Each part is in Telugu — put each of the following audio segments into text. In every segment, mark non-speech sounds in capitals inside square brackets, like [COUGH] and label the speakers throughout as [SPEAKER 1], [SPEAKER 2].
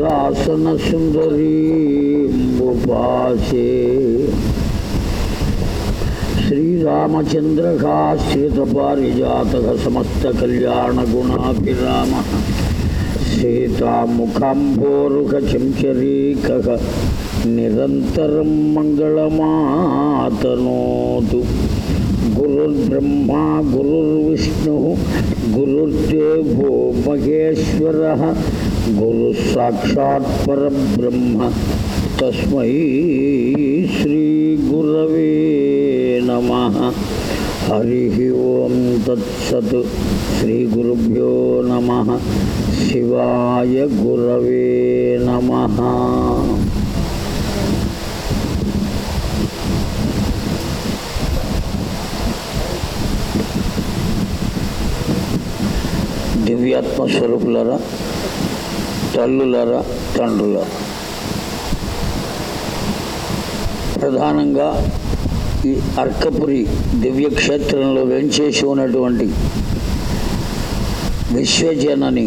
[SPEAKER 1] దాసన సుందరీ ఉపాసే శ్రీరామచంద్రకాశ్రిత పారిజాతక సమస్త కళ్యాణ గుణాభి రామ సీతాముఖాంబోరుక చంచరీక నిరంతరం మంగళమాతనోతు గురుర్బ్రహ్మా గురుర్విష్ణు గురుర్దేవో మహేశ్వర గురు సాక్షాత్ పరబ్రహ్మ తస్మై శ్రీ గురవే నమ హరి ఓం తత్సత్ శ్రీ గురుభ్యో నమ శివాయ గురవే నమ దివ్యాత్మ తల్లులరా తండ్రుల ప్రధానంగా ఈ అర్కపురి దివ్యక్షేత్రంలో వెంచేసి ఉన్నటువంటి విశ్వజనని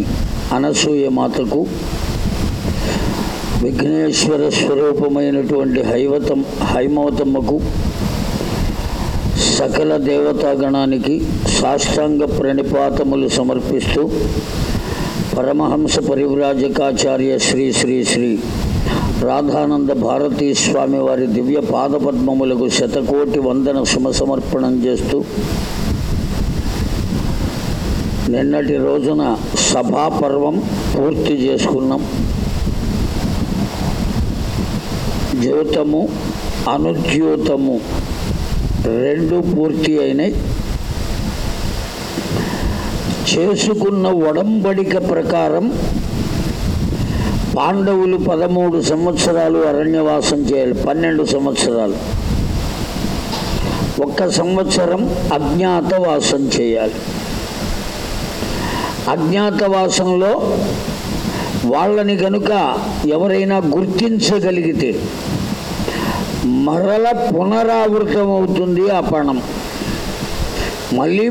[SPEAKER 1] అనసూయ మాతకు విఘ్నేశ్వర స్వరూపమైనటువంటి హైవతం హైమవతమ్మకు సకల దేవతాగణానికి సాష్టాంగ ప్రణిపాతములు సమర్పిస్తూ పరమహంస పరివ్రాజకాచార్య శ్రీ శ్రీ శ్రీ రాధానంద భారతీ స్వామి వారి దివ్య పాదపద్మములకు శతకోటి వందన సమర్పణం చేస్తూ నిన్నటి రోజున సభాపర్వం పూర్తి చేసుకున్నాం జ్యోతము అనుద్యూతము రెండు పూర్తి అయినాయి చేసుకున్న ఒడంబడిక ప్రకారం పాండవులు పదమూడు సంవత్సరాలు అరణ్యవాసం చేయాలి పన్నెండు సంవత్సరాలు ఒక్క సంవత్సరం అజ్ఞాతవాసం చేయాలి అజ్ఞాతవాసంలో వాళ్ళని కనుక ఎవరైనా గుర్తించగలిగితే మరల పునరావృతం అవుతుంది ఆ పణం మళ్ళీ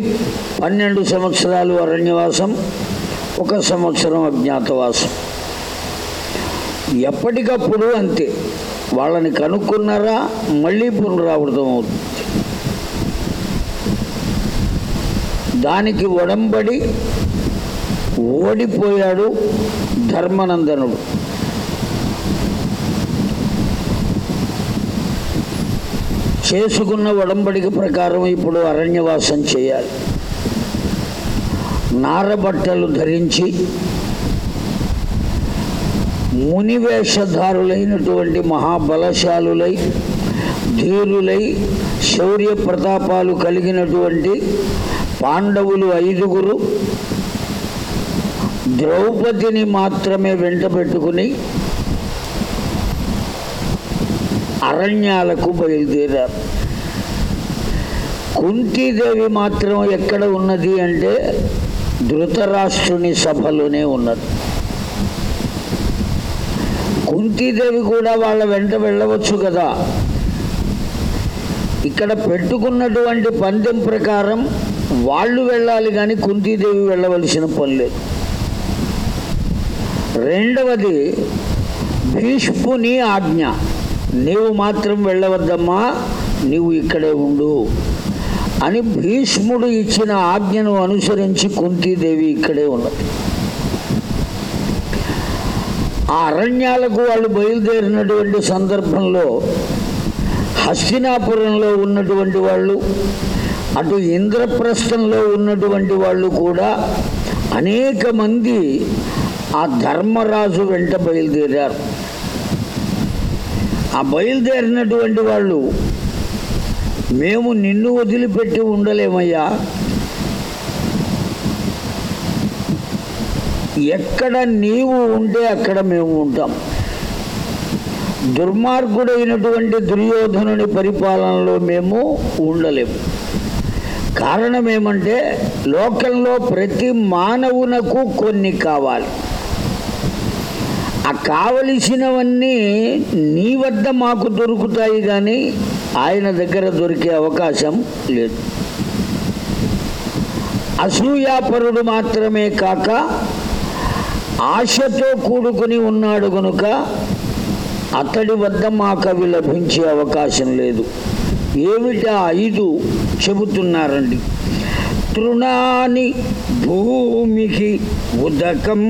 [SPEAKER 1] పన్నెండు సంవత్సరాలు అరణ్యవాసం ఒక సంవత్సరం అజ్ఞాతవాసం ఎప్పటికప్పుడు అంతే వాళ్ళని కనుక్కున్నారా మళ్ళీ పునరావృతం అవుతుంది దానికి ఒడంబడి ఓడిపోయాడు ధర్మనందనుడు చేసుకున్న ఒడంబడిక ప్రకారం ఇప్పుడు అరణ్యవాసం చేయాలి నారబట్టలు ధరించి మునివేషధారులైనటువంటి మహాబలశాలులై ధీరులై శౌర్య ప్రతాపాలు కలిగినటువంటి పాండవులు ఐదుగురు ద్రౌపదిని మాత్రమే వెంట పెట్టుకుని అరణ్యాలకు బయలుదేరారు కుంతీదేవి మాత్రం ఎక్కడ ఉన్నది అంటే ధృతరాష్ట్రుని సభలోనే ఉన్నది కుంతీదేవి కూడా వాళ్ళ వెంట వెళ్ళవచ్చు కదా ఇక్కడ పెట్టుకున్నటువంటి పందెం ప్రకారం వాళ్ళు వెళ్ళాలి కానీ కుంతీదేవి వెళ్ళవలసిన పని లేదు రెండవది భీష్ముని ఆజ్ఞ నీవు మాత్రం వెళ్ళవద్దమ్మా నీవు ఇక్కడే ఉండు అని భీష్ముడు ఇచ్చిన ఆజ్ఞను అనుసరించి కుంతీదేవి ఇక్కడే ఉన్నది ఆ అరణ్యాలకు వాళ్ళు బయలుదేరినటువంటి సందర్భంలో హస్తినాపురంలో ఉన్నటువంటి వాళ్ళు అటు ఇంద్రప్రస్థంలో ఉన్నటువంటి వాళ్ళు కూడా అనేక మంది ఆ ధర్మరాజు వెంట బయలుదేరారు ఆ బయలుదేరినటువంటి వాళ్ళు మేము నిన్ను వదిలిపెట్టి ఉండలేమయ్యా ఎక్కడ నీవు ఉంటే అక్కడ మేము ఉంటాం దుర్మార్గుడైనటువంటి దుర్యోధనుని పరిపాలనలో మేము ఉండలేము కారణం ఏమంటే లోకంలో ప్రతి మానవునకు కొన్ని కావాలి ఆ కావలసినవన్నీ నీ వద్ద మాకు దొరుకుతాయి కానీ ఆయన దగ్గర దొరికే అవకాశం లేదు అసూయాపరుడు మాత్రమే కాక ఆశతో కూడుకుని ఉన్నాడు గనుక అతడి వద్ద మాకు అవి లభించే అవకాశం లేదు ఏమిటా ఐదు చెబుతున్నారండి తృణాని భూమికి ఉదకం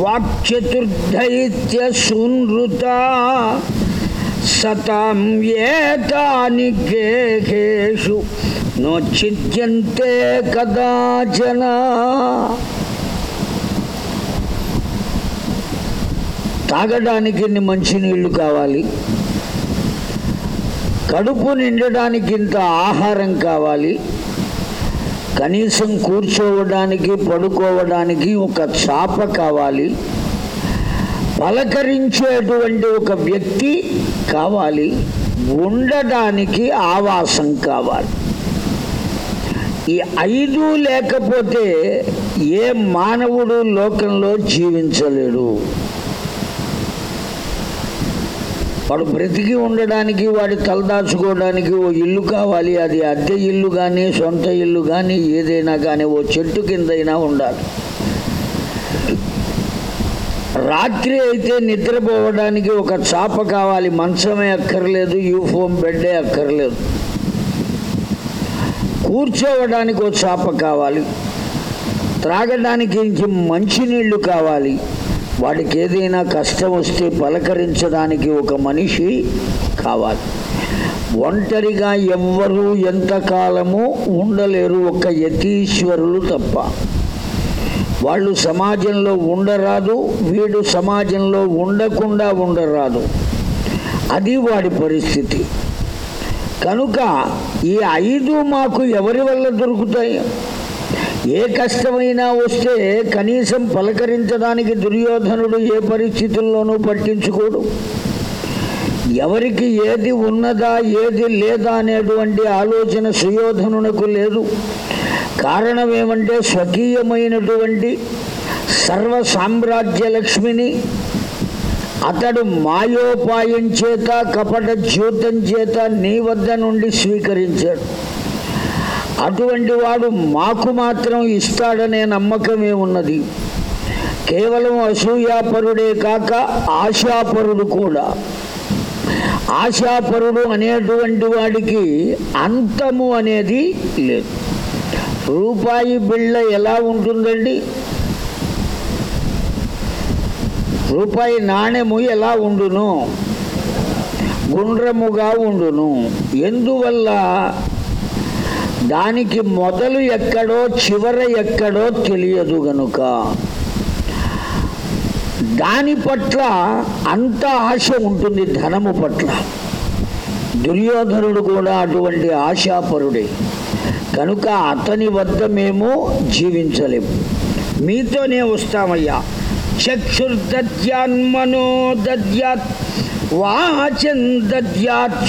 [SPEAKER 1] వాక్చతుర్ధైత్యశూనృత సతం ఏతాని కేహేషు నోచిద్యంతే కదాచన తాగడానికి ఇన్ని మంచినీళ్ళు కావాలి కడుపు నిండడానికి ఇంత ఆహారం కావాలి కనీసం కూర్చోవడానికి పడుకోవడానికి ఒక చాప కావాలి పలకరించేటువంటి ఒక వ్యక్తి కావాలి ఉండడానికి ఆవాసం కావాలి ఈ ఐదు లేకపోతే ఏ మానవుడు లోకంలో జీవించలేడు వాడు బ్రతికి ఉండడానికి వాడి తలదాచుకోవడానికి ఓ ఇల్లు కావాలి అది అద్దె ఇల్లు కానీ సొంత ఇల్లు కానీ ఏదైనా కానీ ఓ చెట్టు కిందైనా ఉండాలి రాత్రి అయితే నిద్రపోవడానికి ఒక చాప కావాలి మంచమే అక్కర్లేదు యూఫోమ్ బెడ్డే అక్కర్లేదు కూర్చోవడానికి ఓ చాప కావాలి త్రాగడానికి ఇంచు మంచినీళ్ళు కావాలి వాడికి ఏదైనా కష్టం వస్తే పలకరించడానికి ఒక మనిషి కావాలి ఒంటరిగా ఎవ్వరూ ఎంతకాలము ఉండలేరు ఒక యతీశ్వరులు తప్ప వాళ్ళు సమాజంలో ఉండరాదు వీడు సమాజంలో ఉండకుండా ఉండరాదు అది వాడి పరిస్థితి కనుక ఈ ఐదు మాకు ఎవరి వల్ల దొరుకుతాయి ఏ కష్టమైనా వస్తే కనీసం పలకరించడానికి దుర్యోధనుడు ఏ పరిస్థితుల్లోనూ పట్టించుకోడు ఎవరికి ఏది ఉన్నదా ఏది లేదా అనేటువంటి ఆలోచన సుయోధనునకు లేదు కారణం ఏమంటే స్వకీయమైనటువంటి సర్వ సామ్రాజ్య లక్ష్మిని అతడు మాయోపాయం చేత కపట జ్యూతం చేత నీ వద్ద నుండి స్వీకరించాడు అటువంటి వాడు మాకు మాత్రం ఇస్తాడనే నమ్మకమే ఉన్నది కేవలం అసూయాపరుడే కాక ఆశాపరుడు కూడా ఆశాపరుడు అనేటువంటి వాడికి అంతము అనేది లేదు రూపాయి బిళ్ళ ఎలా ఉంటుందండి రూపాయి నాణ్యము ఎలా ఉండును గుండ్రముగా ఉండును ఎందువల్ల దానికి మొదలు ఎక్కడో చివర ఎక్కడో తెలియదు గనుక దాని పట్ల అంత ఆశ ఉంటుంది ధనము పట్ల దుర్యోధనుడు కూడా అటువంటి ఆశాపరుడే కనుక అతని వద్ద మేము జీవించలేము మీతోనే వస్తామయ్యా చక్షుర్దద్యాన్మనో దద్యాత్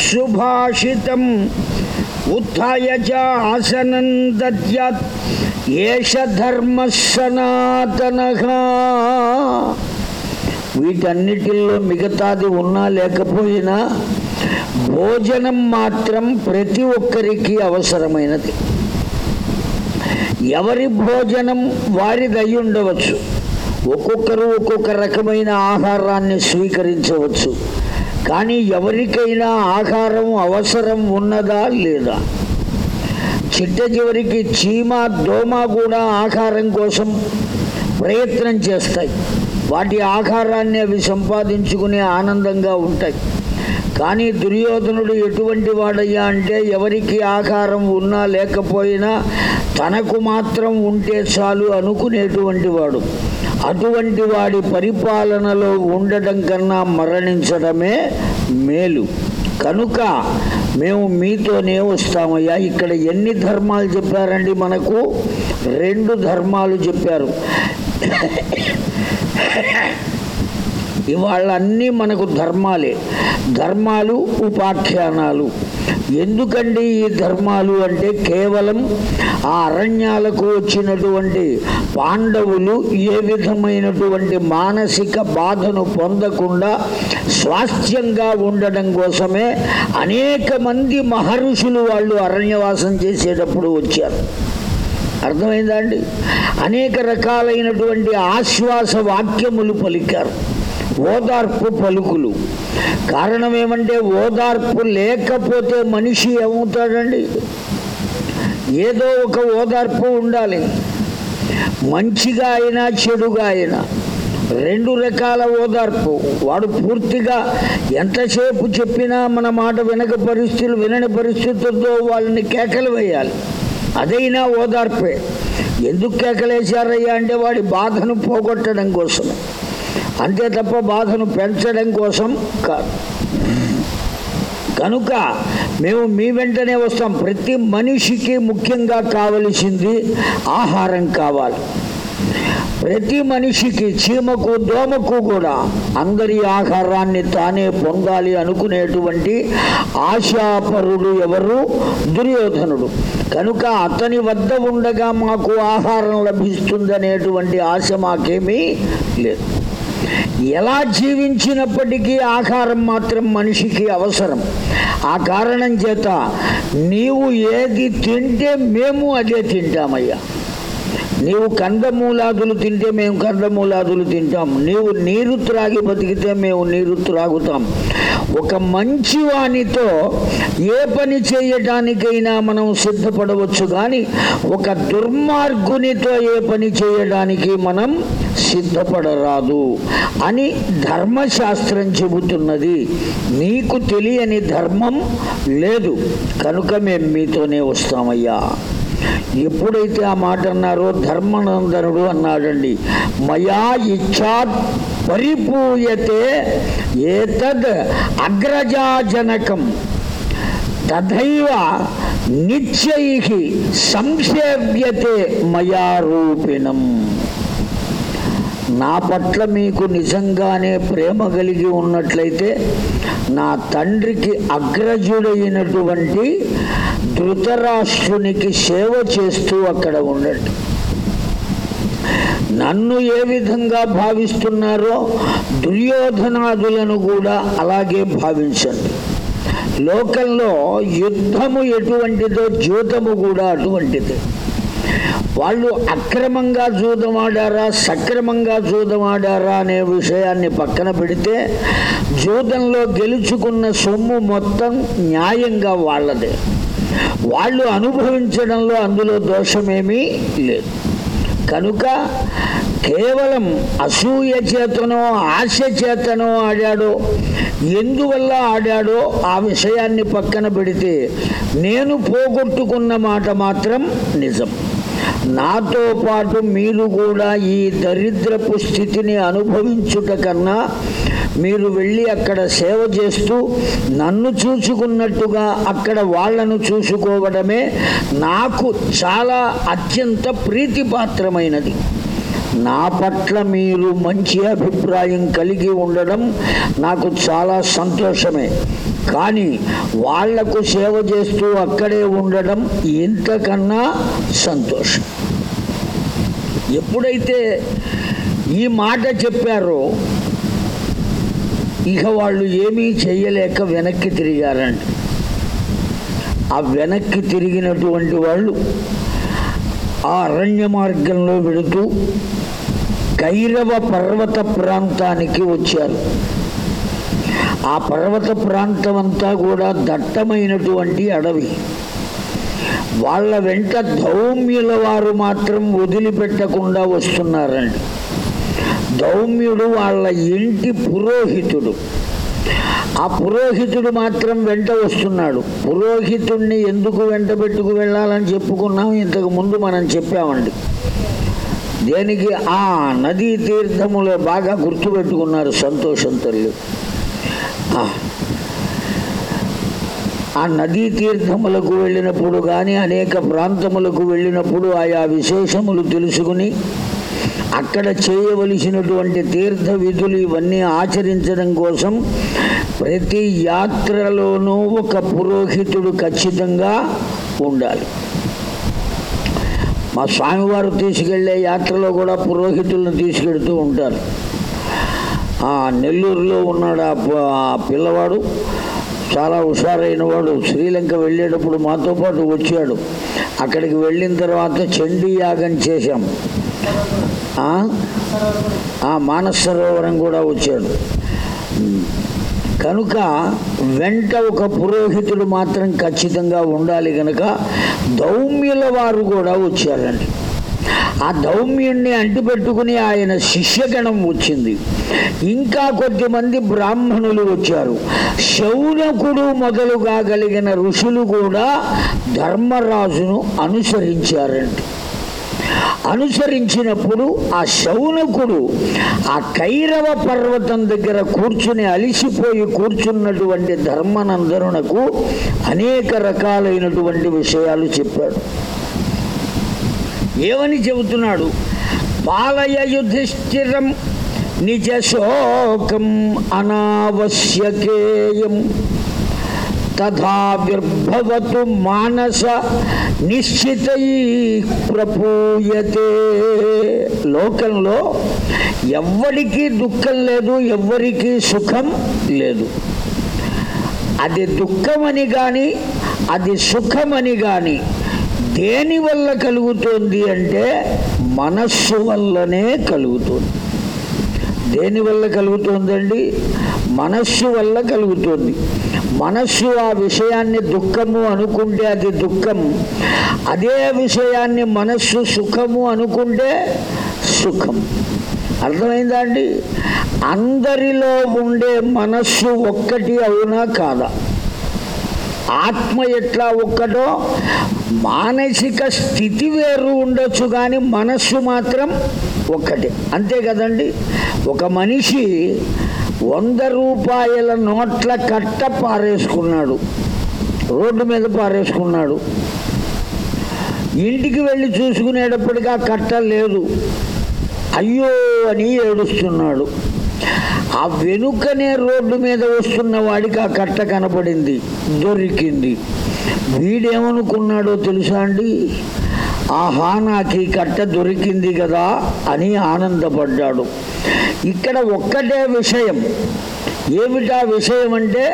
[SPEAKER 1] సుభాషితం उत्थाय च आसनं వీటన్నిటిల్లో మిగతాది ఉన్నా లేకపోయినా భోజనం మాత్రం ప్రతి ఒక్కరికి అవసరమైనది ఎవరి భోజనం వారిదై ఉండవచ్చు ఒక్కొక్కరు ఒక్కొక్క రకమైన ఆహారాన్ని స్వీకరించవచ్చు కానీ ఎవరికైనా ఆహారం అవసరం ఉన్నదా లేదా చిట్ట చివరికి చీమ దోమ కూడా ఆహారం కోసం ప్రయత్నం చేస్తాయి వాటి ఆహారాన్ని అవి సంపాదించుకునే ఆనందంగా ఉంటాయి కానీ దుర్యోధనుడు ఎటువంటి వాడయ్యా అంటే ఎవరికి ఆకారం ఉన్నా లేకపోయినా తనకు మాత్రం ఉంటే చాలు అనుకునేటువంటి వాడు అటువంటి వాడి పరిపాలనలో ఉండడం కన్నా మరణించడమే మేలు కనుక మేము మీతోనే వస్తామయ్యా ఇక్కడ ఎన్ని ధర్మాలు చెప్పారండి మనకు రెండు ధర్మాలు చెప్పారు ఇవాళ మనకు ధర్మాలే ధర్మాలు ఉపాఖ్యానాలు ఎందుకండి ఈ ధర్మాలు అంటే కేవలం ఆ అరణ్యాలకు వచ్చినటువంటి పాండవులు ఏ విధమైనటువంటి మానసిక బాధను పొందకుండా స్వాస్థ్యంగా ఉండడం కోసమే అనేక మంది మహర్షులు వాళ్ళు అరణ్యవాసం చేసేటప్పుడు వచ్చారు అర్థమైందా అనేక రకాలైనటువంటి ఆశ్వాస వాక్యములు పలికారు ఓదార్పు పలుకులు కారణం ఏమంటే ఓదార్పు లేకపోతే మనిషి ఏమవుతాడండి ఏదో ఒక ఓదార్పు ఉండాలి మంచిగా అయినా చెడుగా అయినా రెండు రకాల ఓదార్పు వాడు పూర్తిగా ఎంతసేపు చెప్పినా మన మాట వినక పరిస్థితులు వినని పరిస్థితులతో వాళ్ళని కేకలు వేయాలి అదైనా ఓదార్పే ఎందుకు కేకలేశారయ్యా అంటే వాడి బాధను పోగొట్టడం కోసం అంతే తప్ప బాధను పెంచడం కోసం కాదు కనుక మేము మీ వెంటనే వస్తాం ప్రతి మనిషికి ముఖ్యంగా కావలసింది ఆహారం కావాలి ప్రతి మనిషికి చీమకు దోమకు కూడా అందరి ఆహారాన్ని తానే పొందాలి అనుకునేటువంటి ఆశాపరుడు ఎవరు దుర్యోధనుడు కనుక అతని వద్ద ఉండగా మాకు ఆహారం లభిస్తుందనేటువంటి ఆశ మాకేమీ లేదు ఎలా జీవించినప్పటికీ ఆహారం మాత్రం మనిషికి అవసరం ఆ కారణం చేత నీవు ఏది తింటే మేము అదే తింటామయ్యా నీవు కందమూలాదులు తింటే మేము కందమూలాదులు తింటాం నీవు నీరు త్రాగి బతికితే మేము నీరు త్రాగుతాం ఒక మంచి ఏ పని చేయటానికైనా మనం సిద్ధపడవచ్చు కానీ ఒక దుర్మార్గునితో ఏ పని చేయడానికి మనం సిద్ధపడరాదు అని ధర్మశాస్త్రం చెబుతున్నది నీకు తెలియని ధర్మం లేదు కనుక మేము మీతోనే వస్తామయ్యా ఎప్పుడైతే ఆ మాట అన్నారో ధర్మనందనుడు అన్నాడండి మయా ఇచ్చా పరిపూయతే ఏతద్ అగ్రజాజనకం తథైవ నిత్యై సంసేవ్యతే మయా రూపిణం నా పట్ల మీకు నిజంగానే ప్రేమ కలిగి ఉన్నట్లయితే నా తండ్రికి అగ్రజుడైనటువంటి ధృతరాష్ట్రునికి సేవ చేస్తూ అక్కడ ఉండండి నన్ను ఏ విధంగా భావిస్తున్నారో దుర్యోధనాదులను కూడా అలాగే భావించండి లోకంలో యుద్ధము ఎటువంటిదో జ్యూతము కూడా అటువంటిదే వాళ్ళు అక్రమంగా జూదమాడారా సక్రమంగా జూదమాడారా అనే విషయాన్ని పక్కన పెడితే జూదంలో గెలుచుకున్న సొమ్ము మొత్తం న్యాయంగా వాళ్ళదే వాళ్ళు అనుభవించడంలో అందులో దోషమేమీ లేదు కనుక కేవలం అసూయ చేతనో ఆశ చేతనో ఆడాడో ఎందువల్ల ఆడాడో ఆ విషయాన్ని పక్కన పెడితే నేను పోగొట్టుకున్న మాట మాత్రం నిజం నాతో పాటు మీరు కూడా ఈ దరిద్రపు స్థితిని అనుభవించుట కన్నా మీరు వెళ్ళి అక్కడ సేవ చేస్తూ నన్ను చూసుకున్నట్టుగా అక్కడ వాళ్లను చూసుకోవడమే నాకు చాలా అత్యంత ప్రీతిపాత్రమైనది నా పట్ల మీరు మంచి అభిప్రాయం కలిగి ఉండడం నాకు చాలా సంతోషమే కానీ వాళ్లకు సేవ చేస్తూ అక్కడే ఉండడం ఇంతకన్నా సంతోషం ఎప్పుడైతే ఈ మాట చెప్పారో ఇక వాళ్ళు ఏమీ చేయలేక వెనక్కి తిరిగారండి ఆ వెనక్కి తిరిగినటువంటి వాళ్ళు ఆ అరణ్య మార్గంలో వెళుతూ కైరవ పర్వత ప్రాంతానికి వచ్చారు ఆ పర్వత ప్రాంతం అంతా కూడా దట్టమైనటువంటి అడవి వాళ్ళ వెంట ధౌమ్యుల వారు మాత్రం వదిలిపెట్టకుండా వస్తున్నారండి దౌమ్యుడు వాళ్ళ ఇంటి పురోహితుడు ఆ పురోహితుడు మాత్రం వెంట వస్తున్నాడు పురోహితుడిని ఎందుకు వెంట పెట్టుకు వెళ్ళాలని చెప్పుకున్నాం ఇంతకు ముందు మనం చెప్పామండి దేనికి ఆ నదీ తీర్థములో బాగా గుర్తుపెట్టుకున్నారు సంతోషం తల్లి ఆ నదీ తీర్థములకు వెళ్ళినప్పుడు కానీ అనేక ప్రాంతములకు వెళ్ళినప్పుడు ఆయా విశేషములు తెలుసుకుని అక్కడ చేయవలసినటువంటి తీర్థ విధులు ఇవన్నీ ఆచరించడం కోసం ప్రతి యాత్రలోనూ ఒక పురోహితుడు ఖచ్చితంగా ఉండాలి మా స్వామివారు తీసుకెళ్లే యాత్రలో కూడా పురోహితులను తీసుకెడుతూ ఉంటారు ఆ నెల్లూరులో ఉన్నాడు ఆ పిల్లవాడు చాలా హుషారైన వాడు శ్రీలంక వెళ్ళేటప్పుడు మాతో పాటు వచ్చాడు అక్కడికి వెళ్ళిన తర్వాత చండీ యాగం చేశాం ఆ మానసరోవరం కూడా వచ్చాడు కనుక వెంట ఒక పురోహితుడు మాత్రం ఖచ్చితంగా ఉండాలి కనుక దౌమ్యుల వారు కూడా వచ్చారండి ఆ దౌమ్యుణ్ణి అంటిపెట్టుకుని ఆయన శిష్యగణం వచ్చింది ఇంకా కొద్దిమంది బ్రాహ్మణులు వచ్చారు శౌనకుడు మొదలుగా కలిగిన ఋషులు కూడా ధర్మరాజును అనుసరించారంట అనుసరించినప్పుడు ఆ శౌనకుడు ఆ కైరవ పర్వతం దగ్గర కూర్చుని అలిసిపోయి కూర్చున్నటువంటి ధర్మనందరునకు అనేక రకాలైనటువంటి విషయాలు చెప్పాడు ఏమని చెబుతున్నాడు పాలయ యుధిష్ఠిరం నిజ శోకం అనావశ్యకేయం తథా మానస నిశ్చితై ప్రపూయతే లోకంలో ఎవరికీ దుఃఖం లేదు ఎవ్వరికి సుఖం లేదు అది దుఃఖమని కానీ అది సుఖమని కానీ దేని వల్ల కలుగుతుంది అంటే మనస్సు వల్లనే కలుగుతుంది దేని వల్ల కలుగుతుందండి మనస్సు వల్ల కలుగుతుంది మనస్సు ఆ విషయాన్ని దుఃఖము అనుకుంటే అది దుఃఖం అదే విషయాన్ని మనస్సు సుఖము అనుకుంటే సుఖం అర్థమైందా అండి అందరిలో ఉండే మనస్సు ఒక్కటి అవునా కాదా ఆత్మ ఎట్లా ఒక్కటో మానసిక స్థితి వేరు ఉండొచ్చు కానీ మనస్సు మాత్రం ఒక్కటే అంతే కదండి ఒక మనిషి వంద రూపాయల నోట్ల కట్ట పారేసుకున్నాడు రోడ్డు మీద పారేసుకున్నాడు ఇంటికి వెళ్ళి చూసుకునేటప్పటికీ ఆ కట్ట లేదు అయ్యో అని ఏడుస్తున్నాడు ఆ వెనుకనే రోడ్డు మీద వస్తున్న వాడికి ఆ కట్ట కనపడింది దొరికింది వీడేమనుకున్నాడో తెలుసా అండి ఆహా నాకు ఈ కట్ట దొరికింది కదా అని ఆనందపడ్డాడు ఇక్కడ ఒక్కటే విషయం ఏమిటా విషయం అంటే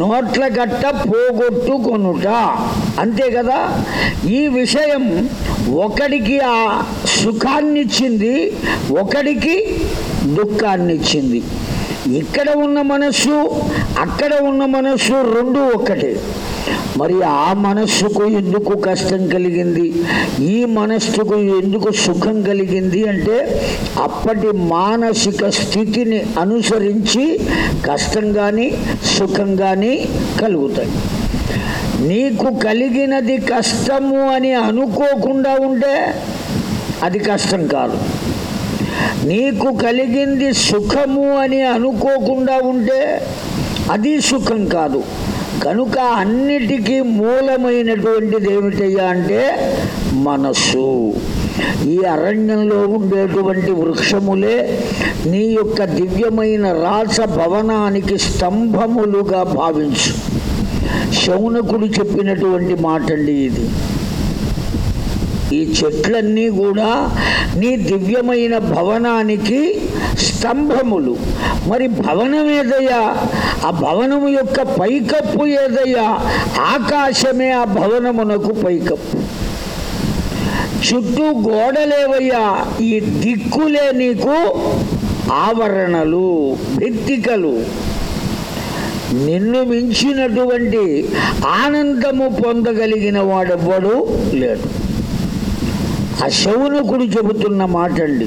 [SPEAKER 1] నోట్ల కట్ట పోగొట్టుకొనుట అంతే కదా ఈ విషయం ఒకడికి ఆ సుఖాన్నిచ్చింది ఒకడికి దుఃఖాన్ని ఇచ్చింది ఇక్కడ ఉన్న మనస్సు అక్కడ ఉన్న మనస్సు రెండు ఒక్కటే మరి ఆ మనస్సుకు ఎందుకు కష్టం కలిగింది ఈ మనస్సుకు ఎందుకు సుఖం కలిగింది అంటే అప్పటి మానసిక స్థితిని అనుసరించి కష్టం కానీ సుఖం కానీ కలుగుతాయి నీకు కలిగినది కష్టము అని అనుకోకుండా ఉంటే అది కష్టం కాదు నీకు కలిగింది సుఖము అని అనుకోకుండా ఉంటే అది సుఖం కాదు కనుక అన్నిటికీ మూలమైనటువంటిది ఏమిటయ్యా అంటే మనస్సు ఈ అరణ్యంలో ఉండేటువంటి వృక్షములే నీ యొక్క దివ్యమైన రాస భవనానికి స్తంభములుగా భావించు శౌనకుడు చెప్పినటువంటి మాట అండి ఇది ఈ చెట్లన్నీ కూడా నీ దివ్యమైన భవనానికి స్తంభములు మరి భవనం ఏదయ్యా ఆ భవనము యొక్క పైకప్పు ఏదయ్యా ఆకాశమే ఆ భవనమునకు పైకప్పు చుట్టూ గోడలేవయ్యా ఈ దిక్కులే నీకు ఆవరణలు భిత్తికలు నిన్ను మించినటువంటి ఆనందము పొందగలిగిన వాడెవ్వడు లేడు ఆ శౌనకుడు చెబుతున్న మాట అండి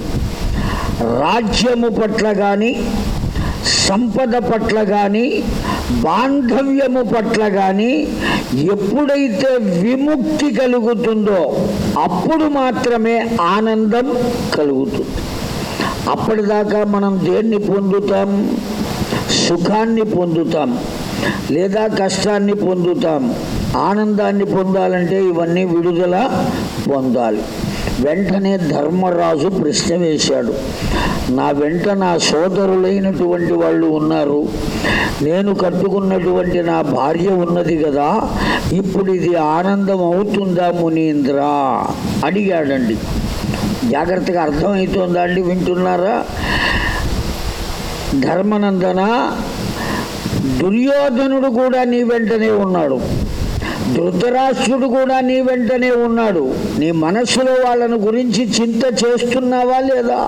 [SPEAKER 1] రాజ్యము పట్ల కానీ సంపద పట్ల కానీ బాంధవ్యము పట్ల కానీ ఎప్పుడైతే విముక్తి కలుగుతుందో అప్పుడు మాత్రమే ఆనందం కలుగుతుంది అప్పటిదాకా మనం దేన్ని పొందుతాం సుఖాన్ని పొందుతాం లేదా కష్టాన్ని పొందుతాం ఆనందాన్ని పొందాలంటే ఇవన్నీ విడుదల పొందాలి వెంటనే ధర్మరాజు ప్రశ్న వేశాడు నా వెంట నా సోదరులైనటువంటి వాళ్ళు ఉన్నారు నేను కట్టుకున్నటువంటి నా భార్య ఉన్నది కదా ఇప్పుడు ఇది ఆనందం అవుతుందా మునీంద్ర అడిగాడండి జాగ్రత్తగా అర్థమవుతుందా అండి వింటున్నారా ధర్మనందన దుర్యోధనుడు కూడా నీ వెంటనే ఉన్నాడు ధృతరాష్ట్రుడు కూడా నీ వెంటనే ఉన్నాడు నీ మనస్సులో వాళ్ళను గురించి చింత చేస్తున్నావా లేదా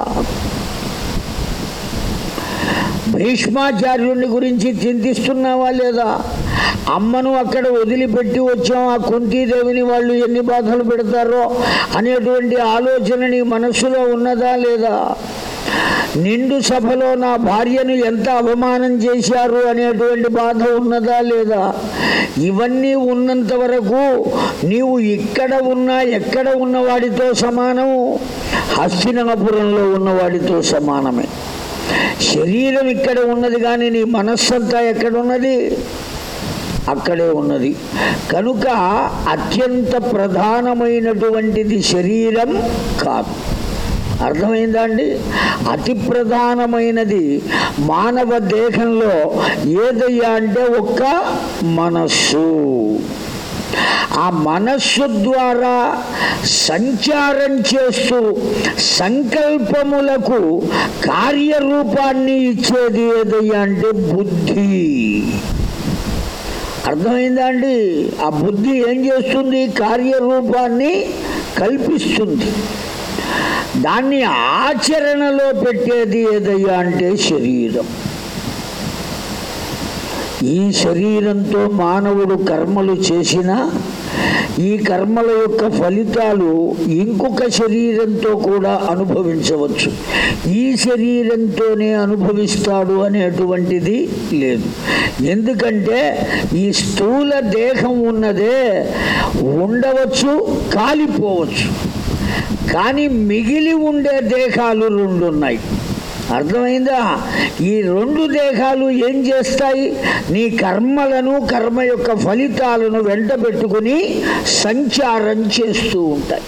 [SPEAKER 1] భీష్మాచార్యుని గురించి చింతిస్తున్నావా లేదా అమ్మను అక్కడ వదిలిపెట్టి వచ్చాం ఆ కుంతీదేవిని వాళ్ళు ఎన్ని బాధలు పెడతారో అనేటువంటి ఆలోచన నీ మనస్సులో ఉన్నదా లేదా నిండు సభలో నా భార్యను ఎంత అవమానం చేశారు అనేటువంటి బాధ ఉన్నదా లేదా ఇవన్నీ ఉన్నంత వరకు నీవు ఇక్కడ ఉన్నా ఎక్కడ ఉన్నవాడితో సమానము హస్తినపురంలో ఉన్నవాడితో సమానమే శరీరం ఇక్కడ ఉన్నది కానీ నీ మనస్సంతా ఎక్కడున్నది అక్కడే ఉన్నది కనుక అత్యంత ప్రధానమైనటువంటిది శరీరం కాదు అర్థమైందా అండి అతి ప్రధానమైనది మానవ దేహంలో ఏదయ్యా అంటే ఒక్క మనస్సు ఆ మనస్సు ద్వారా సంచారం చేస్తూ సంకల్పములకు కార్యరూపాన్ని ఇచ్చేది ఏదయ్యా అంటే బుద్ధి అర్థమైందా అండి ఆ బుద్ధి ఏం చేస్తుంది కార్యరూపాన్ని కల్పిస్తుంది దాన్ని ఆచరణలో పెట్టేది ఏదయ్యా అంటే శరీరం ఈ శరీరంతో మానవుడు కర్మలు చేసిన ఈ కర్మల యొక్క ఫలితాలు ఇంకొక శరీరంతో కూడా అనుభవించవచ్చు ఈ శరీరంతోనే అనుభవిస్తాడు అనేటువంటిది లేదు ఎందుకంటే ఈ స్థూల దేహం ఉన్నదే ఉండవచ్చు కాలిపోవచ్చు కానీ మిగిలి ఉండే దేహాలు రెండు ఉన్నాయి అర్థమైందా ఈ రెండు దేహాలు ఏం చేస్తాయి నీ కర్మలను కర్మ యొక్క ఫలితాలను వెంట పెట్టుకుని సంచారం చేస్తూ ఉంటాయి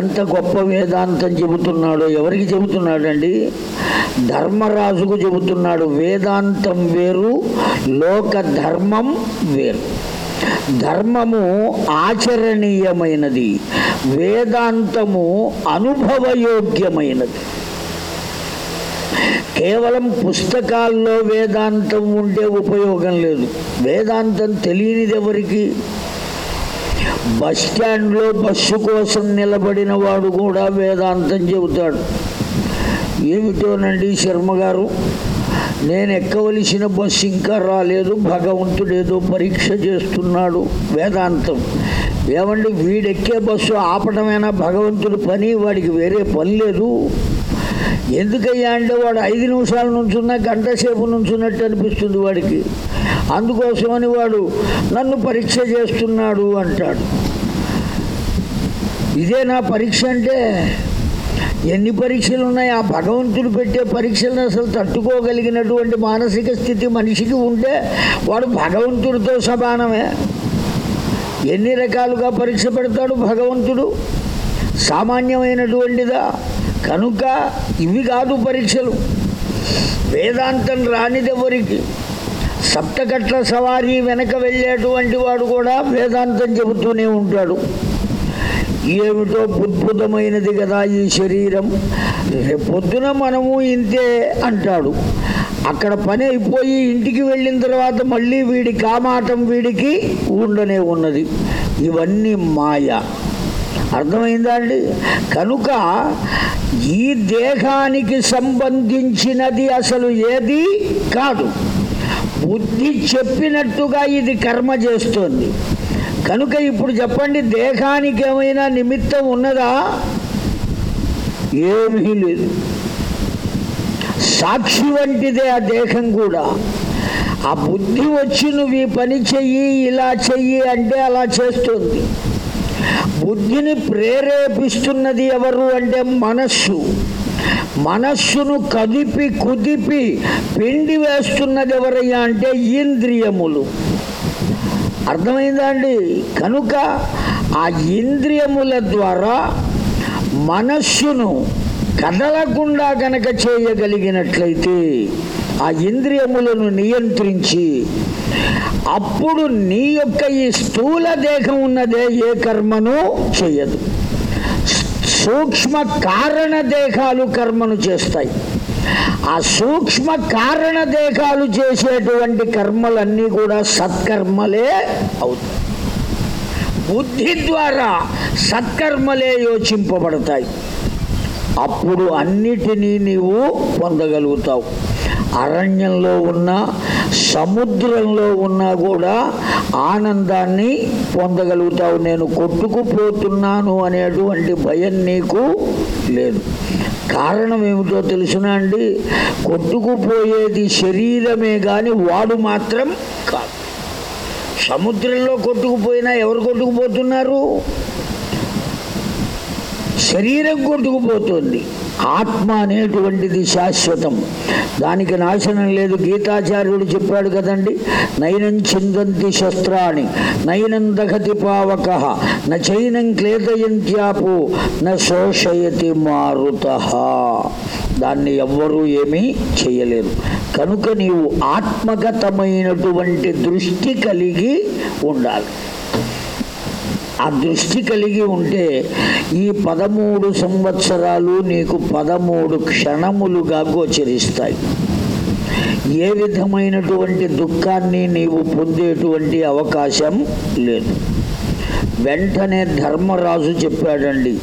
[SPEAKER 1] ఎంత గొప్ప వేదాంతం చెబుతున్నాడో ఎవరికి చెబుతున్నాడండి ధర్మరాజుకు చెబుతున్నాడు వేదాంతం వేరు లోక ధర్మం వేరు ధర్మము ఆచరణీయమైనది వేదాంతము అనుభవయోగ్యమైనది కేవలం పుస్తకాల్లో వేదాంతం ఉండే ఉపయోగం లేదు వేదాంతం తెలియనిది ఎవరికి బస్ స్టాండ్లో బస్సు కోసం నిలబడిన వాడు కూడా వేదాంతం చెబుతాడు ఏమిటోనండి శర్మ గారు నేను ఎక్కవలసిన బస్సు ఇంకా రాలేదు భగవంతుడేదో పరీక్ష చేస్తున్నాడు వేదాంతం ఏమండి వీడెక్కే బస్సు ఆపటమైనా భగవంతుడి పని వాడికి వేరే పని లేదు ఎందుకయ్యా అంటే వాడు ఐదు నిమిషాల నుంచున్న గంట సేపు ఉన్నట్టు అనిపిస్తుంది వాడికి అందుకోసమని వాడు నన్ను పరీక్ష చేస్తున్నాడు అంటాడు ఇదే నా పరీక్ష అంటే ఎన్ని పరీక్షలు ఉన్నాయి ఆ భగవంతుడు పెట్టే పరీక్షలను అసలు తట్టుకోగలిగినటువంటి మానసిక స్థితి మనిషికి ఉంటే వాడు భగవంతుడితో సమానమే ఎన్ని రకాలుగా పరీక్ష పెడతాడు భగవంతుడు సామాన్యమైనటువంటిదా కనుక ఇవి కాదు పరీక్షలు వేదాంతం రానిదెవరికి సప్తకట్ల సవారీ వెనక వెళ్ళేటువంటి వాడు కూడా వేదాంతం చెబుతూనే ఉంటాడు ఏమిటో అద్భుతమైనది కదా ఈ శరీరం పొద్దున మనము ఇంతే అంటాడు అక్కడ పని అయిపోయి ఇంటికి వెళ్ళిన తర్వాత మళ్ళీ వీడి కామాటం వీడికి ఉండనే ఉన్నది ఇవన్నీ మాయ అర్థమైందా అండి కనుక ఈ దేహానికి సంబంధించినది అసలు ఏది కాదు బుద్ధి చెప్పినట్టుగా ఇది కర్మ చేస్తుంది కనుక ఇప్పుడు చెప్పండి దేహానికి ఏమైనా నిమిత్తం ఉన్నదా ఏమీ లేదు సాక్షి వంటిదే ఆ దేహం కూడా ఆ బుద్ధి వచ్చి నువ్వు ఈ పని చెయ్యి ఇలా చెయ్యి అంటే అలా చేస్తుంది బుద్ధిని ప్రేరేపిస్తున్నది ఎవరు అంటే మనస్సు మనస్సును కదిపి కుదిపి పిండి వేస్తున్నది ఎవరయ్యా అంటే ఇంద్రియములు అర్థమైందా అండి కనుక ఆ ఇంద్రియముల ద్వారా మనస్సును కదలకుండా గనక చేయగలిగినట్లయితే ఆ ఇంద్రియములను నియంత్రించి అప్పుడు నీ యొక్క ఈ స్థూల దేహం ఉన్నదే ఏ కర్మను చేయదు సూక్ష్మ కారణ దేహాలు కర్మను చేస్తాయి ఆ సూక్ష్మ కారణ దేహాలు చేసేటువంటి కర్మలన్నీ కూడా సత్కర్మలే అవుతాయి బుద్ధి ద్వారా సత్కర్మలే యోచింపబడతాయి అప్పుడు అన్నిటినీ నీవు పొందగలుగుతావు అరణ్యంలో ఉన్న సముద్రంలో ఉన్నా కూడా ఆనందాన్ని పొందగలుగుతావు నేను కొట్టుకుపోతున్నాను అనేటువంటి భయం నీకు లేదు కారణం ఏమిటో తెలుసునా అండి కొట్టుకుపోయేది శరీరమే కానీ వాడు మాత్రం కాదు సముద్రంలో కొట్టుకుపోయినా ఎవరు కొట్టుకుపోతున్నారు శరీరం కొట్టుకుపోతుంది ఆత్మ అనేటువంటిది శాశ్వతం దానికి నాశనం లేదు గీతాచార్యుడు చెప్పాడు కదండి నయనం చిందంతి శస్త్రాన్ని నయనం దగతి పావక నైనం క్లేదయంత్యాపు నోషయతి మారుత దాన్ని ఎవ్వరూ ఏమీ చేయలేరు కనుక నీవు ఆత్మగతమైనటువంటి దృష్టి కలిగి ఉండాలి ఆ దృష్టి కలిగి ఉంటే ఈ పదమూడు సంవత్సరాలు నీకు పదమూడు క్షణములుగా గోచరిస్తాయి ఏ విధమైనటువంటి దుఃఖాన్ని నీవు పొందేటువంటి అవకాశం లేదు వెంటనే ధర్మరాజు చెప్పాడండి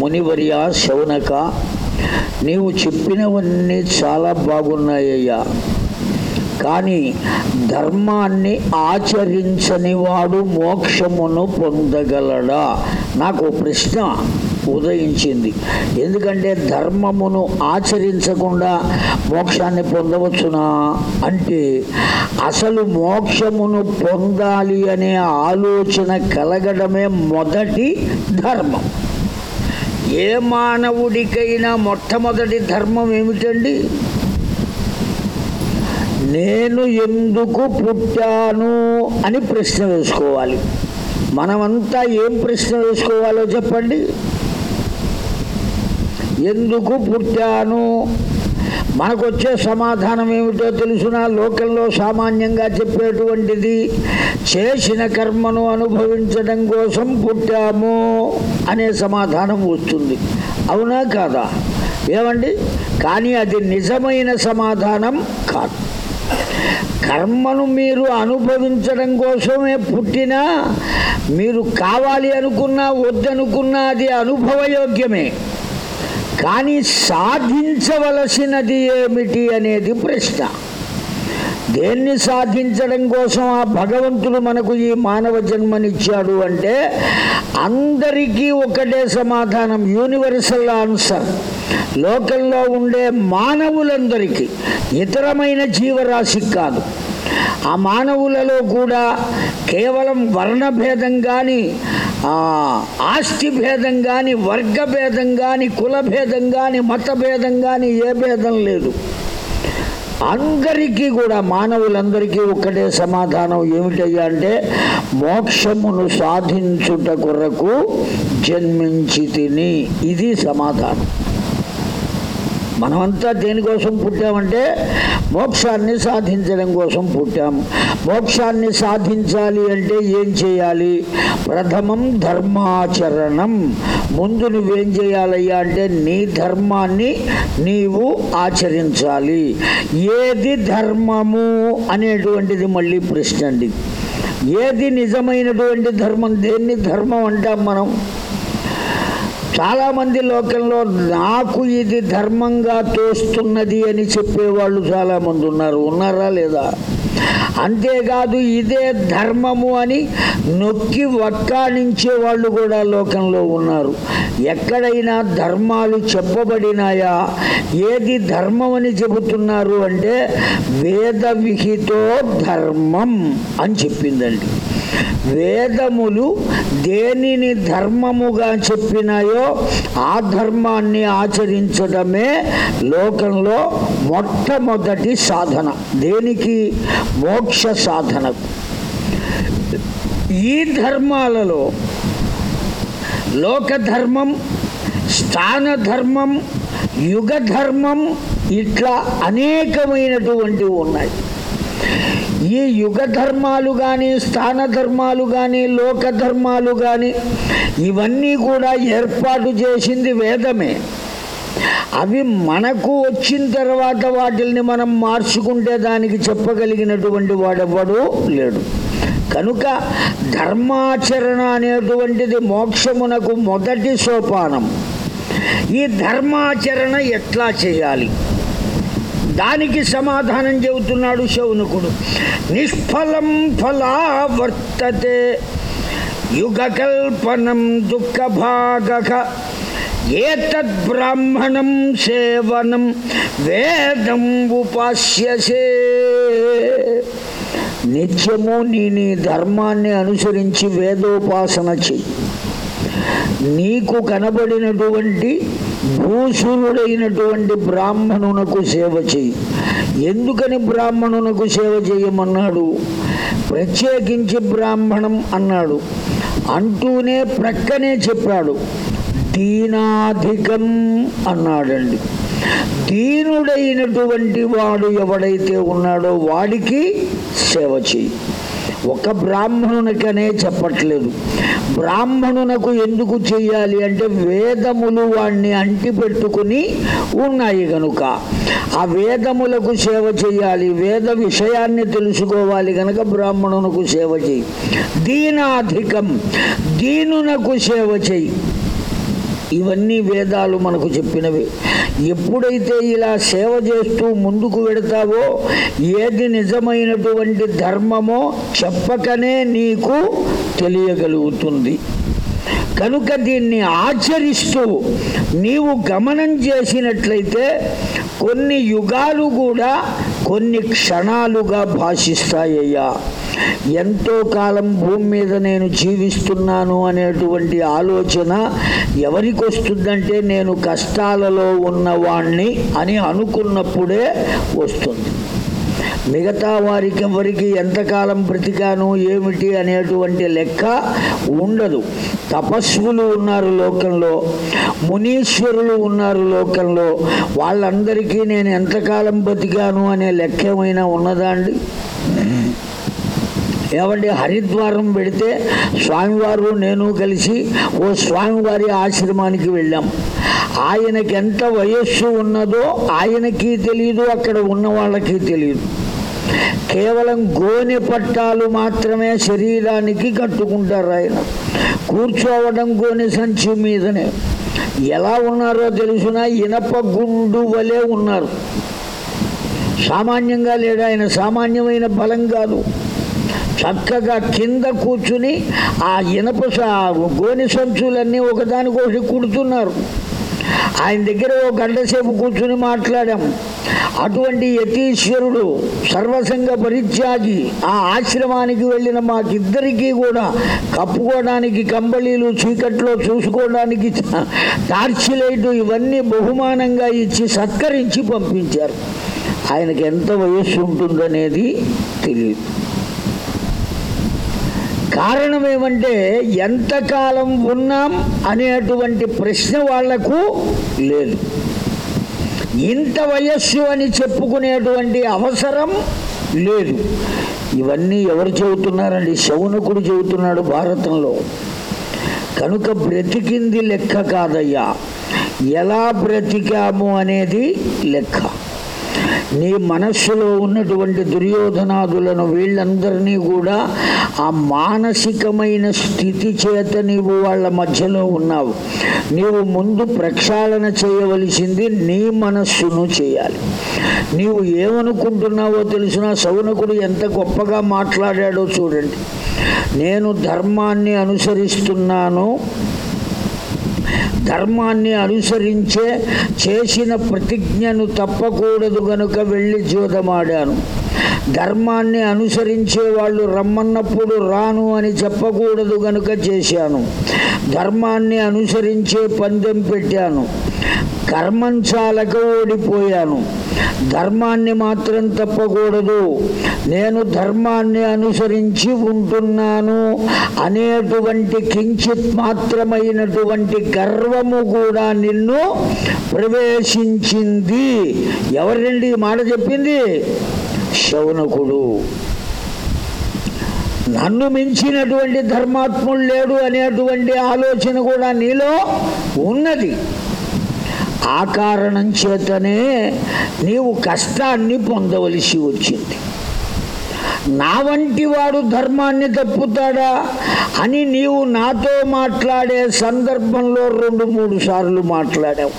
[SPEAKER 1] మునివర్య శౌనక నీవు చెప్పినవన్నీ చాలా బాగున్నాయ్యా కానీ ధర్మాన్ని ఆచరించని వాడు మోక్షమును పొందగలడా నాకు ప్రశ్న ఉదయించింది ఎందుకంటే ధర్మమును ఆచరించకుండా మోక్షాన్ని పొందవచ్చునా అంటే అసలు మోక్షమును పొందాలి అనే ఆలోచన కలగడమే మొదటి ధర్మం ఏ మానవుడికైనా మొట్టమొదటి ధర్మం ఏమిటండి నేను ఎందుకు పుట్టాను అని ప్రశ్న వేసుకోవాలి మనమంతా ఏం ప్రశ్న వేసుకోవాలో చెప్పండి ఎందుకు పుట్టాను మనకు వచ్చే సమాధానం ఏమిటో తెలుసునా లోకంలో సామాన్యంగా చెప్పేటువంటిది చేసిన కర్మను అనుభవించడం కోసం పుట్టాము అనే సమాధానం వస్తుంది అవునా కాదా ఏమండి కానీ అది నిజమైన సమాధానం కాదు కర్మను మీరు అనుభవించడం కోసమే పుట్టినా మీరు కావాలి అనుకున్నా వద్దనుకున్నా అది అనుభవయోగ్యమే కానీ సాధించవలసినది ఏమిటి అనేది ప్రశ్న దేన్ని సాధించడం కోసం ఆ భగవంతుడు మనకు ఈ మానవ జన్మనిచ్చాడు అంటే అందరికీ ఒకటే సమాధానం యూనివర్సల్ ఆన్సర్ లోకంలో ఉండే మానవులందరికీ ఇతరమైన జీవరాశికి కాదు ఆ మానవులలో కూడా కేవలం వర్ణభేదం కానీ ఆస్తి భేదం కానీ వర్గభేదం కానీ కులభేదం కానీ మతభేదం కానీ ఏ భేదం లేదు అందరికీ కూడా మానవులందరికీ ఒక్కటే సమాధానం ఏమిటయ్యా అంటే మోక్షమును సాధించుట కొరకు జన్మించి ఇది సమాధానం మనమంతా దేనికోసం పుట్టామంటే మోక్షాన్ని సాధించడం కోసం పుట్టాము మోక్షాన్ని సాధించాలి అంటే ఏం చేయాలి ప్రథమం ధర్మాచరణం ముందు నువ్వేం చేయాలయ్యా అంటే నీ ధర్మాన్ని నీవు ఆచరించాలి ఏది ధర్మము అనేటువంటిది మళ్ళీ ప్రశ్న అండి ఏది నిజమైనటువంటి ధర్మం దేన్ని ధర్మం అంటాం మనం చాలామంది లోకంలో నాకు ఇది ధర్మంగా తోస్తున్నది అని చెప్పేవాళ్ళు చాలామంది ఉన్నారు ఉన్నారా లేదా అంతేకాదు ఇదే ధర్మము అని నొక్కి వక్కాణించే వాళ్ళు కూడా లోకంలో ఉన్నారు ఎక్కడైనా ధర్మాలు చెప్పబడినాయా ఏది ధర్మం అని చెబుతున్నారు అంటే వేద విహితో ధర్మం అని చెప్పిందండి వేదములు దేనిని ధర్మముగా చెప్పినాయో ఆ ధర్మాన్ని ఆచరించడమే లోకంలో మొట్టమొదటి సాధన దేనికి మోక్ష సాధన ఈ ధర్మాలలో లోకధర్మం స్థాన ధర్మం యుగ ధర్మం ఇట్లా అనేకమైనటువంటివి ఉన్నాయి ఈ యుగ ధర్మాలు కానీ స్థాన ధర్మాలు కానీ లోక ధర్మాలు కానీ ఇవన్నీ కూడా ఏర్పాటు చేసింది వేదమే అవి మనకు వచ్చిన తర్వాత వాటిల్ని మనం మార్చుకుంటే దానికి చెప్పగలిగినటువంటి వాడెవ్వడు లేడు కనుక ధర్మాచరణ అనేటువంటిది మోక్షమునకు మొదటి సోపానం ఈ ధర్మాచరణ ఎట్లా చేయాలి దానికి సమాధానం చెబుతున్నాడు శౌనకుడు నిష్ఫలం ఫలా వర్తతే యుగకల్పనం దుఃఖభాగ ఏతద్బ్రాహ్మణం సేవనం వేదం ఉపాస్యసే నిత్యము నీ నీ ధర్మాన్ని అనుసరించి వేదోపాసన చెయ్యి నీకు కనబడినటువంటి భూసురుడైనటువంటి బ్రాహ్మణునకు సేవ చేయి ఎందుకని బ్రాహ్మణునకు సేవ చేయమన్నాడు ప్రత్యేకించి బ్రాహ్మణం అన్నాడు అంటూనే ప్రక్కనే చెప్పాడు దీనాధికం అన్నాడండి దీనుడైనటువంటి వాడు ఎవడైతే ఉన్నాడో వాడికి సేవ చేయి ఒక బ్రాహ్మణునికనే చెప్పట్లేదు బ్రాహ్మణునకు ఎందుకు చెయ్యాలి అంటే వేదములు వాణ్ణి అంటిపెట్టుకుని ఉన్నాయి గనుక ఆ వేదములకు సేవ చేయాలి వేద విషయాన్ని తెలుసుకోవాలి గనక బ్రాహ్మణునకు సేవ చేయి దీనాధికం దీనునకు సేవ చేయి ఇవన్నీ వేదాలు మనకు చెప్పినవి ఎప్పుడైతే ఇలా సేవ చేస్తూ ముందుకు వెడతావో ఏది నిజమైనటువంటి ధర్మమో చెప్పకనే నీకు తెలియగలుగుతుంది కనుక దీన్ని ఆచరిస్తూ నీవు గమనం చేసినట్లయితే కొన్ని యుగాలు కూడా కొన్ని క్షణాలుగా భాషిస్తాయ్యా ఎంతో కాలం భూమి మీద నేను జీవిస్తున్నాను అనేటువంటి ఆలోచన ఎవరికి వస్తుందంటే నేను కష్టాలలో ఉన్నవాణ్ణి అని అనుకున్నప్పుడే వస్తుంది మిగతా వారికి ఎవరికి ఎంతకాలం బ్రతికాను ఏమిటి అనేటువంటి లెక్క ఉండదు తపస్సులు ఉన్నారు లోకంలో మునీశ్వరులు ఉన్నారు లోకంలో వాళ్ళందరికీ నేను ఎంతకాలం బ్రతికాను అనే లెక్క ఏమైనా ఉన్నదా అండి ఏమంటే హరిద్వారం పెడితే స్వామివారు నేను కలిసి ఓ స్వామివారి ఆశ్రమానికి వెళ్ళాం ఆయనకి ఎంత వయస్సు ఉన్నదో ఆయనకి తెలియదు అక్కడ ఉన్న వాళ్ళకి తెలియదు కేవలం గోని పట్టాలు మాత్రమే శరీరానికి కట్టుకుంటారు ఆయన కూర్చోవడం గోనె సంచి మీదనే ఎలా ఉన్నారో తెలిసిన ఇనప గుండు వలె ఉన్నారు సామాన్యంగా లేడు ఆయన సామాన్యమైన బలం కాదు చక్కగా కింద కూర్చుని ఆ ఇనప గోని సంచులన్నీ ఒకదానికొకటి కుడుతున్నారు ఆయన దగ్గర ఓ గంట సేపు కూర్చుని మాట్లాడాం అటువంటి యతీశ్వరుడు సర్వసంగ పరిత్యాగి ఆ ఆశ్రమానికి వెళ్ళిన మాకిద్దరికీ కూడా కప్పుకోవడానికి కంబళీలు చీకట్లో చూసుకోవడానికి టార్చ్ లైట్ ఇవన్నీ బహుమానంగా ఇచ్చి సత్కరించి పంపించారు ఆయనకి ఎంత వయస్సు ఉంటుందనేది తెలియదు కారణం ఏమంటే ఎంతకాలం ఉన్నాం అనేటువంటి ప్రశ్న వాళ్లకు లేదు ఇంత వయస్సు అని చెప్పుకునేటువంటి అవసరం లేదు ఇవన్నీ ఎవరు చెబుతున్నారండి శౌనకుడు చెబుతున్నాడు భారతంలో కనుక బ్రతికింది లెక్క కాదయ్యా ఎలా బ్రతికాము అనేది లెక్క నీ మనస్సులో ఉన్నటువంటి దుర్యోధనాదులను వీళ్ళందరినీ కూడా ఆ మానసికమైన స్థితి చేత నీవు వాళ్ళ మధ్యలో ఉన్నావు నీవు ముందు ప్రక్షాళన చేయవలసింది నీ మనస్సును చేయాలి నీవు ఏమనుకుంటున్నావో తెలిసిన శౌనకుడు ఎంత గొప్పగా మాట్లాడాడో చూడండి నేను ధర్మాన్ని అనుసరిస్తున్నాను ధర్మాన్ని అనుసరించే చేసిన ప్రతిజ్ఞను తప్పకూడదు గనుక వెళ్ళి జోదమాడాను ధర్మాన్ని అనుసరించే వాళ్ళు రమ్మన్నప్పుడు రాను అని చెప్పకూడదు గనుక చేశాను ధర్మాన్ని అనుసరించే పందెం పెట్టాను కర్మం చాలక ఓడిపోయాను ధర్మాన్ని మాత్రం తప్పకూడదు నేను ధర్మాన్ని అనుసరించి ఉంటున్నాను అనేటువంటి కించిత్ మాత్రమైనటువంటి గర్వము కూడా నిన్ను ప్రవేశించింది ఎవరండి మాట చెప్పింది శౌనకుడు నన్ను మించినటువంటి ధర్మాత్ముడు లేడు అనేటువంటి ఆలోచన కూడా నీలో ఉన్నది ఆ కారణం చేతనే నీవు కష్టాన్ని పొందవలసి వచ్చింది నా వంటి వాడు ధర్మాన్ని తప్పుతాడా అని నీవు నాతో మాట్లాడే సందర్భంలో రెండు మూడు సార్లు మాట్లాడావు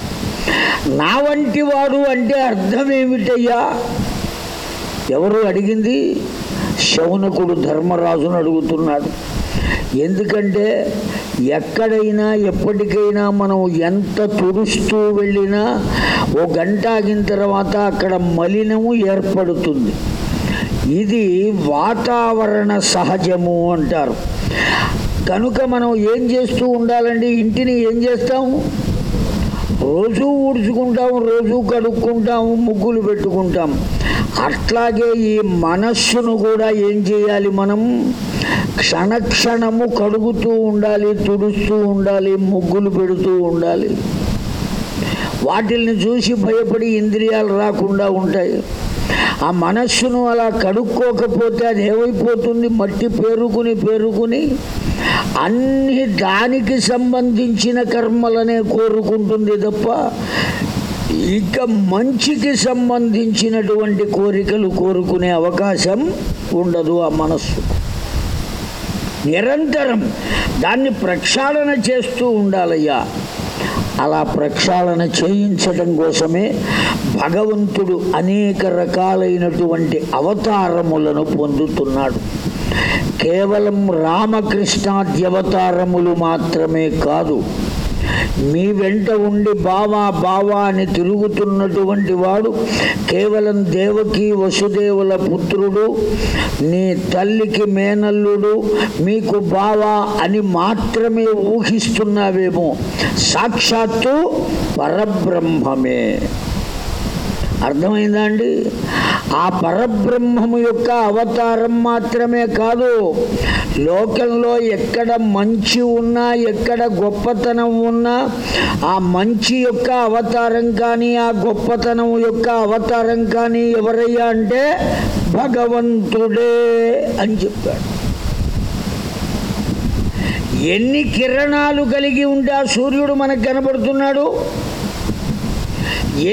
[SPEAKER 1] నా వంటి వాడు అంటే అర్థం ఏమిటయ్యా ఎవరు అడిగింది శౌనకుడు ధర్మరాజును అడుగుతున్నాడు ఎందుకంటే ఎక్కడైనా ఎప్పటికైనా మనం ఎంత తుడుస్తూ వెళ్ళినా ఓ గంట ఆగిన తర్వాత అక్కడ మలినము ఏర్పడుతుంది ఇది వాతావరణ సహజము అంటారు కనుక మనం ఏం చేస్తూ ఉండాలండి ఇంటిని ఏం చేస్తాము రోజు ఊడ్చుకుంటాం రోజు కడుక్కుంటాము ముగ్గులు పెట్టుకుంటాం అట్లాగే ఈ మనస్సును కూడా ఏం చేయాలి మనం క్షణక్షణము కడుగుతూ ఉండాలి తుడుస్తూ ఉండాలి ముగ్గులు పెడుతూ ఉండాలి వాటిల్ని చూసి భయపడి ఇంద్రియాలు రాకుండా ఉంటాయి ఆ మనస్సును అలా కడుక్కోకపోతే అది ఏమైపోతుంది మట్టి పేరుకుని పేరుకుని అన్ని దానికి సంబంధించిన కర్మలనే కోరుకుంటుంది తప్ప ఇక మంచికి సంబంధించినటువంటి కోరికలు కోరుకునే అవకాశం ఉండదు ఆ మనస్సు నిరంతరం దాన్ని ప్రక్షాళన చేస్తూ ఉండాలయ్యా అలా ప్రక్షాళన చేయించడం కోసమే భగవంతుడు అనేక రకాలైనటువంటి అవతారములను పొందుతున్నాడు కేవలం రామకృష్ణాద్యవతారములు మాత్రమే కాదు మీ వెంట ఉండి బావా బావా అని తిరుగుతున్నటువంటి వాడు కేవలం దేవకి వసుదేవుల పుత్రుడు నీ తల్లికి మేనల్లుడు మీకు బావా అని మాత్రమే ఊహిస్తున్నావేమో సాక్షాత్తు పరబ్రహ్మమే అర్థమైందా అండి ఆ పరబ్రహ్మము యొక్క అవతారం మాత్రమే కాదు లోకంలో ఎక్కడ మంచి ఉన్నా ఎక్కడ గొప్పతనం ఉన్నా ఆ మంచి యొక్క అవతారం కానీ ఆ గొప్పతనం యొక్క అవతారం కానీ ఎవరయ్యా అంటే భగవంతుడే అని చెప్పాడు ఎన్ని కిరణాలు కలిగి ఉంటే ఆ సూర్యుడు మనకు కనబడుతున్నాడు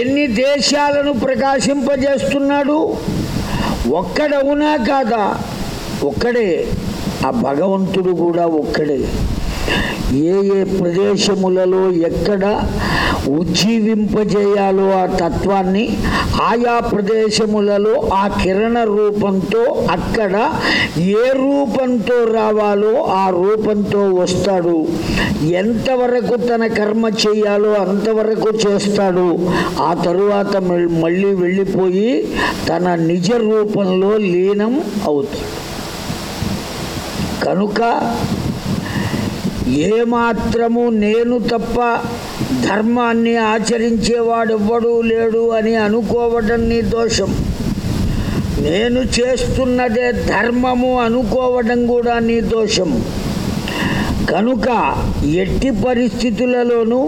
[SPEAKER 1] ఎన్ని దేశాలను ప్రకాశింపజేస్తున్నాడు ఒక్కడవునా కాదా ఒక్కడే ఆ భగవంతుడు కూడా ఒక్కడే ఏ ఏ ప్రదేశములలో ఎక్కడ ఉజ్జీవింపజేయాలో ఆ తత్వాన్ని ఆయా ప్రదేశములలో ఆ కిరణ రూపంతో అక్కడ ఏ రూపంతో రావాలో ఆ రూపంతో వస్తాడు ఎంతవరకు తన కర్మ చేయాలో అంతవరకు చేస్తాడు ఆ తరువాత మళ్ళీ వెళ్ళిపోయి తన నిజ రూపంలో లీనం అవుతాడు కనుక ఏమాత్రము నేను తప్ప ధర్మాన్ని ఆచరించేవాడెవ్వడూ లేడు అని అనుకోవటం నీ దోషం నేను చేస్తున్నదే ధర్మము అనుకోవడం కూడా నీ దోషం కనుక ఎట్టి పరిస్థితులలోనూ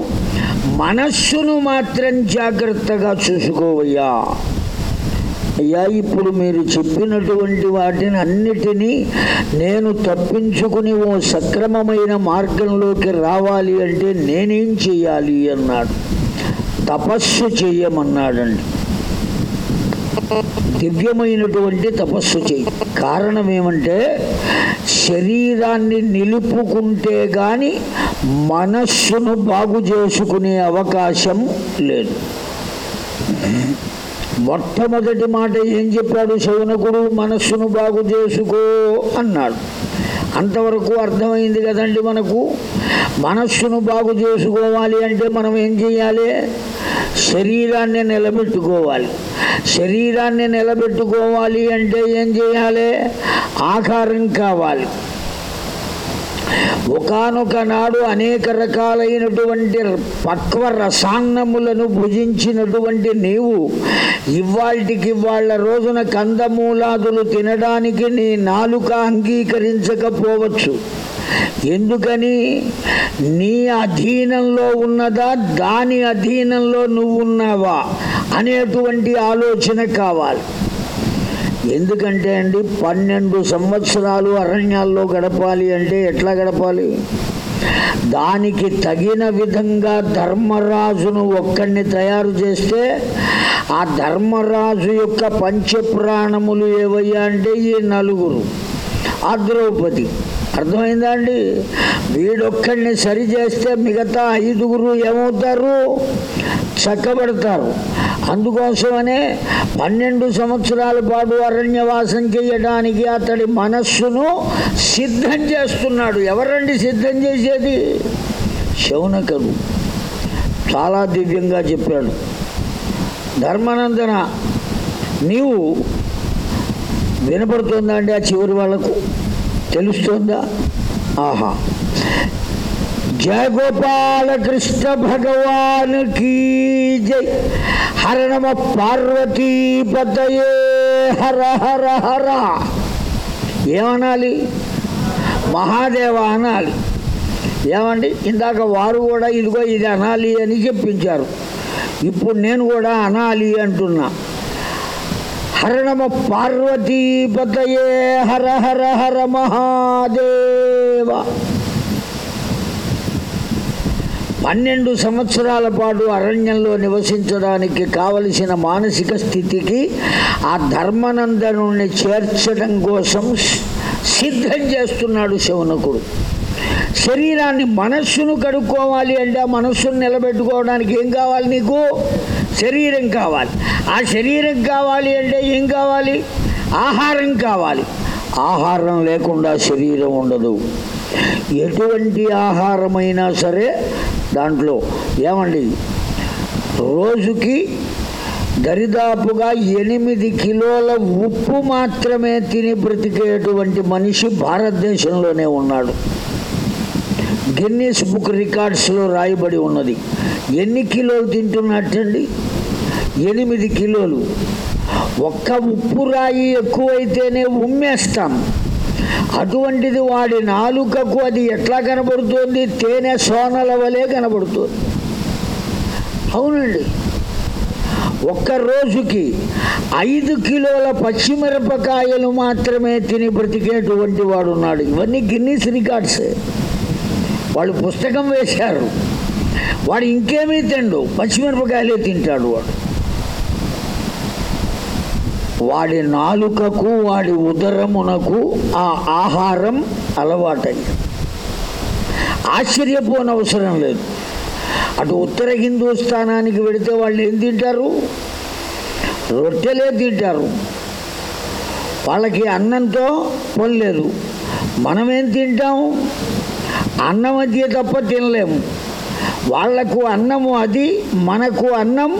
[SPEAKER 1] మనస్సును మాత్రం జాగ్రత్తగా చూసుకోవయ్యా అయ్యా ఇప్పుడు మీరు చెప్పినటువంటి వాటిని అన్నిటినీ నేను తప్పించుకుని ఓ సక్రమమైన మార్గంలోకి రావాలి అంటే నేనేం చేయాలి అన్నాడు తపస్సు చేయమన్నాడండి దివ్యమైనటువంటి తపస్సు చేయి కారణం ఏమంటే శరీరాన్ని నిలుపుకుంటే గాని మనస్సును బాగు చేసుకునే అవకాశం లేదు మొట్టమొదటి మాట ఏం చెప్పాడు శౌనకుడు మనస్సును బాగు చేసుకో అన్నాడు అంతవరకు అర్థమైంది కదండి మనకు మనస్సును బాగు చేసుకోవాలి అంటే మనం ఏం చేయాలి శరీరాన్ని నిలబెట్టుకోవాలి శరీరాన్ని నిలబెట్టుకోవాలి అంటే ఏం చేయాలి ఆకారం కావాలి ఒకనొక నాడు అనేక రకాలైనటువంటి పక్వ రసాన్నములను భుజించినటువంటి నీవు ఇవాళ్ళ రోజున కందమూలాదులు తినడానికి నీ నాలుక అంగీకరించకపోవచ్చు ఎందుకని నీ అధీనంలో ఉన్నదా దాని అధీనంలో నువ్వున్నావా అనేటువంటి ఆలోచన కావాలి ఎందుకంటే అండి పన్నెండు సంవత్సరాలు అరణ్యాల్లో గడపాలి అంటే ఎట్లా గడపాలి దానికి తగిన విధంగా ధర్మరాజును ఒక్కడిని తయారు చేస్తే ఆ ధర్మరాజు యొక్క పంచప్రాణములు ఏవయ్యా అంటే ఈ నలుగురు ఆద్రౌపది అర్థమైందా అండి వీడొక్కడిని చేస్తే మిగతా ఐదుగురు ఏమవుతారు చక్కబడతారు అందుకోసమనే పన్నెండు సంవత్సరాల పాటు అరణ్యవాసం చేయడానికి అతడి మనస్సును సిద్ధం చేస్తున్నాడు ఎవరండి సిద్ధం చేసేది శౌనకరు చాలా దివ్యంగా చెప్పాడు ధర్మానందన నీవు వినపడుతుందా అండి ఆ చివరి వాళ్ళకు తెలుస్తుందా ఆహా జయగోపాలకృష్ణ భగవాన్ కీ జై హర నమ పార్వతీపతయే హర హర హర ఏమనాలి మహాదేవ అనాలి ఏమండి ఇందాక వారు కూడా ఇదిగో ఇది అనాలి అని చెప్పించారు ఇప్పుడు నేను కూడా అనాలి అంటున్నా హర నమ పార్వతీపతయే హర హర హర మహాదేవ పన్నెండు సంవత్సరాల పాటు అరణ్యంలో నివసించడానికి కావలసిన మానసిక స్థితికి ఆ ధర్మనందను చేర్చడం కోసం సిద్ధం చేస్తున్నాడు శౌనకుడు శరీరాన్ని మనస్సును కడుక్కోవాలి అంటే ఆ మనస్సును నిలబెట్టుకోవడానికి ఏం కావాలి నీకు శరీరం కావాలి ఆ శరీరం కావాలి అంటే ఏం కావాలి ఆహారం కావాలి ఆహారం లేకుండా శరీరం ఉండదు ఎటువంటి ఆహారమైనా సరే దాంట్లో ఏమండి రోజుకి దరిదాపుగా ఎనిమిది కిలోల ఉప్పు మాత్రమే తిని బ్రతికేటువంటి మనిషి భారతదేశంలోనే ఉన్నాడు గిన్నీస్ బుక్ రికార్డ్స్లో రాయబడి ఉన్నది ఎన్ని కిలోలు తింటున్నట్టండి ఎనిమిది కిలోలు ఒక్క ఉప్పు రాయి ఎక్కువైతేనే ఉమ్మేస్తాం అటువంటిది వాడి నాలుకకు అది ఎట్లా కనబడుతోంది తేనె సోనల వలె కనబడుతుంది అవునండి ఒక్క రోజుకి ఐదు కిలోల పచ్చిమిరపకాయలు మాత్రమే తిని బ్రతికేటువంటి వాడున్నాడు ఇవన్నీ గిన్నీస్ రికార్డ్సే వాళ్ళు పుస్తకం వేశారు వాడు ఇంకేమీ తిండు పచ్చిమిరపకాయలే తింటాడు వాడు వాడి నాలుకకు వాడి ఉదరమునకు ఆ ఆహారం అలవాటై ఆశ్చర్యపోనవసరం లేదు అటు ఉత్తర హిందూస్థానానికి వెడితే వాళ్ళు ఏం తింటారు రొట్టెలే తింటారు వాళ్ళకి అన్నంతో పొల్లేదు మనమేం తింటాం అన్నం అదే తప్ప తినలేము వాళ్లకు అన్నము అది మనకు అన్నం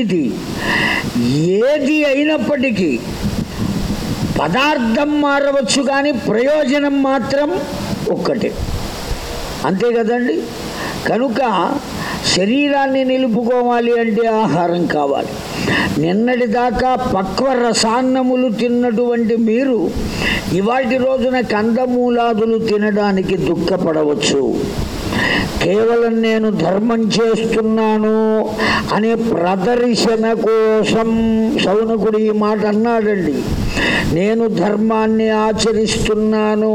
[SPEAKER 1] ఇది ఏది అయినప్పటికీ పదార్థం మారవచ్చు కానీ ప్రయోజనం మాత్రం ఒక్కటే అంతే కదండి కనుక శరీరాన్ని నిలుపుకోవాలి అంటే ఆహారం కావాలి నిన్నటిదాకా పక్వ రసాన్నములు తిన్నటువంటి మీరు ఇవాటి రోజున కందమూలాదులు తినడానికి దుఃఖపడవచ్చు కేవలం నేను ధర్మం చేస్తున్నాను అనే ప్రదర్శన కోసం శౌనకుడు ఈ మాట అన్నాడండి నేను ధర్మాన్ని ఆచరిస్తున్నాను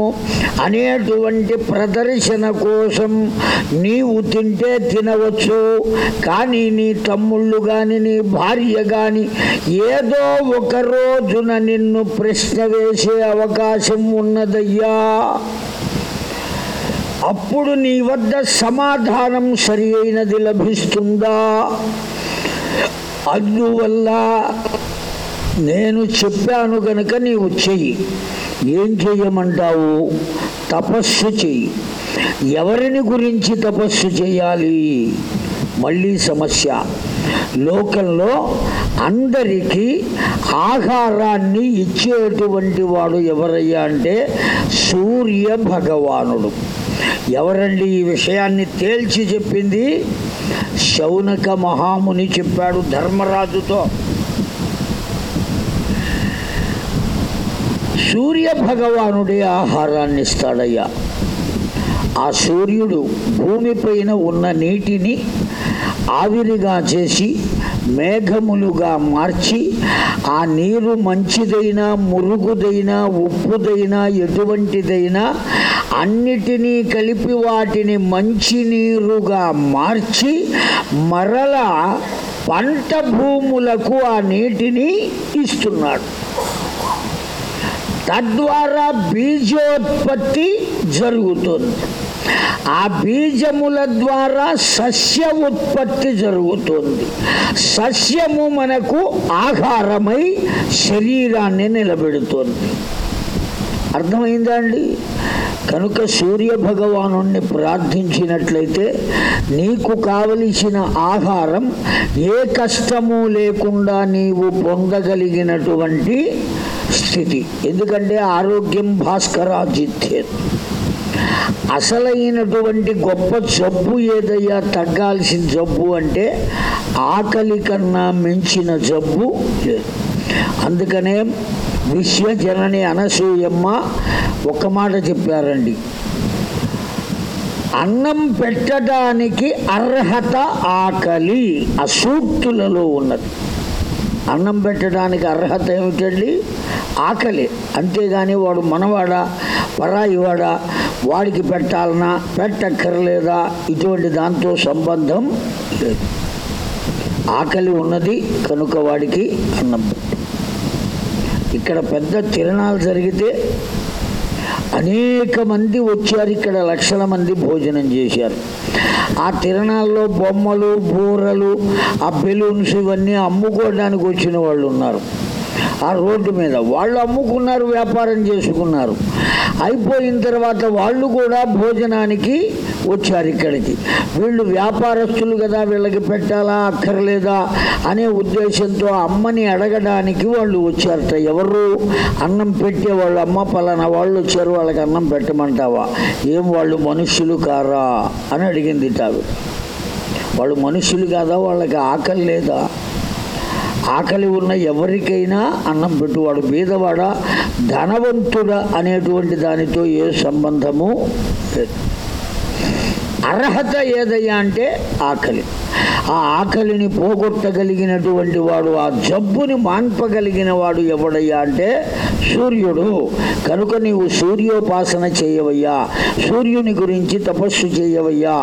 [SPEAKER 1] అనేటువంటి ప్రదర్శన కోసం నీవు తింటే తినవచ్చు కానీ నీ తమ్ముళ్ళు కానీ నీ భార్య కానీ ఏదో ఒక రోజున నిన్ను ప్రశ్న వేసే అవకాశం ఉన్నదయ్యా అప్పుడు నీ వద్ద సమాధానం సరి అయినది లభిస్తుందా అందువల్ల నేను చెప్పాను గనుక నీవు చెయ్యి ఏం చెయ్యమంటావు తపస్సు చెయ్యి ఎవరిని గురించి తపస్సు చేయాలి మళ్ళీ సమస్య లోకంలో అందరికీ ఆహారాన్ని ఇచ్చేటువంటి వాడు ఎవరయ్యా అంటే సూర్య భగవానుడు ఎవరండి ఈ విషయాన్ని తేల్చి చెప్పింది శౌనక మహాముని చెప్పాడు ధర్మరాజుతో సూర్య భగవానుడే ఆహారాన్ని ఇస్తాడయ్యా ఆ సూర్యుడు భూమిపైన ఉన్న నీటిని ఆవిరిగా చేసి మేఘములుగా మార్చి ఆ నీరు మంచిదైనా మురుగుదైనా ఉప్పుదైనా ఎటువంటిదైనా అన్నిటినీ కలిపి వాటిని మంచినీరుగా మార్చి మరల పంట భూములకు ఆ నీటిని ఇస్తున్నాడు తద్వారా బీజోత్పత్తి జరుగుతుంది ఆ బీజముల ద్వారా సస్య ఉత్పత్తి జరుగుతుంది సస్యము మనకు ఆహారమై శరీరాన్ని నిలబెడుతుంది అర్థమైందా అండి కనుక సూర్య భగవాను ప్రార్థించినట్లయితే నీకు కావలసిన ఆహారం ఏ కష్టము లేకుండా నీవు పొందగలిగినటువంటి స్థితి ఎందుకంటే ఆరోగ్యం భాస్కరాజిత్యే అసలైనటువంటి గొప్ప జబ్బు ఏదయ్యా తగ్గాల్సిన జబ్బు అంటే ఆకలి కన్నా మించిన జబ్బు లేదు అందుకనే విశ్వజనని అనసూయమ్మ ఒక మాట చెప్పారండి అన్నం పెట్టడానికి అర్హత ఆకలి అసూక్తులలో ఉన్నది అన్నం పెట్టడానికి అర్హత ఏమిటండి ఆకలి అంతేగాని వాడు మనవాడా పరాయివాడా వాడికి పెట్టాలనా పెట్టక్కర్లేదా ఇటువంటి దాంతో సంబంధం లేదు ఆకలి ఉన్నది కనుక వాడికి అన్నం ఇక్కడ పెద్ద తిరణాలు జరిగితే అనేక మంది వచ్చారు ఇక్కడ లక్షల మంది భోజనం చేశారు ఆ తిరణాల్లో బొమ్మలు బూరలు ఆ బెలూన్స్ ఇవన్నీ అమ్ముకోవడానికి వచ్చిన వాళ్ళు ఉన్నారు ఆ రోడ్డు మీద వాళ్ళు అమ్ముకున్నారు వ్యాపారం చేసుకున్నారు అయిపోయిన తర్వాత వాళ్ళు కూడా భోజనానికి వచ్చారు ఇక్కడికి వీళ్ళు వ్యాపారస్తులు కదా వీళ్ళకి పెట్టాలా అక్కర్లేదా అనే ఉద్దేశంతో అమ్మని అడగడానికి వాళ్ళు వచ్చారట ఎవరు అన్నం పెట్టే వాళ్ళు అమ్మ పలానా వాళ్ళు వచ్చారు వాళ్ళకి అన్నం పెట్టమంటావా ఏం వాళ్ళు మనుషులు కారా అని అడిగింది తావి వాళ్ళు మనుషులు కాదా వాళ్ళకి ఆకలి లేదా ఆకలి ఉన్న ఎవరికైనా అన్నం పెట్టువాడు బీదవాడ ధనవంతుడ అనేటువంటి దానితో ఏ సంబంధము లేదు అర్హత ఏదయ్యా అంటే ఆకలి ఆ ఆకలిని పోగొట్టగలిగినటువంటి వాడు ఆ జబ్బుని మాన్పగలిగిన వాడు ఎవడయ్యా అంటే సూర్యుడు కనుక నీవు సూర్యోపాసన చేయవయ్యా సూర్యుని గురించి తపస్సు చేయవయ్యా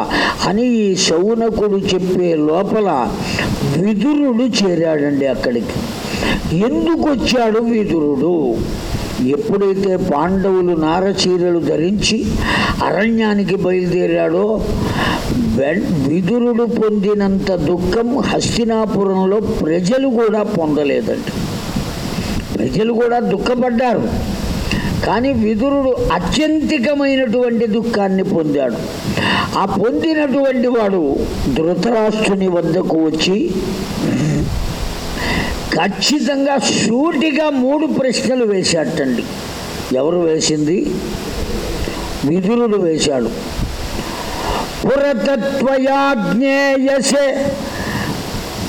[SPEAKER 1] అని ఈ శౌనకుడు చెప్పే లోపల విదురుడు చేరాడండి అక్కడికి ఎందుకు వచ్చాడు విదురుడు ఎప్పుడైతే పాండవులు నారచీరలు ధరించి అరణ్యానికి బయలుదేరాడో విదురుడు పొందినంత దుఃఖం హస్తినాపురంలో ప్రజలు కూడా పొందలేదంట ప్రజలు కూడా దుఃఖపడ్డారు కానీ విదురుడు అత్యంతికమైనటువంటి దుఃఖాన్ని పొందాడు ఆ పొందినటువంటి వాడు ధృతరాష్ట్రుని వద్దకు వచ్చి ఖచ్చితంగా సూటిగా మూడు ప్రశ్నలు వేశాటండి ఎవరు వేసింది విదురుడు వేశాడు పురతత్వయాజ్ఞేయసే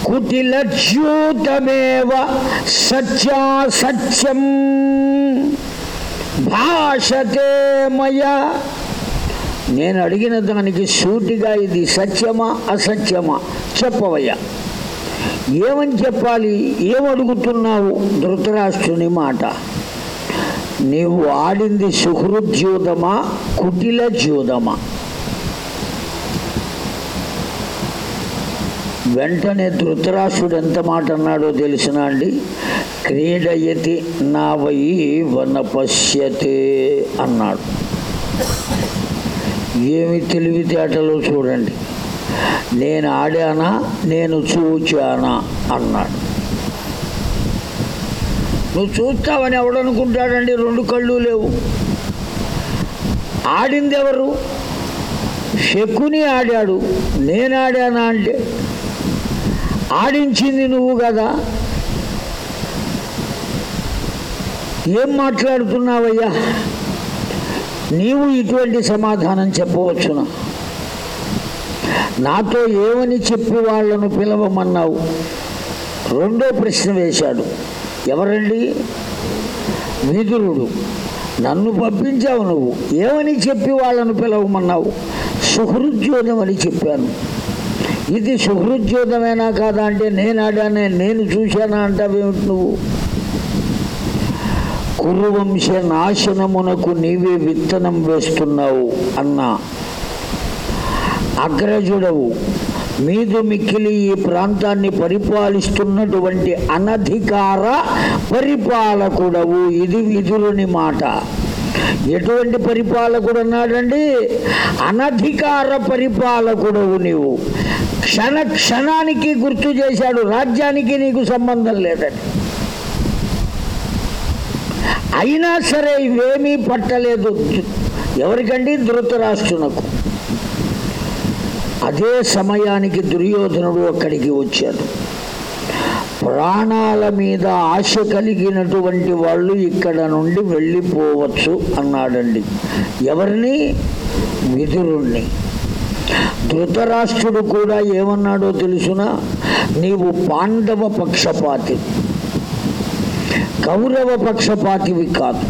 [SPEAKER 1] కుటిలచ్యూతమేవ సత్యాసత్యం భాషతే నేను అడిగిన దానికి సూటిగా ఇది సత్యమా అసత్యమా చెప్పవయ్యా ఏమని చెప్పాలి ఏమడుగుతున్నావు ధృతరాష్ట్రుని మాట నీవు ఆడింది సుహృద్యూతమా కుటిల జ్యూతమా వెంటనే ధృతరాశుడు ఎంత మాట అన్నాడో తెలిసిన అండి క్రీడయతి నావయి వనపశ్యతే అన్నాడు ఏమి తెలివితేటలో చూడండి నేను ఆడానా నేను చూచానా అన్నాడు నువ్వు చూస్తావని ఎవడనుకుంటాడండి రెండు కళ్ళు లేవు ఆడింది ఎవరు శకుని ఆడాడు నేను ఆడానా అంటే ఆడించింది నువ్వు కదా ఏం మాట్లాడుతున్నావయ్యా నీవు ఇటువంటి సమాధానం చెప్పవచ్చునా నాతో ఏమని చెప్పి వాళ్ళను పిలవమన్నావు రెండో ప్రశ్న వేశాడు ఎవరండి విదురుడు నన్ను పంపించావు నువ్వు ఏమని చెప్పి వాళ్ళను పిలవమన్నావు సుహృద్యోగం అని చెప్పాను ఇది సుహృద్యోగమేనా కాదా అంటే నేను ఆడానే నేను చూశానా ఏమిటి నువ్వు కురువంశ నాశనమునకు నీవే విత్తనం వేస్తున్నావు అన్నా అగ్రజుడవు మీదు మిక్కిలి ఈ ప్రాంతాన్ని పరిపాలిస్తున్నటువంటి అనధికార పరిపాలకుడవు ఇది విధులుని మాట ఎటువంటి పరిపాలకుడు అన్నాడండి అనధికార పరిపాలకుడవు నీవు క్షణ క్షణానికి గుర్తు చేశాడు రాజ్యానికి నీకు సంబంధం లేదని అయినా సరే ఇవేమీ పట్టలేదు ఎవరికండి ధృతరాష్ట్రునకు అదే సమయానికి దుర్యోధనుడు అక్కడికి వచ్చాడు ప్రాణాల మీద ఆశ కలిగినటువంటి వాళ్ళు ఇక్కడ నుండి వెళ్ళిపోవచ్చు అన్నాడండి ఎవరిని విధురుణ్ణి ధృతరాష్ట్రుడు కూడా ఏమన్నాడో తెలుసునా నీవు పాండవ పక్షపాతి కౌరవ పక్షపాతివి కాదు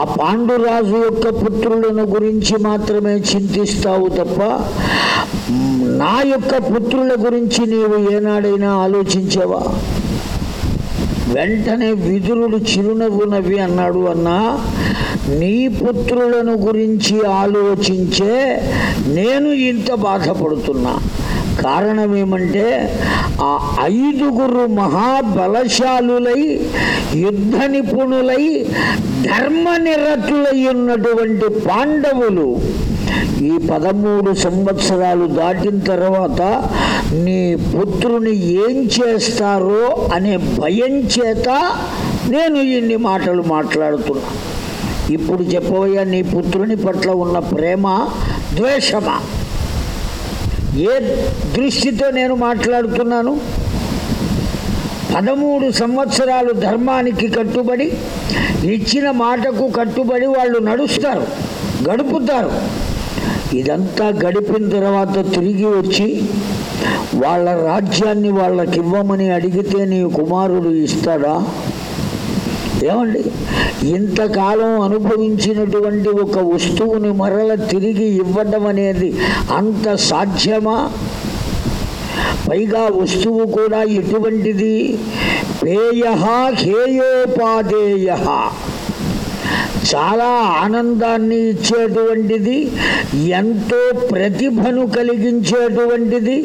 [SPEAKER 1] ఆ పాండురాజు యొక్క పుత్రులను గురించి మాత్రమే చింతిస్తావు తప్ప నా యొక్క పుత్రుల గురించి నీవు ఏనాడైనా ఆలోచించావా వెంటనే విదురుడు చిరునవ్వు నవ్వి అన్నాడు అన్నా నీ పుత్రులను గురించి ఆలోచించే నేను ఇంత బాధపడుతున్నా కారణం ఏమంటే ఆ ఐదుగురు మహాబలశాలులై యుద్ధ నిపుణులై ధర్మ నిరతులై ఉన్నటువంటి పాండవులు ఈ పదమూడు సంవత్సరాలు దాటిన తర్వాత నీ పుత్రుని ఏం చేస్తారో అనే భయం చేత నేను ఇన్ని మాటలు మాట్లాడుతున్నా ఇప్పుడు చెప్పబోయే నీ పుత్రుని పట్ల ఉన్న ప్రేమ ద్వేషమా ఏ దృష్టితో నేను మాట్లాడుతున్నాను పదమూడు సంవత్సరాలు ధర్మానికి కట్టుబడి ఇచ్చిన మాటకు కట్టుబడి వాళ్ళు నడుస్తారు గడుపుతారు ఇదంతా గడిపిన తర్వాత తిరిగి వచ్చి వాళ్ళ రాజ్యాన్ని వాళ్ళకి ఇవ్వమని అడిగితే నీ కుమారుడు ఇస్తాడా ఏమండి ఇంతకాలం అనుభవించినటువంటి ఒక వస్తువుని మరల తిరిగి ఇవ్వడం అనేది అంత సాధ్యమా పైగా వస్తువు కూడా ఎటువంటిది పేయ హేయోపాదేయ చాలా ఆనందాన్ని ఇచ్చేటువంటిది ఎంతో ప్రతిభను కలిగించేటువంటిది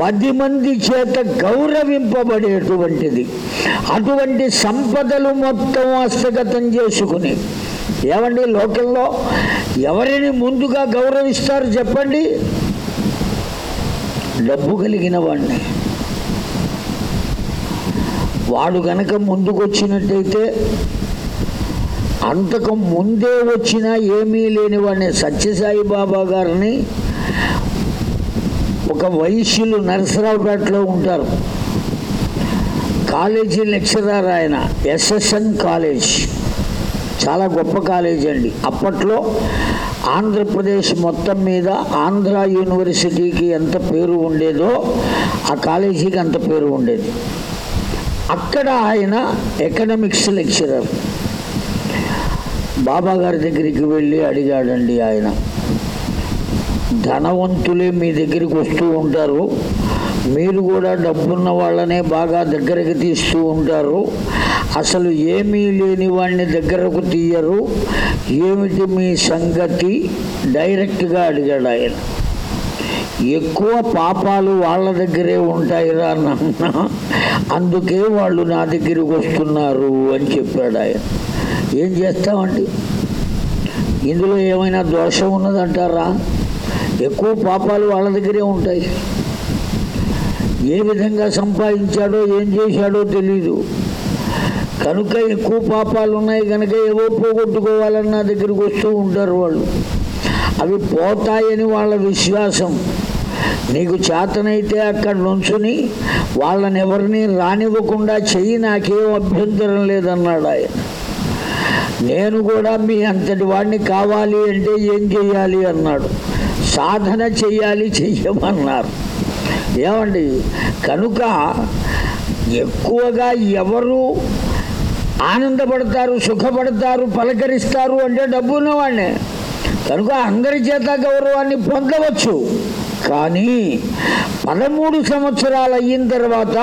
[SPEAKER 1] పది మంది చేత గౌరవింపబడేటువంటిది అటువంటి సంపదలు మొత్తం హస్తగతం చేసుకుని ఏమండి లోకల్లో ఎవరిని ముందుగా గౌరవిస్తారు చెప్పండి డబ్బు కలిగిన వాడిని వాడు గనక ముందుకొచ్చినట్టయితే అంతకు ముందే వచ్చినా ఏమీ లేని వాడిని సత్యసాయి బాబా గారిని ఒక వైశ్యులు నరసరావుపేటలో ఉంటారు కాలేజీ లెక్చరర్ ఆయన ఎస్ఎస్ఎన్ కాలేజ్ చాలా గొప్ప కాలేజ్ అండి అప్పట్లో ఆంధ్రప్రదేశ్ మొత్తం మీద ఆంధ్ర యూనివర్సిటీకి ఎంత పేరు ఉండేదో ఆ కాలేజీకి అంత పేరు ఉండేది అక్కడ ఆయన ఎకనమిక్స్ లెక్చరర్ బాబాగారి దగ్గరికి వెళ్ళి అడిగాడండి ఆయన ధనవంతులే మీ దగ్గరికి వస్తూ ఉంటారు మీరు కూడా డబ్బున్న వాళ్ళనే బాగా దగ్గరకు తీస్తూ ఉంటారు అసలు ఏమీ లేని వాడిని దగ్గరకు తీయరు ఏమిటి మీ సంగతి డైరెక్ట్గా అడిగాడు ఆయన ఎక్కువ పాపాలు వాళ్ళ దగ్గరే ఉంటాయిరా అన్న అందుకే వాళ్ళు నా దగ్గరికి వస్తున్నారు అని చెప్పాడు ఆయన ఏం చేస్తామండి ఇందులో ఏమైనా దోషం ఉన్నదంటారా ఎక్కువ పాపాలు వాళ్ళ దగ్గరే ఉంటాయి ఏ విధంగా సంపాదించాడో ఏం చేశాడో తెలీదు కనుక ఎక్కువ పాపాలు ఉన్నాయి కనుక ఏవో పోగొట్టుకోవాలన్న దగ్గరికి వస్తూ ఉంటారు వాళ్ళు అవి పోతాయని వాళ్ళ విశ్వాసం నీకు చేతనైతే అక్కడ నుంచుని వాళ్ళని ఎవరిని రానివ్వకుండా చెయ్యి నాకేం అభ్యంతరం లేదన్నాడు ఆయన నేను కూడా మీ అంతటి వాడిని కావాలి అంటే ఏం చేయాలి అన్నాడు సాధన చేయాలి చెయ్యమన్నారు ఏమండి కనుక ఎక్కువగా ఎవరు ఆనందపడతారు సుఖపడతారు పలకరిస్తారు అంటే డబ్బు ఉన్నవాడినే కనుక అందరి చేత గౌరవాన్ని పొందవచ్చు కానీ పదమూడు సంవత్సరాలు అయిన తర్వాత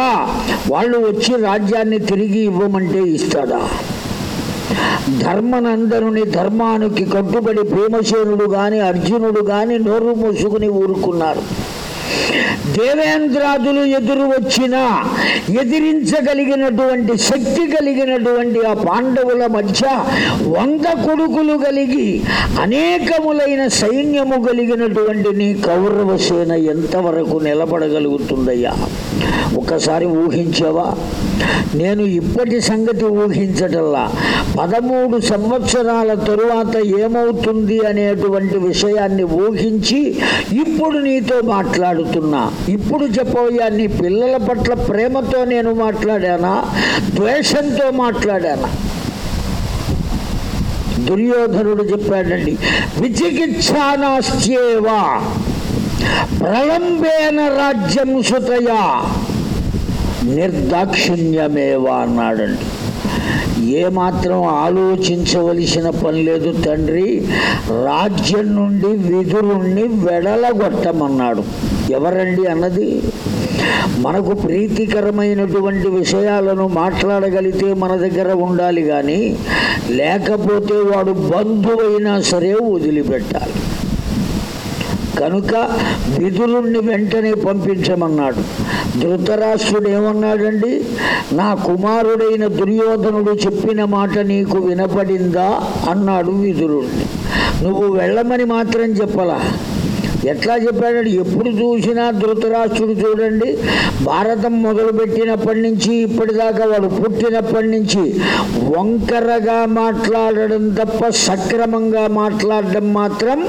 [SPEAKER 1] వాళ్ళు వచ్చి రాజ్యాన్ని తిరిగి ఇవ్వమంటే ఇస్తాడా ధర్మనందనుని ధర్మానికి కట్టుబడి భీమసేనుడు గాని అర్జునుడు గాని నోరు మూసుకుని ఊరుకున్నారు దేవేంద్రాదులు ఎదురు వచ్చినా ఎదిరించగలిగినటువంటి శక్తి కలిగినటువంటి ఆ పాండవుల మధ్య వంద కొడుకులు కలిగి అనేకములైన సైన్యము కలిగినటువంటి నీ కౌరవ సేన ఎంతవరకు నిలబడగలుగుతుందయ్యా ఒక్కసారి ఊహించావా నేను ఇప్పటి సంగతి ఊహించటల్లా పదమూడు సంవత్సరాల తరువాత ఏమవుతుంది అనేటువంటి విషయాన్ని ఊహించి ఇప్పుడు నీతో మాట్లాడుతున్నా ఇప్పుడు చెప్పబోయా నీ పిల్లల పట్ల ప్రేమతో నేను మాట్లాడానా ద్వేషంతో మాట్లాడానా దుర్యోధనుడు చెప్పాడండి విచికిత్సానాశ్చేవా ప్రళంబేన రాజ్యం సుతయా నిర్దాక్షిణ్యమేవా అన్నాడండి ఏమాత్రం ఆలోచించవలసిన పని లేదు తండ్రి రాజ్యం నుండి విధురుణ్ణి వెడలగొట్టమన్నాడు ఎవరండి అన్నది మనకు ప్రీతికరమైనటువంటి విషయాలను మాట్లాడగలిగితే మన దగ్గర ఉండాలి కానీ లేకపోతే వాడు బంధువైనా సరే వదిలిపెట్టాలి కనుక విధులుణ్ణి వెంటనే పంపించమన్నాడు ధృతరాష్ట్రుడు ఏమన్నాడండి నా కుమారుడైన దుర్యోధనుడు చెప్పిన మాట నీకు వినపడిందా అన్నాడు విదురుడిని నువ్వు వెళ్ళమని మాత్రం చెప్పలా ఎట్లా చెప్పాడంటే ఎప్పుడు చూసినా ధృతరాష్ట్రుడు చూడండి భారతం మొదలుపెట్టినప్పటి నుంచి ఇప్పటిదాకా వాడు పుట్టినప్పటి నుంచి వంకరగా మాట్లాడడం తప్ప సక్రమంగా మాట్లాడడం మాత్రం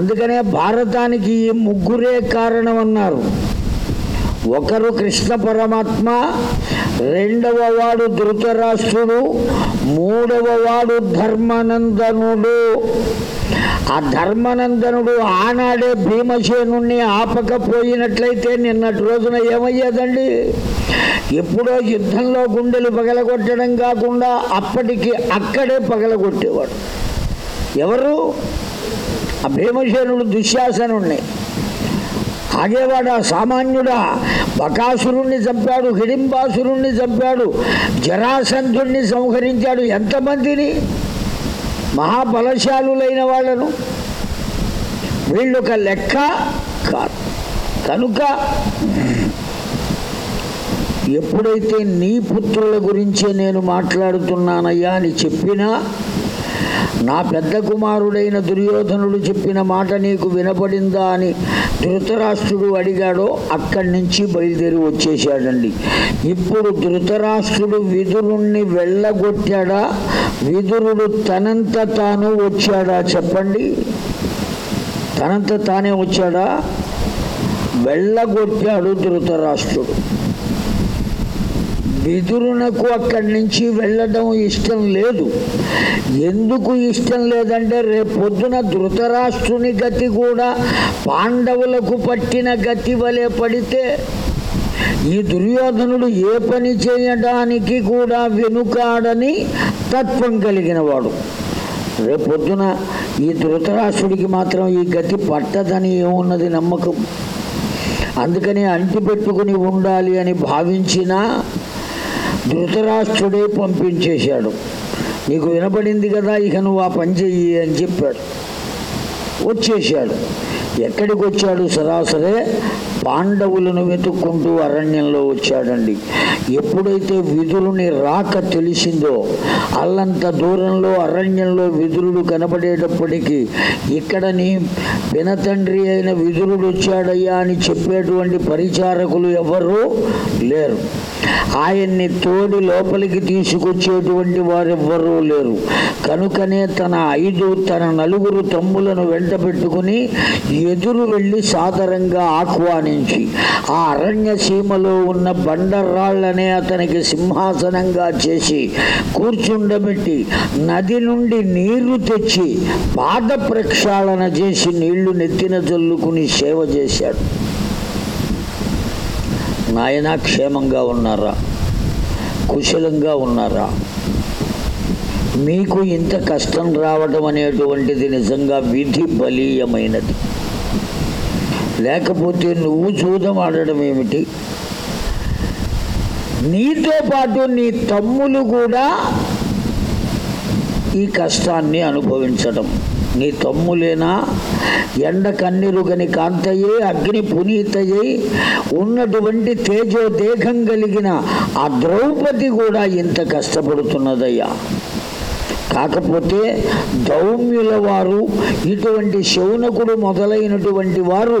[SPEAKER 1] అందుకనే భారతానికి ఈ ముగ్గురే కారణం అన్నారు ఒకరు కృష్ణ పరమాత్మ రెండవ వాడు ధృతరాష్ట్రుడు మూడవ వాడు ధర్మానందనుడు ఆ ధర్మానందనుడు ఆనాడే భీమసేనుణ్ణి ఆపకపోయినట్లయితే నిన్నటి రోజున ఏమయ్యేదండి ఎప్పుడో యుద్ధంలో గుండెలు పగలగొట్టడం కాకుండా అప్పటికి అక్కడే పగలగొట్టేవాడు ఎవరు ఆ భీమసేనుడు దుశ్శాసనుణ్ణి ఆ సామాన్యుడా బకాసురుణ్ణి చంపాడు హిడింబాసురుణ్ణి చంపాడు జరాసంధుణ్ణి సంహరించాడు ఎంతమందిని మహాబలశాలులైన వాళ్ళను వీళ్ళొక లెక్క కాదు కనుక ఎప్పుడైతే నీ పుత్రుల గురించే నేను మాట్లాడుతున్నానయ్యా అని చెప్పినా నా పెద్ద కుమారుడైన దుర్యోధనుడు చెప్పిన మాట నీకు వినపడిందా అని ధృతరాష్ట్రుడు అడిగాడో అక్కడి నుంచి బయలుదేరి వచ్చేసాడండి ఇప్పుడు ధృతరాష్ట్రుడు విధురుణ్ణి వెళ్ళగొట్టాడా విధురుడు తనంత తాను వచ్చాడా చెప్పండి తనంత తానే వచ్చాడా వెళ్ళగొట్టాడు ధృతరాష్ట్రుడు విదురునకు అక్కడి నుంచి వెళ్ళడం ఇష్టం లేదు ఎందుకు ఇష్టం లేదంటే రేపొద్దున ధృతరాష్ట్రుని గతి కూడా పాండవులకు పట్టిన గతి వలె పడితే ఈ దుర్యోధనుడు ఏ పని చేయడానికి కూడా వెనుకాడని తత్వం కలిగిన వాడు రేపొద్దున ఈ ధృతరాష్ట్రుడికి మాత్రం ఈ గతి పట్టదని ఏమున్నది నమ్మకం అందుకని అంటిపెట్టుకుని ఉండాలి అని భావించినా ధృతరాష్ట్రుడే పంపించేశాడు నీకు వినపడింది కదా ఇక నువ్వు ఆ పని చెయ్యి అని చెప్పాడు వచ్చేసాడు ఎక్కడికి వచ్చాడు సరాసరే పాండవులను వెతుక్కుంటూ అరణ్యంలో వచ్చాడండి ఎప్పుడైతే విధులుని రాక తెలిసిందో అల్లంత దూరంలో అరణ్యంలో విధులుడు కనపడేటప్పటికీ ఇక్కడని వినతండ్రి అయిన విధులుడు వచ్చాడయ్యా అని చెప్పేటువంటి పరిచారకులు ఎవరు లేరు ఆయన్ని తోడి లోపలికి తీసుకొచ్చేటువంటి వారెవ్వరూ లేరు కనుకనే తన ఐదు తన నలుగురు తమ్ములను వెంట పెట్టుకుని ఎదురు వెళ్ళి సాదరంగా ఆహ్వానించి ఆ అరణ్య సీమలో ఉన్న బండర్రాళ్లనే అతనికి సింహాసనంగా చేసి కూర్చుండబెట్టి నది నుండి నీరు తెచ్చి పాద ప్రక్షాళన చేసి నీళ్లు నెత్తిన జల్లుకుని సేవ చేశాడు నాయన క్షేమంగా ఉన్నారా కుశలంగా ఉన్నారా మీకు ఇంత కష్టం రావడం అనేటువంటిది నిజంగా విధి బలీయమైనది లేకపోతే నువ్వు జూదం ఆడడం ఏమిటి నీతో పాటు నీ తమ్ములు కూడా ఈ కష్టాన్ని అనుభవించడం నీ తమ్ములేనా ఎండ కన్నీరుగని కాంతయ్యే అగ్ని పునీతయ్యే ఉన్నటువంటి తేజోదేహం కలిగిన ఆ ద్రౌపది కూడా ఇంత కష్టపడుతున్నదయ్యా కాకపోతే దౌమ్యుల వారు ఇటువంటి శౌనకుడు మొదలైనటువంటి వారు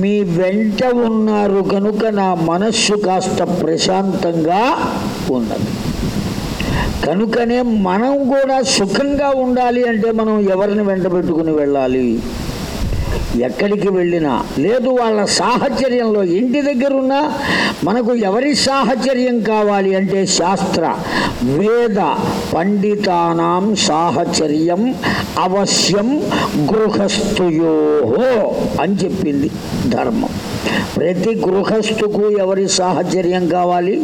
[SPEAKER 1] మీ వెంట ఉన్నారు కనుక నా మనస్సు కాస్త ప్రశాంతంగా ఉన్నది కనుకనే మనం కూడా సుఖంగా ఉండాలి అంటే మనం ఎవరిని వెంట పెట్టుకుని వెళ్ళాలి ఎక్కడికి వెళ్ళినా లేదు వాళ్ళ సాహచర్యంలో ఇంటి దగ్గరున్నా మనకు ఎవరి సాహచర్యం కావాలి అంటే శాస్త్ర వేద పండితానాం సాహచర్యం అవశ్యం గృహస్థుయో అని చెప్పింది ధర్మం ప్రతి గృహస్థుకు ఎవరి సాహచర్యం కావాలి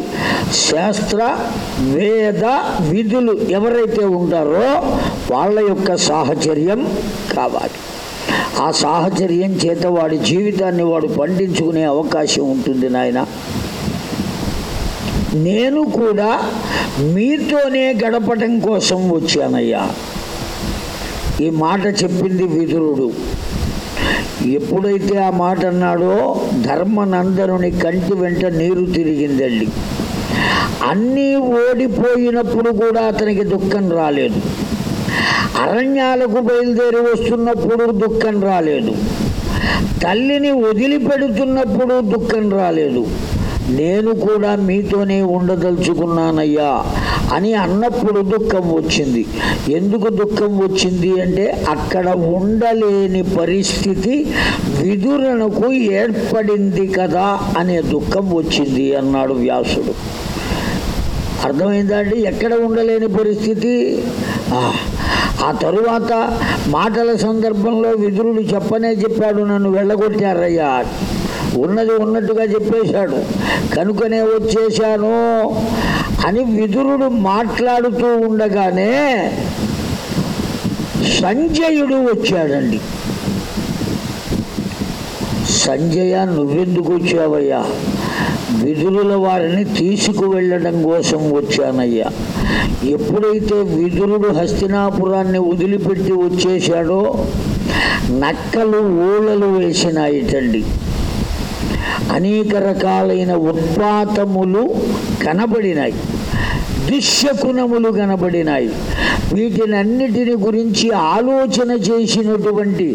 [SPEAKER 1] శాస్త్ర వేద విధులు ఎవరైతే ఉంటారో వాళ్ళ యొక్క సాహచర్యం కావాలి ఆ సాహచర్యం చేత వాడి జీవితాన్ని వాడు పండించుకునే అవకాశం ఉంటుంది నాయన నేను కూడా మీతోనే గడపటం కోసం వచ్చానయ్యా ఈ మాట చెప్పింది విదురుడు ఎప్పుడైతే ఆ మాట అన్నాడో ధర్మనందరుని కంటి వెంట నీరు తిరిగిందండి అన్నీ ఓడిపోయినప్పుడు కూడా అతనికి దుఃఖం రాలేదు అరణ్యాలకు బయలుదేరి వస్తున్నప్పుడు దుఃఖం రాలేదు తల్లిని వదిలిపెడుతున్నప్పుడు దుఃఖం రాలేదు నేను కూడా మీతోనే ఉండదలుచుకున్నానయ్యా అని అన్నప్పుడు దుఃఖం వచ్చింది ఎందుకు దుఃఖం వచ్చింది అంటే అక్కడ ఉండలేని పరిస్థితి విదురణకు ఏర్పడింది కదా అనే దుఃఖం వచ్చింది అన్నాడు వ్యాసుడు అర్థమైందా అండి ఎక్కడ ఉండలేని పరిస్థితి ఆ తరువాత మాటల సందర్భంలో విదురుడు చెప్పనే చెప్పాడు నన్ను వెళ్ళగొట్టారయ్యా ఉన్నది ఉన్నట్టుగా చెప్పేశాడు కనుకనే వచ్చేశాను అని విదురుడు మాట్లాడుతూ ఉండగానే సంజయుడు వచ్చాడండి సంజయ నువ్వెందుకు వచ్చావయ్యా విధులుల వారిని తీసుకువెళ్ళడం కోసం వచ్చానయ్యా ఎప్పుడైతే విదురుడు హస్తినాపురాన్ని వదిలిపెట్టి వచ్చేశాడో నక్కలు ఊళలు వేసినాయిటండి అనేక రకాలైన ఉత్పాతములు కనబడినాయి దుశ్శకునములు కనబడినాయి వీటినన్నిటిని గురించి ఆలోచన చేసినటువంటి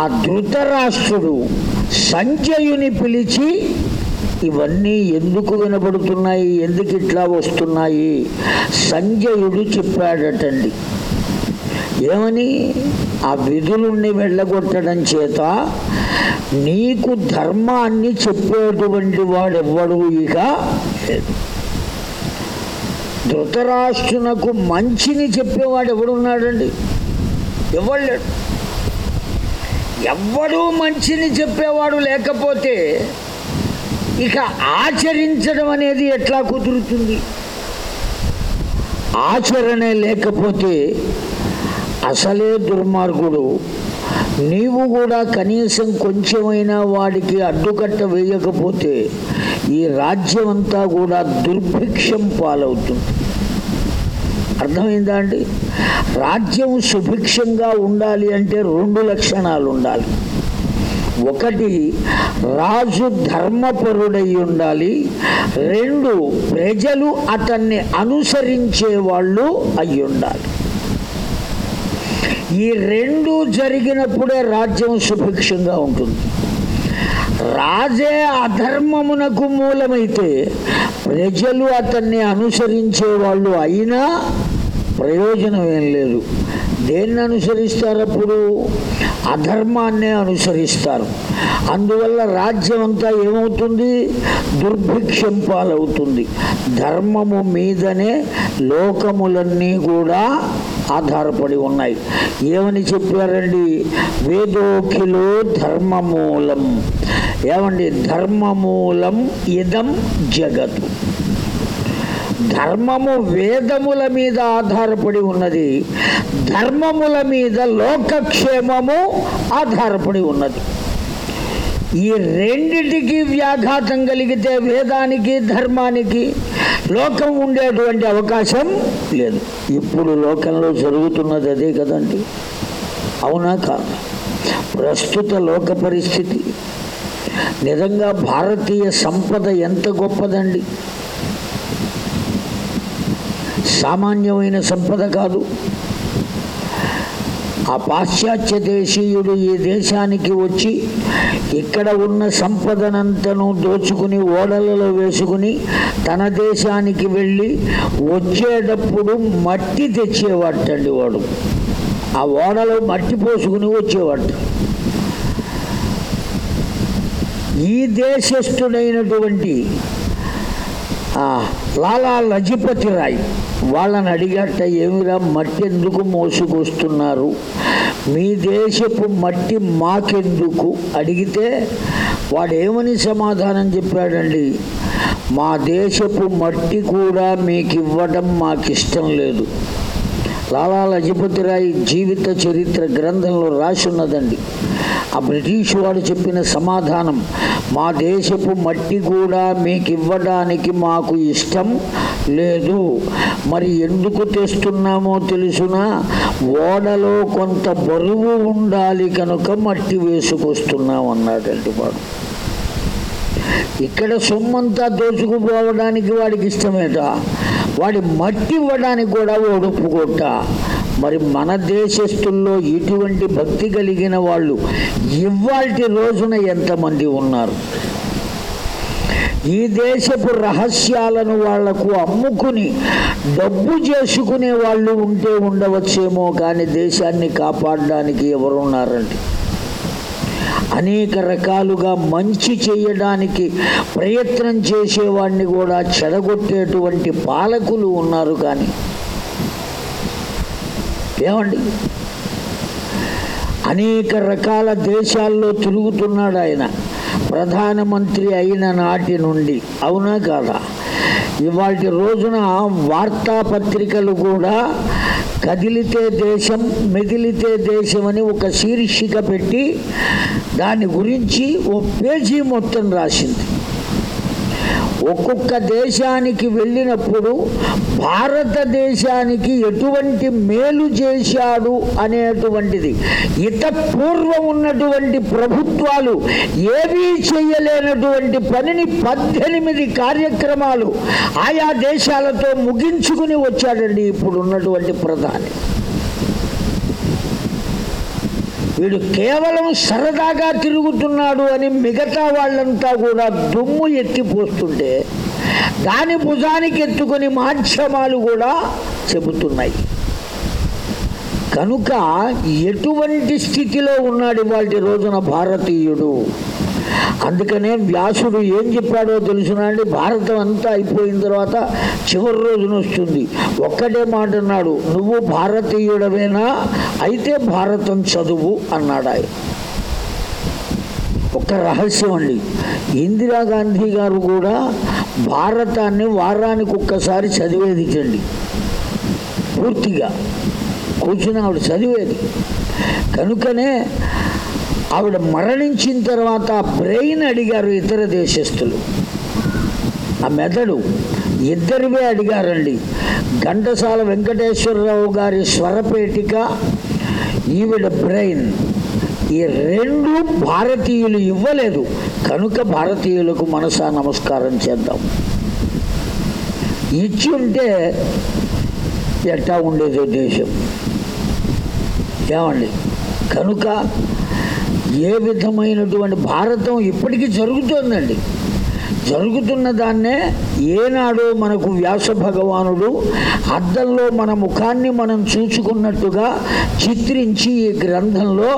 [SPEAKER 1] ఆ ధృతరాష్ట్రుడు సంజయుని పిలిచి ఇవన్నీ ఎందుకు వినబడుతున్నాయి ఎందుకు ఇట్లా వస్తున్నాయి సంజయుడు చెప్పాడటండి ఏమని ఆ విధులుణ్ణి వెళ్ళగొట్టడం చేత నీకు ధర్మాన్ని చెప్పేటువంటి వాడెవ్వడు ఇక ధృతరాష్ట్రునకు మంచిని చెప్పేవాడు ఎవడున్నాడండి ఎవళ్ళాడు ఎవ్వడూ మంచిని చెప్పేవాడు లేకపోతే ఇక ఆచరించడం అనేది ఎట్లా కుదురుతుంది ఆచరణ లేకపోతే అసలే దుర్మార్గుడు నీవు కూడా కనీసం కొంచెమైనా వాడికి అడ్డుకట్ట వేయకపోతే ఈ రాజ్యం అంతా కూడా దుర్భిక్షం పాలవుతుంది అర్థమైందా అండి రాజ్యం సుభిక్షంగా ఉండాలి అంటే రెండు లక్షణాలు ఉండాలి ఒకటి రాజు ధర్మపరుడై ఉండాలి రెండు ప్రజలు అతన్ని అనుసరించే వాళ్ళు అయి ఉండాలి ఈ రెండు జరిగినప్పుడే రాజ్యం సుభిక్షంగా ఉంటుంది రాజే అధర్మమునకు మూలమైతే ప్రజలు అతన్ని అనుసరించే వాళ్ళు అయినా ప్రయోజనం ఏం లేదు దేన్ని అనుసరిస్తారు అప్పుడు అధర్మాన్నే అనుసరిస్తారు అందువల్ల రాజ్యం అంతా ఏమవుతుంది దుర్భిక్షం పాలవుతుంది ధర్మము మీదనే లోకములన్నీ కూడా ఆధారపడి ఉన్నాయి ఏమని చెప్పారండి వేదోఖిలో ధర్మమూలం ఏమండి ధర్మమూలం ఇదం జగత్ ధర్మము వేదముల మీద ఆధారపడి ఉన్నది ధర్మముల మీద లోకక్షేమము ఆధారపడి ఉన్నది ఈ రెండిటికి వ్యాఘాతం కలిగితే వేదానికి ధర్మానికి లోకం ఉండేటువంటి అవకాశం లేదు ఇప్పుడు లోకంలో జరుగుతున్నది అదే కదండి అవునా కాదు ప్రస్తుత లోక పరిస్థితి నిజంగా భారతీయ సంపద ఎంత గొప్పదండి సామాన్యమైన సంపద కాదు ఆ పాశ్చాత్య దేశీయుడు ఈ దేశానికి వచ్చి ఇక్కడ ఉన్న సంపదనంతను దోచుకుని ఓడలలో వేసుకుని తన దేశానికి వెళ్ళి వచ్చేటప్పుడు మట్టి తెచ్చేవాటండి వాడు ఆ ఓడలో మట్టి పోసుకుని వచ్చేవాడు ఈ దేశస్థుడైనటువంటి లాలా లజపతి రాయ్ వాళ్ళని అడిగట ఏమిరా మట్టి ఎందుకు మోసుకొస్తున్నారు మీ దేశపు మట్టి మాకెందుకు అడిగితే వాడు ఏమని సమాధానం చెప్పాడండి మా దేశపు మట్టి కూడా మీకు ఇవ్వడం మాకిష్టం లేదు లాలా లజపతి రాయ్ జీవిత చరిత్ర గ్రంథంలో రాసి ఉన్నదండి ఆ బ్రిటిష్ వాడు చెప్పిన సమాధానం మా దేశపు మట్టి కూడా మీకు ఇవ్వడానికి మాకు ఇష్టం లేదు మరి ఎందుకు తెస్తున్నామో తెలుసునా ఓడలో కొంత బరువు ఉండాలి కనుక మట్టి వేసుకొస్తున్నాం అన్నాడండి వాడు ఇక్కడ సొమ్మంతా దోచుకుపోవడానికి వాడికి ఇష్టమేట వాడి మట్టి ఇవ్వడానికి కూడా ఒడుపుకొట్ట మరి మన దేశస్తుల్లో ఇటువంటి భక్తి కలిగిన వాళ్ళు ఇవాల్టి రోజున ఎంతమంది ఉన్నారు ఈ దేశపు రహస్యాలను వాళ్లకు అమ్ముకుని డబ్బు చేసుకునే వాళ్ళు ఉంటే ఉండవచ్చేమో కానీ దేశాన్ని కాపాడడానికి ఎవరున్నారండి అనేక రకాలుగా మంచి చేయడానికి ప్రయత్నం చేసేవాడిని కూడా చెడగొట్టేటువంటి పాలకులు ఉన్నారు కానీ ఏమండి అనేక రకాల దేశాల్లో తిరుగుతున్నాడు ఆయన ప్రధానమంత్రి అయిన నాటి నుండి అవునా కాదా ఇవాటి రోజున వార్తాపత్రికలు కూడా కదిలితే దేశం మెదిలితే దేశం అని ఒక శీర్షిక పెట్టి దాని గురించి ఓ పేజీ మొత్తం రాసింది ఒక్కొక్క దేశానికి వెళ్ళినప్పుడు భారతదేశానికి ఎటువంటి మేలు చేశాడు అనేటువంటిది ఇత పూర్వం ఉన్నటువంటి ప్రభుత్వాలు ఏవీ చేయలేనటువంటి పనిని పద్దెనిమిది కార్యక్రమాలు ఆయా దేశాలతో ముగించుకుని వచ్చాడండి ఇప్పుడు ఉన్నటువంటి ప్రధాని వీడు కేవలం సరదాగా తిరుగుతున్నాడు అని మిగతా వాళ్ళంతా కూడా దుమ్ము ఎత్తిపోస్తుంటే దాని భుజానికి ఎత్తుకుని మాధ్యమాలు కూడా చెబుతున్నాయి కనుక ఎటువంటి స్థితిలో ఉన్నాడు వాళ్ళ రోజున భారతీయుడు అందుకనే వ్యాసుడు ఏం చెప్పాడో తెలుసునండి భారతం అంతా అయిపోయిన తర్వాత చివరి రోజున వస్తుంది ఒక్కటే మాట అన్నాడు నువ్వు భారతీయుడవేనా అయితే భారతం చదువు అన్నాడు ఆయన ఒక రహస్యం అండి ఇందిరాగాంధీ గారు కూడా భారతాన్ని వారానికి ఒక్కసారి చదివేది చండి పూర్తిగా కూర్చుని ఆవిడ చదివేది కనుకనే ఆవిడ మరణించిన తర్వాత బ్రెయిన్ అడిగారు ఇతర దేశస్తులు ఆ మెదడు ఇద్దరివే అడిగారండి ఘంటసాల వెంకటేశ్వరరావు గారి స్వరపేటిక ఈవిడ బ్రెయిన్ ఈ రెండు భారతీయులు ఇవ్వలేదు కనుక భారతీయులకు మనసా నమస్కారం చేద్దాం ఇచ్చి ఉంటే ఎట్టా ఉండేదో దేశం ఏమండి కనుక ఏ విధమైనటువంటి భారతం ఇప్పటికీ జరుగుతోందండి జరుగుతున్న దాన్నే ఏనాడో మనకు వ్యాస భగవానుడు అద్దంలో మన ముఖాన్ని మనం చూసుకున్నట్టుగా చిత్రించి ఈ గ్రంథంలో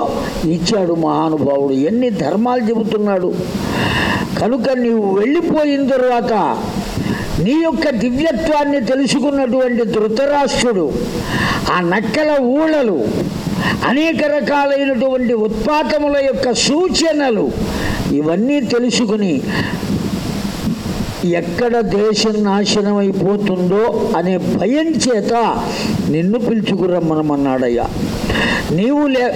[SPEAKER 1] ఇచ్చాడు మహానుభావుడు ఎన్ని ధర్మాలు చెబుతున్నాడు కనుక నీవు వెళ్ళిపోయిన తర్వాత నీ యొక్క దివ్యత్వాన్ని తెలుసుకున్నటువంటి ధృతరాష్ట్రుడు ఆ నక్కల ఊళ్ళలు అనేక రకాలైనటువంటి ఉత్పాతముల యొక్క సూచనలు ఇవన్నీ తెలుసుకుని ఎక్కడ దేశం నాశనం అయిపోతుందో అనే భయం చేత నిన్ను పిలుచుకురమ్మనమన్నాడయ్యా నీవు లే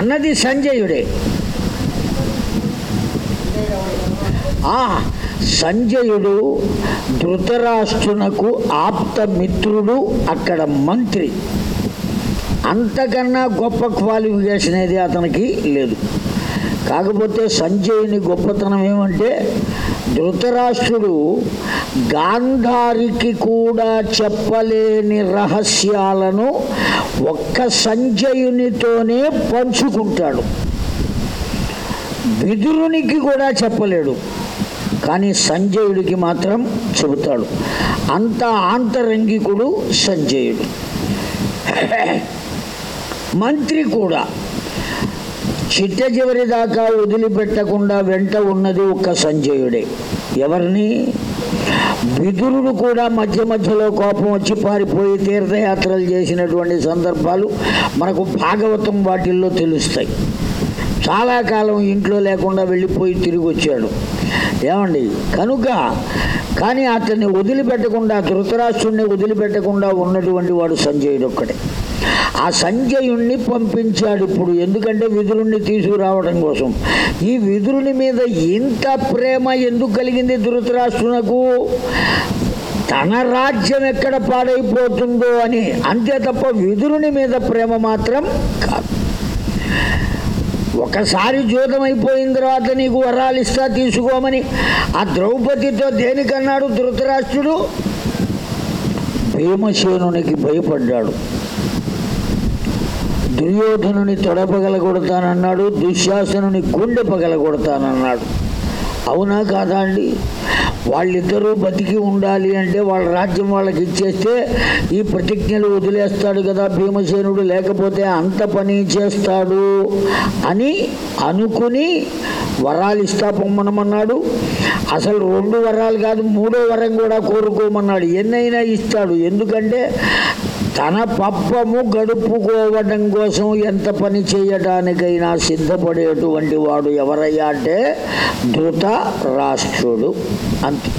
[SPEAKER 1] అన్నది సంజయుడే ఆ సంజయుడు ధృతరాష్ట్రునకు ఆప్త మిత్రుడు అక్కడ మంత్రి అంతకన్నా గొప్ప క్వాలిఫికేషన్ ఏది అతనికి లేదు కాకపోతే సంజయుని గొప్పతనం ఏమంటే ధృతరాష్ట్రుడు గాంధారికి కూడా చెప్పలేని రహస్యాలను ఒక్క సంజయునితోనే పంచుకుంటాడు విదురునికి కూడా చెప్పలేడు కానీ సంజయుడికి మాత్రం చెబుతాడు అంత ఆంతరంగికుడు సంజయుడు మంత్రి కూడా చిట్ట చివరి దాకా వదిలిపెట్టకుండా వెంట ఉన్నది ఒక్క సంజయుడే ఎవరిని విదురుడు కూడా మధ్య మధ్యలో కోపం వచ్చి పారిపోయి తీర్థయాత్రలు చేసినటువంటి సందర్భాలు మనకు భాగవతం వాటిల్లో తెలుస్తాయి చాలా కాలం ఇంట్లో లేకుండా వెళ్ళిపోయి తిరిగి వచ్చాడు ఏమండి కనుక కానీ అతన్ని వదిలిపెట్టకుండా ధృతరాష్ట్రుణ్ణి వదిలిపెట్టకుండా ఉన్నటువంటి వాడు ఒక్కడే ఆ సంజయుణ్ణి పంపించాడు ఇప్పుడు ఎందుకంటే విధులుణ్ణి తీసుకురావడం కోసం ఈ విధులుని మీద ఇంత ప్రేమ ఎందుకు కలిగింది ధృతరాష్ట్రునకు తన రాజ్యం ఎక్కడ పాడైపోతుందో అని అంతే తప్ప విధులుని మీద ప్రేమ మాత్రం కాదు ఒకసారి అయిపోయిన తర్వాత నీకు వరాలు ఇస్తా తీసుకోమని ఆ ద్రౌపదితో దేనికన్నాడు ధృతరాష్ట్రుడు భీమసేనునికి భయపడ్డాడు దుర్యోధనుని తొడ పగలగొడతానన్నాడు దుశ్శాసనుని గుండె పగలగొడతానన్నాడు అవునా కాదా అండి వాళ్ళిద్దరూ బతికి ఉండాలి అంటే వాళ్ళ రాజ్యం వాళ్ళకి ఇచ్చేస్తే ఈ ప్రతిజ్ఞలు వదిలేస్తాడు కదా భీమసేనుడు లేకపోతే అంత పని చేస్తాడు అని అనుకుని వరాలు ఇస్తా పొమ్మనమన్నాడు అసలు రెండు వరాలు కాదు మూడో వరం కూడా కోరుకోమన్నాడు ఎన్నైనా ఇస్తాడు ఎందుకంటే తన పప్పము గడుపుకోవడం కోసం ఎంత పని చేయటానికైనా సిద్ధపడేటువంటి వాడు ఎవరయ్యా అంటే ధృత రాష్ట్రుడు అంతే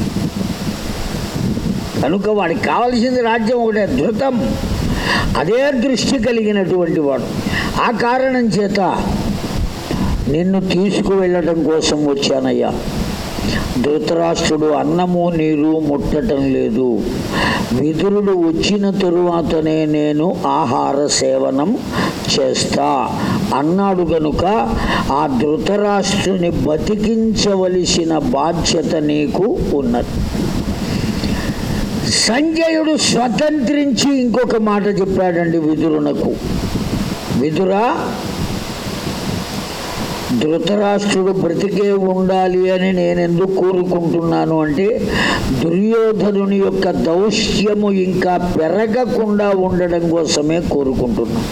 [SPEAKER 1] కనుక వాడికి కావలసింది రాజ్యం ఒకటే ధృతం అదే దృష్టి కలిగినటువంటి వాడు ఆ కారణం చేత నిన్ను తీసుకువెళ్ళడం కోసం వచ్చానయ్యా ధృతరాష్ట్రుడు అన్నము నీరు ముట్టడం లేదు విధులు వచ్చిన తరువాతనే నేను ఆహార సేవనం చేస్తా అన్నాడు గనుక ఆ ధృతరాష్ట్రుని బతికించవలసిన బాధ్యత నీకు ఉన్నది సంజయుడు స్వతంత్రించి ఇంకొక మాట చెప్పాడండి విదురునకు విదురా ధృతరాష్ట్రుడు బ్రతికే ఉండాలి అని నేను ఎందుకు కోరుకుంటున్నాను అంటే దుర్యోధనుని యొక్క దౌష్యము ఇంకా పెరగకుండా ఉండడం కోసమే కోరుకుంటున్నాను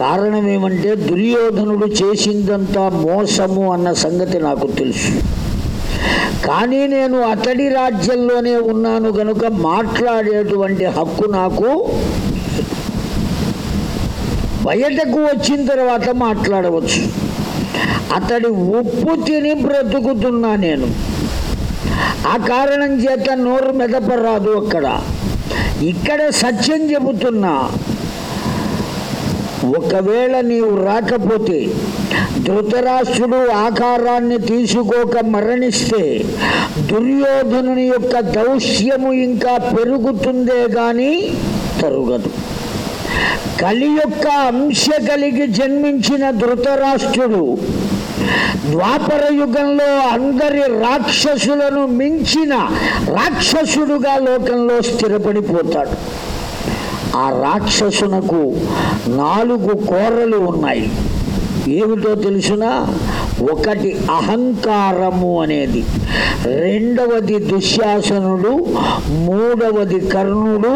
[SPEAKER 1] కారణం ఏమంటే దుర్యోధనుడు చేసిందంతా మోసము అన్న సంగతి నాకు తెలుసు కానీ నేను అతడి రాజ్యంలోనే ఉన్నాను గనుక మాట్లాడేటువంటి హక్కు నాకు బయటకు వచ్చిన తర్వాత మాట్లాడవచ్చు అతడి ఉప్పు తిని బ్రతుకుతున్నా నేను ఆ కారణం చేత నోరు మెదపరాదు అక్కడ ఇక్కడ సత్యం చెబుతున్నా ఒకవేళ నీవు రాకపోతే ధృతరాష్ట్రుడు ఆకారాన్ని తీసుకోక మరణిస్తే దుర్యోధనుని యొక్క దౌష్యము ఇంకా పెరుగుతుందే గాని తరుగదు కలి యొక్క అంశ కలిగి జన్మించిన ధృతరాష్ట్రుడు ద్వాపర యుగంలో అందరి రాక్షసులను మించిన రాక్షసుడుగా లోకంలో స్థిరపడిపోతాడు ఆ రాక్షసునకు నాలుగు కోరలు ఉన్నాయి ఏమిటో తెలుసునా ఒకటి అహంకారము అనేది రెండవది దుశ్యాసనుడు మూడవది కర్ణుడు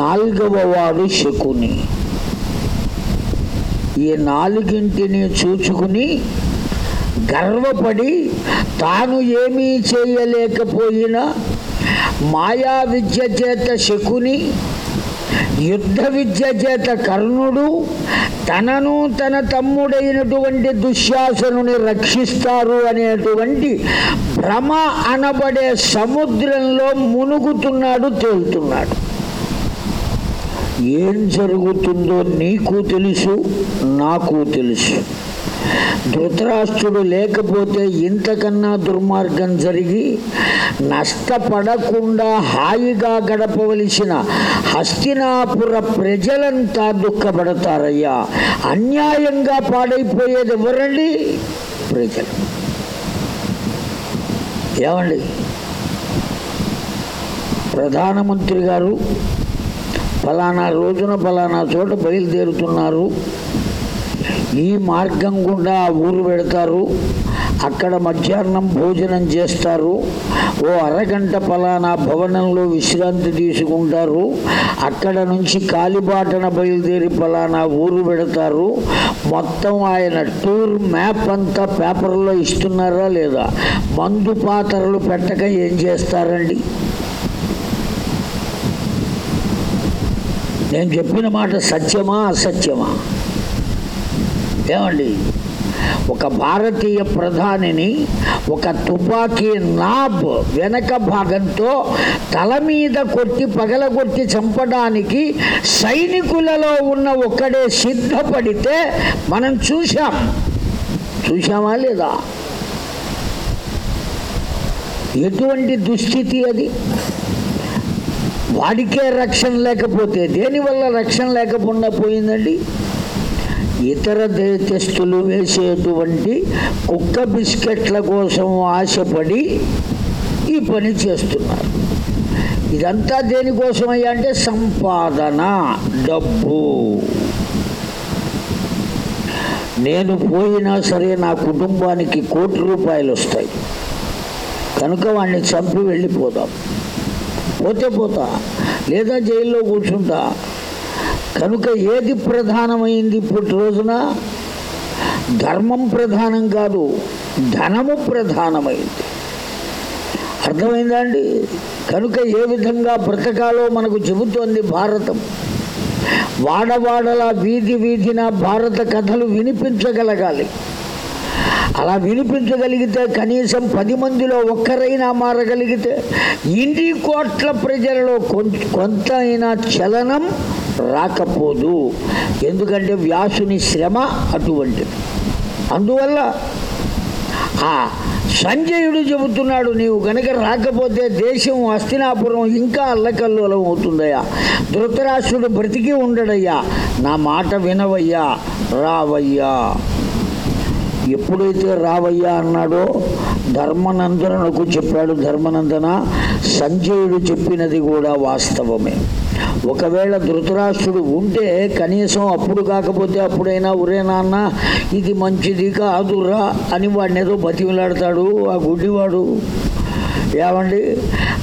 [SPEAKER 1] నాలుగవ వాడు శకుని ఈ నాలుగింటిని చూచుకుని గర్వపడి తాను ఏమీ చేయలేకపోయినా మాయా విద్య చేత శకుని యుద్ధ విద్య చేత కర్ణుడు తనను తన తమ్ముడైనటువంటి దుశ్శాసనుని రక్షిస్తారు అనేటువంటి భ్రమ అనబడే సముద్రంలో మునుగుతున్నాడు తేలుతున్నాడు ఏం జరుగుతుందో నీకు తెలుసు నాకు తెలుసు ధృతరాష్ట్రుడు లేకపోతే ఇంతకన్నా దుర్మార్గం జరిగి నష్టపడకుండా హాయిగా గడపవలసిన హస్తినాపుర ప్రజలంతా దుఃఖపడతారయ్యా అన్యాయంగా పాడైపోయేది ఎవరండి ప్రజలు ఏమండి ప్రధానమంత్రి గారు ఫలానా రోజున ఫలానా చోట బయలుదేరుతున్నారు ఈ మార్గం గుండా ఊరు పెడతారు అక్కడ మధ్యాహ్నం భోజనం చేస్తారు ఓ అరగంట పలానా భవనంలో విశ్రాంతి తీసుకుంటారు అక్కడ నుంచి కాలిబాటన బయలుదేరి పలానా ఊరు పెడతారు మొత్తం ఆయన టూర్ మ్యాప్ అంతా పేపర్లో ఇస్తున్నారా లేదా మందు పాత్రలు పెట్టక ఏం చేస్తారండి నేను చెప్పిన మాట సత్యమా అసత్యమా ఏమండి ఒక భారతీయ ప్రధానిని ఒక తుపాకీ నాబ్ వెనక భాగంతో తల మీద కొట్టి పగలగొట్టి చంపడానికి సైనికులలో ఉన్న ఒక్కడే సిద్ధపడితే మనం చూశాం చూశామా లేదా ఎటువంటి దుస్థితి అది వాడికే రక్షణ లేకపోతే దేనివల్ల రక్షణ లేకపోయిందండి పోయిందండి ఇతర దేశస్తులు వేసేటువంటి కుక్క బిస్కెట్ల కోసం ఆశపడి ఈ పని చేస్తున్నారు ఇదంతా అయ్యా అంటే సంపాదన డబ్బు నేను పోయినా సరే నా కుటుంబానికి కోటి రూపాయలు వస్తాయి కనుక వాడిని చంపి వెళ్ళిపోదాం పోతే పోతా లేదా జైల్లో కూర్చుంటా కనుక ఏది ప్రధానమైంది ఇప్పటి రోజున ధర్మం ప్రధానం కాదు ధనము ప్రధానమైంది అర్థమైందా అండి కనుక ఏ విధంగా బ్రతకాలో మనకు చెబుతోంది భారతం వాడవాడల వీధి వీధిన భారత కథలు వినిపించగలగాలి అలా వినిపించగలిగితే కనీసం పది మందిలో ఒక్కరైనా మారగలిగితే ఇన్ని కోట్ల ప్రజలలో కొంత కొంత అయినా చలనం రాకపోదు ఎందుకంటే వ్యాసుని శ్రమ అటువంటిది అందువల్ల ఆ సంజయుడు చెబుతున్నాడు నీవు కనుక రాకపోతే దేశం అస్తినాపురం ఇంకా అలం అవుతుందయ్యా ధృతరాష్ట్రుడు బ్రతికి ఉండడయ్యా నా మాట వినవయ్యా రావయ్యా ఎప్పుడైతే రావయ్యా అన్నాడో ధర్మనందనకు చెప్పాడు ధర్మనందన సంజయుడు చెప్పినది కూడా వాస్తవమే ఒకవేళ ధృతరాష్ట్రుడు ఉంటే కనీసం అప్పుడు కాకపోతే అప్పుడైనా ఒరే నాన్న ఇది మంచిది కాదురా అని వాడిని ఏదో బతిమిలాడతాడు ఆ గుడ్డివాడు ఏమండి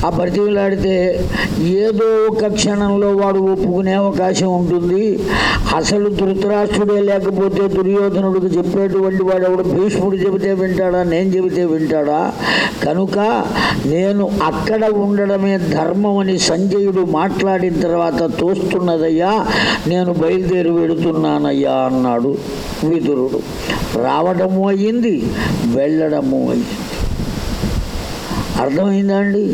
[SPEAKER 1] ఆ బతిమలాడితే ఏదో ఒక క్షణంలో వాడు ఒప్పుకునే అవకాశం ఉంటుంది అసలు ధృతరాష్ట్రుడే లేకపోతే దుర్యోధనుడికి చెప్పేటువంటి వాడు ఎవడు భీష్ముడు చెబితే వింటాడా నేను చెబితే వింటాడా కనుక నేను అక్కడ ఉండడమే ధర్మం అని సంజయుడు మాట్లాడిన తర్వాత తోస్తున్నదయ్యా నేను బయలుదేరి వెడుతున్నానయ్యా అన్నాడు విదురుడు రావడము అయ్యింది వెళ్ళడము అయ్యింది అర్థమైందా అండి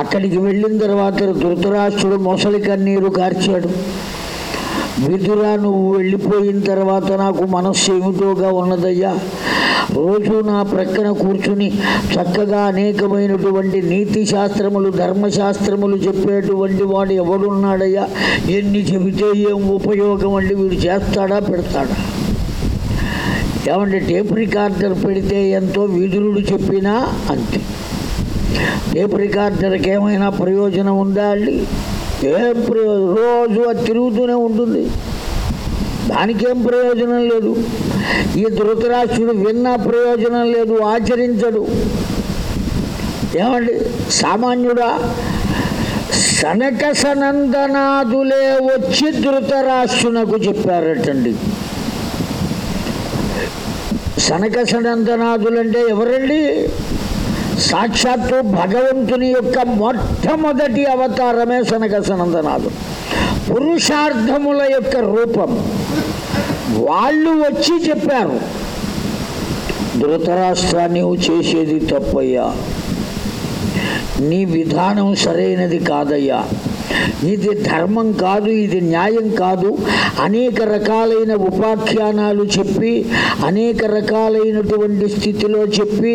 [SPEAKER 1] అక్కడికి వెళ్ళిన తర్వాత ధృతరాష్ట్రుడు మొసలి కన్నీరు కార్చాడు విధురా నువ్వు వెళ్ళిపోయిన తర్వాత నాకు మనస్సు ఏమిటోగా ఉన్నదయ్యా రోజు నా ప్రక్కన కూర్చుని చక్కగా అనేకమైనటువంటి నీతి శాస్త్రములు ధర్మశాస్త్రములు చెప్పేటువంటి వాడు ఎవడున్నాడయ్యా ఎన్ని చెబితే ఏం ఉపయోగం అండి వీడు చేస్తాడా పెడతాడా ఏమంటే టేప్ రికార్డర్ పెడితే ఎంతో విధులుడు చెప్పినా అంతే టేప్ రికార్డర్కి ఏమైనా ప్రయోజనం ఉందా అండి ఏ రోజు అది తిరుగుతూనే ఉంటుంది దానికేం ప్రయోజనం లేదు ఈ ధృతరాష్ట్రుడు విన్నా ప్రయోజనం లేదు ఆచరించడు ఏమండి సామాన్యుడా సనక సనందనాదులే వచ్చి ధృతరాష్ట్రునకు చెప్పారటండి సనక సనందనాథులంటే ఎవరండి సాక్షాత్తు భగవంతుని యొక్క మొట్టమొదటి అవతారమే శనక సనందనాథు పురుషార్థముల యొక్క రూపం వాళ్ళు వచ్చి చెప్పారు ధృతరాష్ట్రాన్ని చేసేది తప్పయ్యా నీ విధానం సరైనది కాదయ్యా ఇది ధర్మం కాదు ఇది న్యాయం కాదు అనేక రకాలైన ఉపాఖ్యానాలు చెప్పి అనేక రకాలైనటువంటి స్థితిలో చెప్పి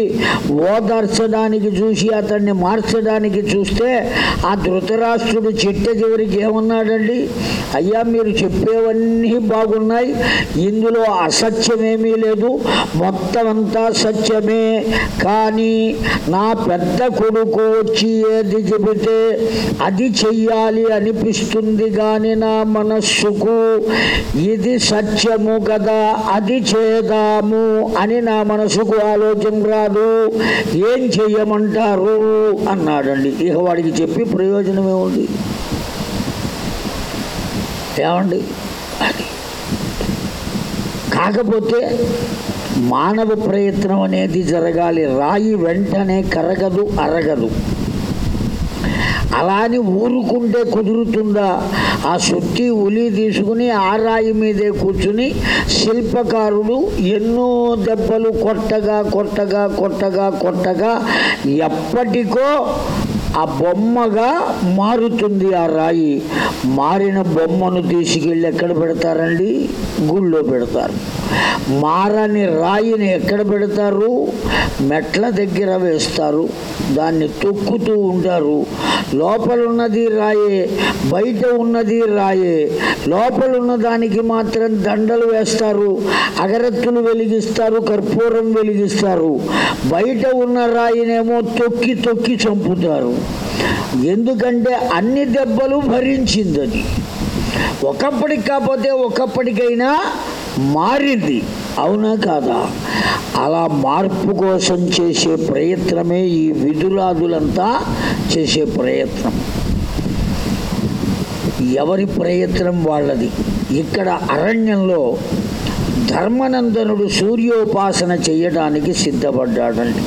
[SPEAKER 1] ఓదార్చడానికి చూసి అతన్ని మార్చడానికి చూస్తే ఆ ధృతరాష్ట్రుడు చెట్టె చివరికి ఏమన్నాడండి అయ్యా మీరు చెప్పేవన్నీ బాగున్నాయి ఇందులో అసత్యమేమీ లేదు మొత్తం అంతా సత్యమే కానీ నా పెద్ద కొడుకు వచ్చి ఏది చెబితే అది చెయ్యాలి ఉండాలి అనిపిస్తుంది గాని నా మనస్సుకు ఇది సత్యము కదా అది చేదాము అని నా మనసుకు ఆలోచన రాదు ఏం చెయ్యమంటారు అన్నాడండి ఇక వాడికి చెప్పి ప్రయోజనం ఏముంది ఏమండి అది కాకపోతే మానవ ప్రయత్నం అనేది జరగాలి రాయి వెంటనే కరగదు అరగదు అలా అని ఊరుకుంటే కుదురుతుందా ఆ సుత్తి ఉలి తీసుకుని ఆ రాయి మీదే కూర్చుని శిల్పకారుడు ఎన్నో దెబ్బలు కొట్టగా కొట్టగా కొట్టగా కొట్టగా ఎప్పటికో ఆ బొమ్మగా మారుతుంది ఆ రాయి మారిన బొమ్మను తీసుకెళ్ళి ఎక్కడ పెడతారండి గుళ్ళో పెడతారు మారని రాయిని ఎక్కడ పెడతారు మెట్ల దగ్గర వేస్తారు దాన్ని తొక్కుతూ ఉంటారు లోపల ఉన్నది రాయే బయట ఉన్నది రాయే లోపల ఉన్న దానికి మాత్రం దండలు వేస్తారు అగరత్తులు వెలిగిస్తారు కర్పూరం వెలిగిస్తారు బయట ఉన్న రాయినేమో తొక్కి తొక్కి చంపుతారు ఎందుకంటే అన్ని దెబ్బలు భరించింది అది ఒకప్పటికి కాకపోతే ఒకప్పటికైనా మారింది అవునా కాదా అలా మార్పు కోసం చేసే ప్రయత్నమే ఈ విధులాదులంతా చేసే ప్రయత్నం ఎవరి ప్రయత్నం వాళ్ళది ఇక్కడ అరణ్యంలో ధర్మనందనుడు సూర్యోపాసన చేయడానికి సిద్ధపడ్డాడండి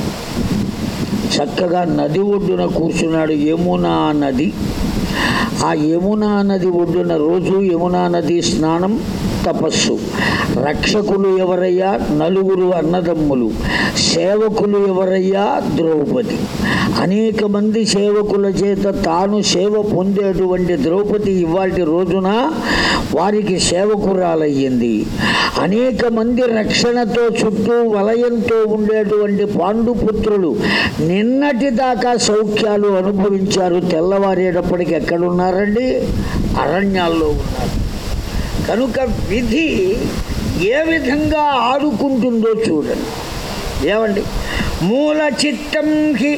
[SPEAKER 1] చక్కగా నది ఒడ్డున కూర్చున్నాడు యమునా నది ఆ యమునా నది ఒడ్డున రోజు యమునా నది స్నానం తపస్సు రక్షకులు ఎవరయ్యా నలుగురు అన్నదమ్ములు సేవకులు ఎవరయ్యా ద్రౌపది అనేక మంది సేవకుల చేత తాను సేవ పొందేటువంటి ద్రౌపది ఇవాటి రోజున వారికి సేవకురాలయ్యింది అనేక మంది రక్షణతో చుట్టూ వలయంతో ఉండేటువంటి పాండుపుత్రులు నిన్నటి దాకా సౌఖ్యాలు అనుభవించారు తెల్లవారేటప్పటికి ఎక్కడున్నారు ఉన్నారండి అరణ్యాల్లో ఉన్నారు కనుక విధి ఏ విధంగా ఆడుకుంటుందో చూడండి ఏమండి మూల చిత్తం హి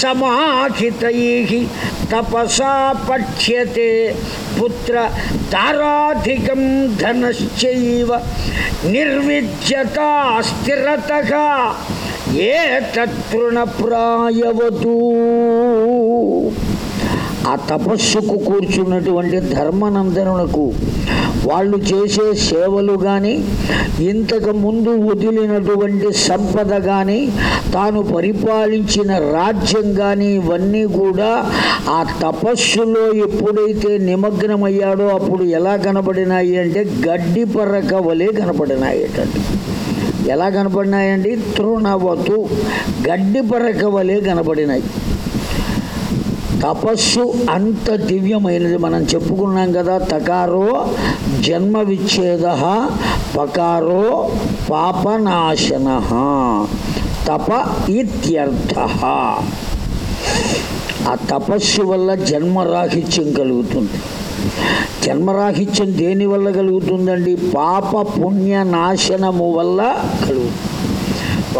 [SPEAKER 1] సమాహితై తపసా పక్ష్యతే పుత్ర తారాధికం ధనశ్చైవ నిర్విద్యత స్థిరత ఏ తృణప్రాయవతూ ఆ తపస్సుకు కూర్చున్నటువంటి ధర్మనందనులకు వాళ్ళు చేసే సేవలు కానీ ఇంతకు ముందు వదిలినటువంటి సంపద కానీ తాను పరిపాలించిన రాజ్యం కానీ ఇవన్నీ కూడా ఆ తపస్సులో ఎప్పుడైతే నిమగ్నమయ్యాడో అప్పుడు ఎలా కనపడినాయి అంటే గడ్డి పర్రక వలె కనపడినాయి ఎలా కనపడినాయండి తృణవతు గడ్డి పరక వలె కనపడినాయి తపస్సు అంత దివ్యమైనది మనం చెప్పుకున్నాం కదా తకారో జన్మ విచ్ఛేద పకారో పాపనాశన తప ఇత్యర్థ ఆ తపస్సు వల్ల జన్మరాహిత్యం కలుగుతుంది జన్మరాహిత్యం దేని వల్ల కలుగుతుందండి పాప పుణ్య నాశనము వల్ల కలుగుతుంది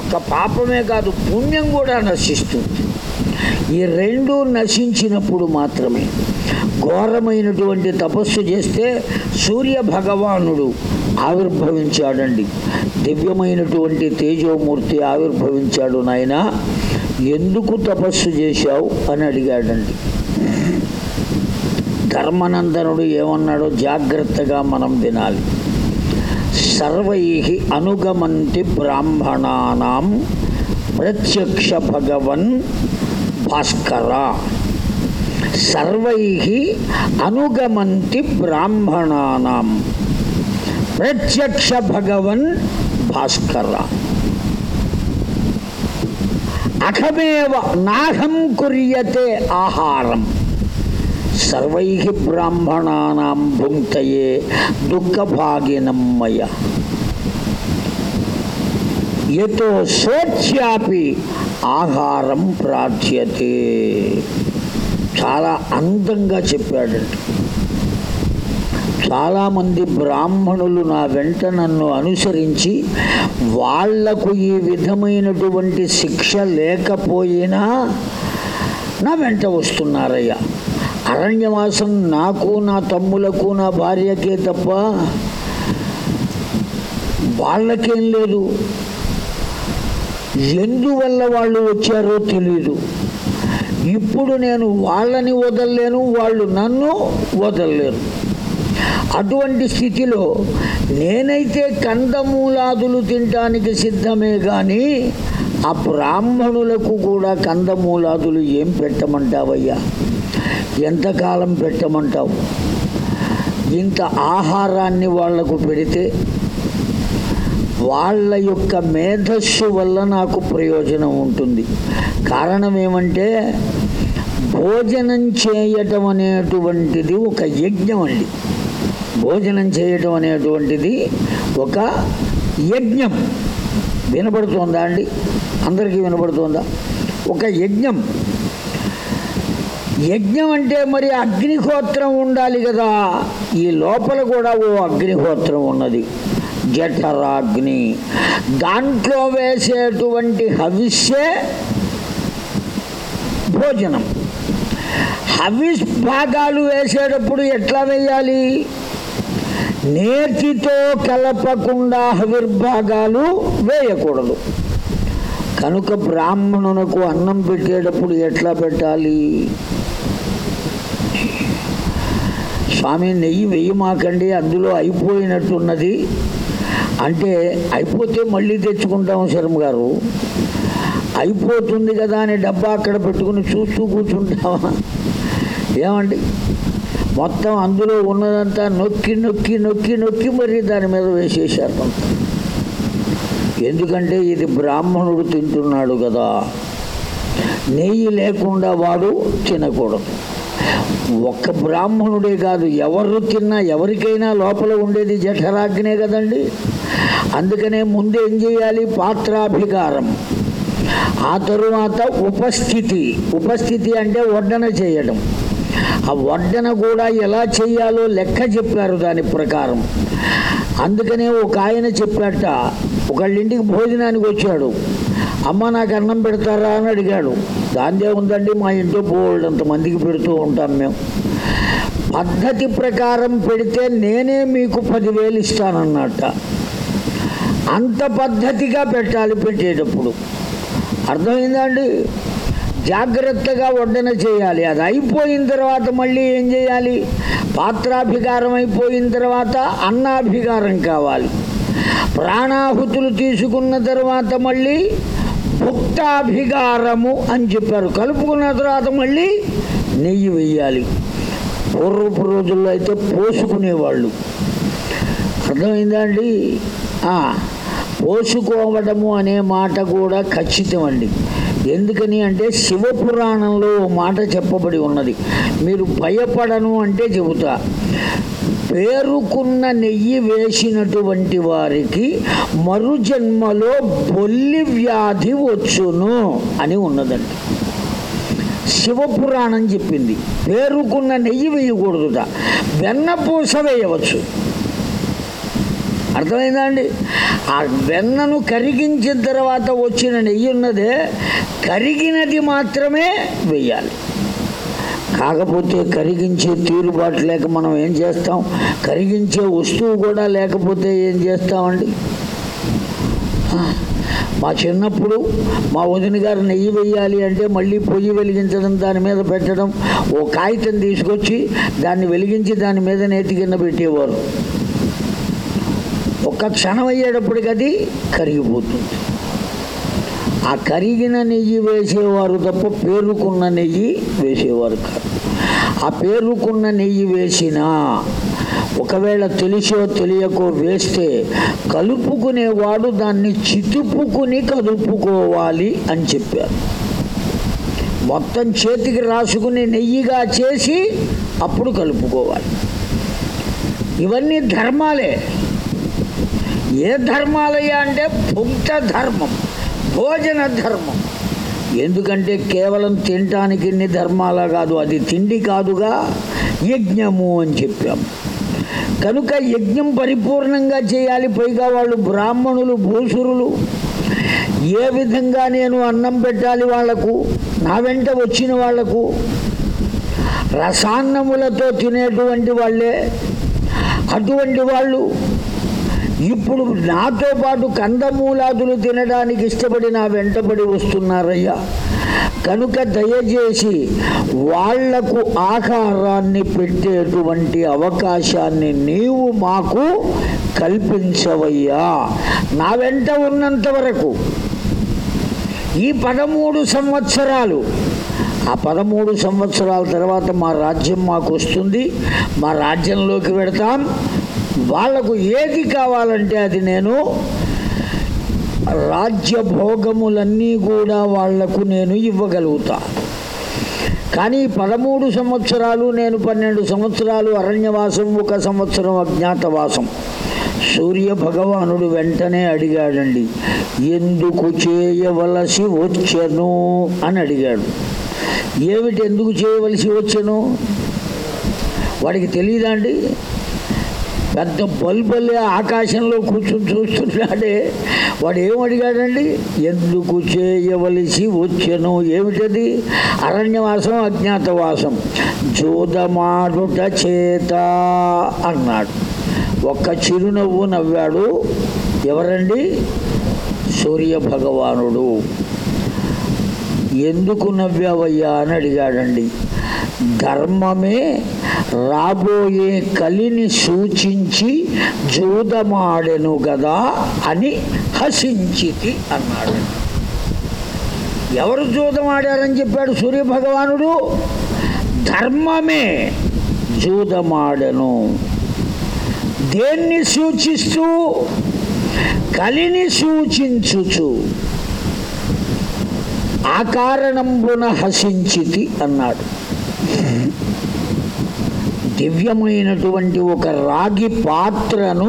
[SPEAKER 1] ఒక్క పాపమే కాదు పుణ్యం కూడా నశిస్తుంది ఈ రెండు నశించినప్పుడు మాత్రమే ఘోరమైనటువంటి తపస్సు చేస్తే సూర్య భగవానుడు ఆవిర్భవించాడండి దివ్యమైనటువంటి తేజోమూర్తి ఆవిర్భవించాడు నాయన ఎందుకు తపస్సు చేశావు అని అడిగాడండి ధర్మనందనుడు ఏమన్నాడో జాగ్రత్తగా మనం వినాలి సర్వై అనుగమంతి బ్రాహ్మణానం ప్రత్యక్ష భగవన్ భాస్కర సర్వై అనుగమంతి బ్రాహ్మణానాం ప్రత్యక్ష భగవన్ భాస్కర అఖమేవ నాహం కుర్యతే ఆహారం సర్వై బ్రాహ్మణానాం భుంక్తయే దుఃఖభాగినం మయ ఎతో స్వేచ్ఛాపి ఆహారం ప్రాచ్యతే చాలా అందంగా చెప్పాడట చాలామంది బ్రాహ్మణులు నా వెంట నన్ను అనుసరించి వాళ్లకు ఈ విధమైనటువంటి శిక్ష లేకపోయినా నా వెంట వస్తున్నారయ్యా అరణ్యవాసం నాకు నా తమ్ములకు నా భార్యకే తప్ప వాళ్ళకేం లేదు ఎందువల్ల వాళ్ళు వచ్చారో తెలియదు ఇప్పుడు నేను వాళ్ళని వదలలేను వాళ్ళు నన్ను వదలలేను అటువంటి స్థితిలో నేనైతే కందమూలాదులు తినడానికి సిద్ధమే కానీ ఆ బ్రాహ్మణులకు కూడా కందమూలాదులు ఏం పెట్టమంటావయ్యా ఎంతకాలం పెట్టమంటావు ఇంత ఆహారాన్ని వాళ్లకు పెడితే వాళ్ళ యొక్క మేధస్సు వల్ల నాకు ప్రయోజనం ఉంటుంది కారణం ఏమంటే భోజనం చేయటం అనేటువంటిది ఒక యజ్ఞం అండి భోజనం చేయటం అనేటువంటిది ఒక యజ్ఞం వినపడుతుందా అండి అందరికీ వినపడుతుందా ఒక యజ్ఞం యజ్ఞం అంటే మరి అగ్నిహోత్రం ఉండాలి కదా ఈ లోపల కూడా ఓ అగ్నిహోత్రం ఉన్నది జఠరాగ్ని దాంట్లో వేసేటువంటి హవిస్సే భోజనం హవిస్ భాగాలు వేసేటప్పుడు ఎట్లా వేయాలి నేతితో కలపకుండా హవిర్భాగాలు వేయకూడదు కనుక బ్రాహ్మణునకు అన్నం పెట్టేటప్పుడు ఎట్లా పెట్టాలి స్వామి నెయ్యి వెయ్యి మాకండి అందులో అయిపోయినట్టున్నది అంటే అయిపోతే మళ్ళీ తెచ్చుకుంటాం శరమ్ గారు అయిపోతుంది కదా అని డబ్బా అక్కడ పెట్టుకుని చూస్తూ కూర్చుంటావా ఏమండి మొత్తం అందులో ఉన్నదంతా నొక్కి నొక్కి నొక్కి నొక్కి మరి దాని మీద వేసేసారు ఎందుకంటే ఇది బ్రాహ్మణుడు తింటున్నాడు కదా నెయ్యి లేకుండా వాడు తినకూడదు ఒక్క బ్రాహ్మణుడే కాదు ఎవరు తిన్నా ఎవరికైనా లోపల ఉండేది జఠరాగ్నే కదండి అందుకనే ముందేం చేయాలి పాత్రాభికారం ఆ తరువాత ఉపస్థితి ఉపస్థితి అంటే వడ్డన చేయడం ఆ వడ్డన కూడా ఎలా చేయాలో లెక్క చెప్పారు దాని ప్రకారం అందుకనే ఒక ఆయన చెప్పాట ఒకళ్ళింటికి భోజనానికి వచ్చాడు అమ్మ నాకు అన్నం పెడతారా అని అడిగాడు దాందే ఉందండి మా ఇంట్లో బోల్డ్ మందికి పెడుతూ ఉంటాం మేము పద్ధతి ప్రకారం పెడితే నేనే మీకు పదివేలు ఇస్తానన్నట్ట అంత పద్ధతిగా పెట్టాలి పెట్టేటప్పుడు అర్థమైందండి జాగ్రత్తగా వడ్డన చేయాలి అది అయిపోయిన తర్వాత మళ్ళీ ఏం చేయాలి పాత్రాభికారం అయిపోయిన తర్వాత అన్నాభికారం కావాలి ప్రాణాహుతులు తీసుకున్న తర్వాత మళ్ళీ భుక్తాభికారము అని చెప్పారు కలుపుకున్న తర్వాత మళ్ళీ నెయ్యి వేయాలి పూర్వపు రోజుల్లో అయితే పోసుకునేవాళ్ళు అర్థమైందా అండి పోసుకోవడము అనే మాట కూడా ఖచ్చితం అండి ఎందుకని అంటే శివపురాణంలో మాట చెప్పబడి ఉన్నది మీరు భయపడను అంటే చెబుతా పేరుకున్న నెయ్యి వేసినటువంటి వారికి మరుజన్మలో బొల్లి వ్యాధి వచ్చును అని ఉన్నదండి శివపురాణం చెప్పింది పేరుకున్న నెయ్యి వేయకూడదుట వెన్నపూస వేయవచ్చు అర్థమైందా అండి ఆ వెన్నను కరిగించిన తర్వాత వచ్చిన నెయ్యి ఉన్నదే కరిగినది మాత్రమే వెయ్యాలి కాకపోతే కరిగించే తీరుబాటు లేక మనం ఏం చేస్తాం కరిగించే వస్తువు కూడా లేకపోతే ఏం చేస్తామండి మా చిన్నప్పుడు మా వదిన గారు నెయ్యి వెయ్యాలి అంటే మళ్ళీ పొయ్యి వెలిగించడం దాని మీద పెట్టడం ఓ కాగితం తీసుకొచ్చి దాన్ని వెలిగించి దాని మీద నేతి కింద పెట్టేవారు ఒక్క క్షణం అయ్యేటప్పటికి అది కరిగిపోతుంది ఆ కరిగిన నెయ్యి వేసేవారు తప్ప పేరుకున్న నెయ్యి వేసేవారు కాదు ఆ పేరుకున్న నెయ్యి వేసినా ఒకవేళ తెలిసో తెలియకో వేస్తే కలుపుకునేవాడు దాన్ని చితుపుకుని కలుపుకోవాలి అని చెప్పారు మొత్తం చేతికి రాసుకుని నెయ్యిగా చేసి అప్పుడు కలుపుకోవాలి ఇవన్నీ ధర్మాలే ఏ ధర్మాలయ్యా అంటే భుక్త ధర్మం భోజన ధర్మం ఎందుకంటే కేవలం తినటానికి ఇన్ని ధర్మాల కాదు అది తిండి కాదుగా యజ్ఞము అని చెప్పాం కనుక యజ్ఞం పరిపూర్ణంగా చేయాలి పైగా వాళ్ళు బ్రాహ్మణులు భూసురులు ఏ విధంగా నేను అన్నం పెట్టాలి వాళ్లకు నా వెంట వచ్చిన వాళ్లకు రసాన్నములతో తినేటువంటి వాళ్ళే అటువంటి వాళ్ళు ఇప్పుడు నాతో పాటు కందమూలాదులు తినడానికి ఇష్టపడి నా వెంటబడి వస్తున్నారయ్యా కనుక దయచేసి వాళ్లకు ఆహారాన్ని పెట్టేటువంటి అవకాశాన్ని నీవు మాకు కల్పించవయ్యా నా వెంట ఉన్నంత వరకు ఈ పదమూడు సంవత్సరాలు ఆ పదమూడు సంవత్సరాల తర్వాత మా రాజ్యం మాకు వస్తుంది మా రాజ్యంలోకి వెడతాం వాళ్లకు ఏది కావాలంటే అది నేను రాజ్య భోగములన్నీ కూడా వాళ్లకు నేను ఇవ్వగలుగుతా కానీ పదమూడు సంవత్సరాలు నేను పన్నెండు సంవత్సరాలు అరణ్యవాసం ఒక సంవత్సరం అజ్ఞాతవాసం సూర్య భగవానుడు వెంటనే అడిగాడండి ఎందుకు చేయవలసి వచ్చను అని అడిగాడు ఏమిటి ఎందుకు చేయవలసి వచ్చను వాడికి తెలియదా అండి పెద్ద బల్బల్లే ఆకాశంలో కూర్చుని చూస్తున్నాడే వాడు ఏమడిగాడండి ఎందుకు చేయవలసి వచ్చను ఏమిటది అరణ్యవాసం అజ్ఞాతవాసం జోదమాడుట చేత అన్నాడు ఒక్క చిరునవ్వు నవ్వాడు ఎవరండి సూర్య భగవానుడు ఎందుకు నవ్వావయ్యా అని అడిగాడండి ధర్మమే రాబోయే కలిని సూచించి జూదమాడెను గదా అని హసించితి అన్నాడు ఎవరు జూదమాడారని చెప్పాడు సూర్యభగవానుడు ధర్మమే జూదమాడెను దేన్ని సూచిస్తూ కలిని సూచించుచు ఆ కారణంబున హసించితి అన్నాడు దివ్యమైనటువంటి ఒక రాగి పాత్రను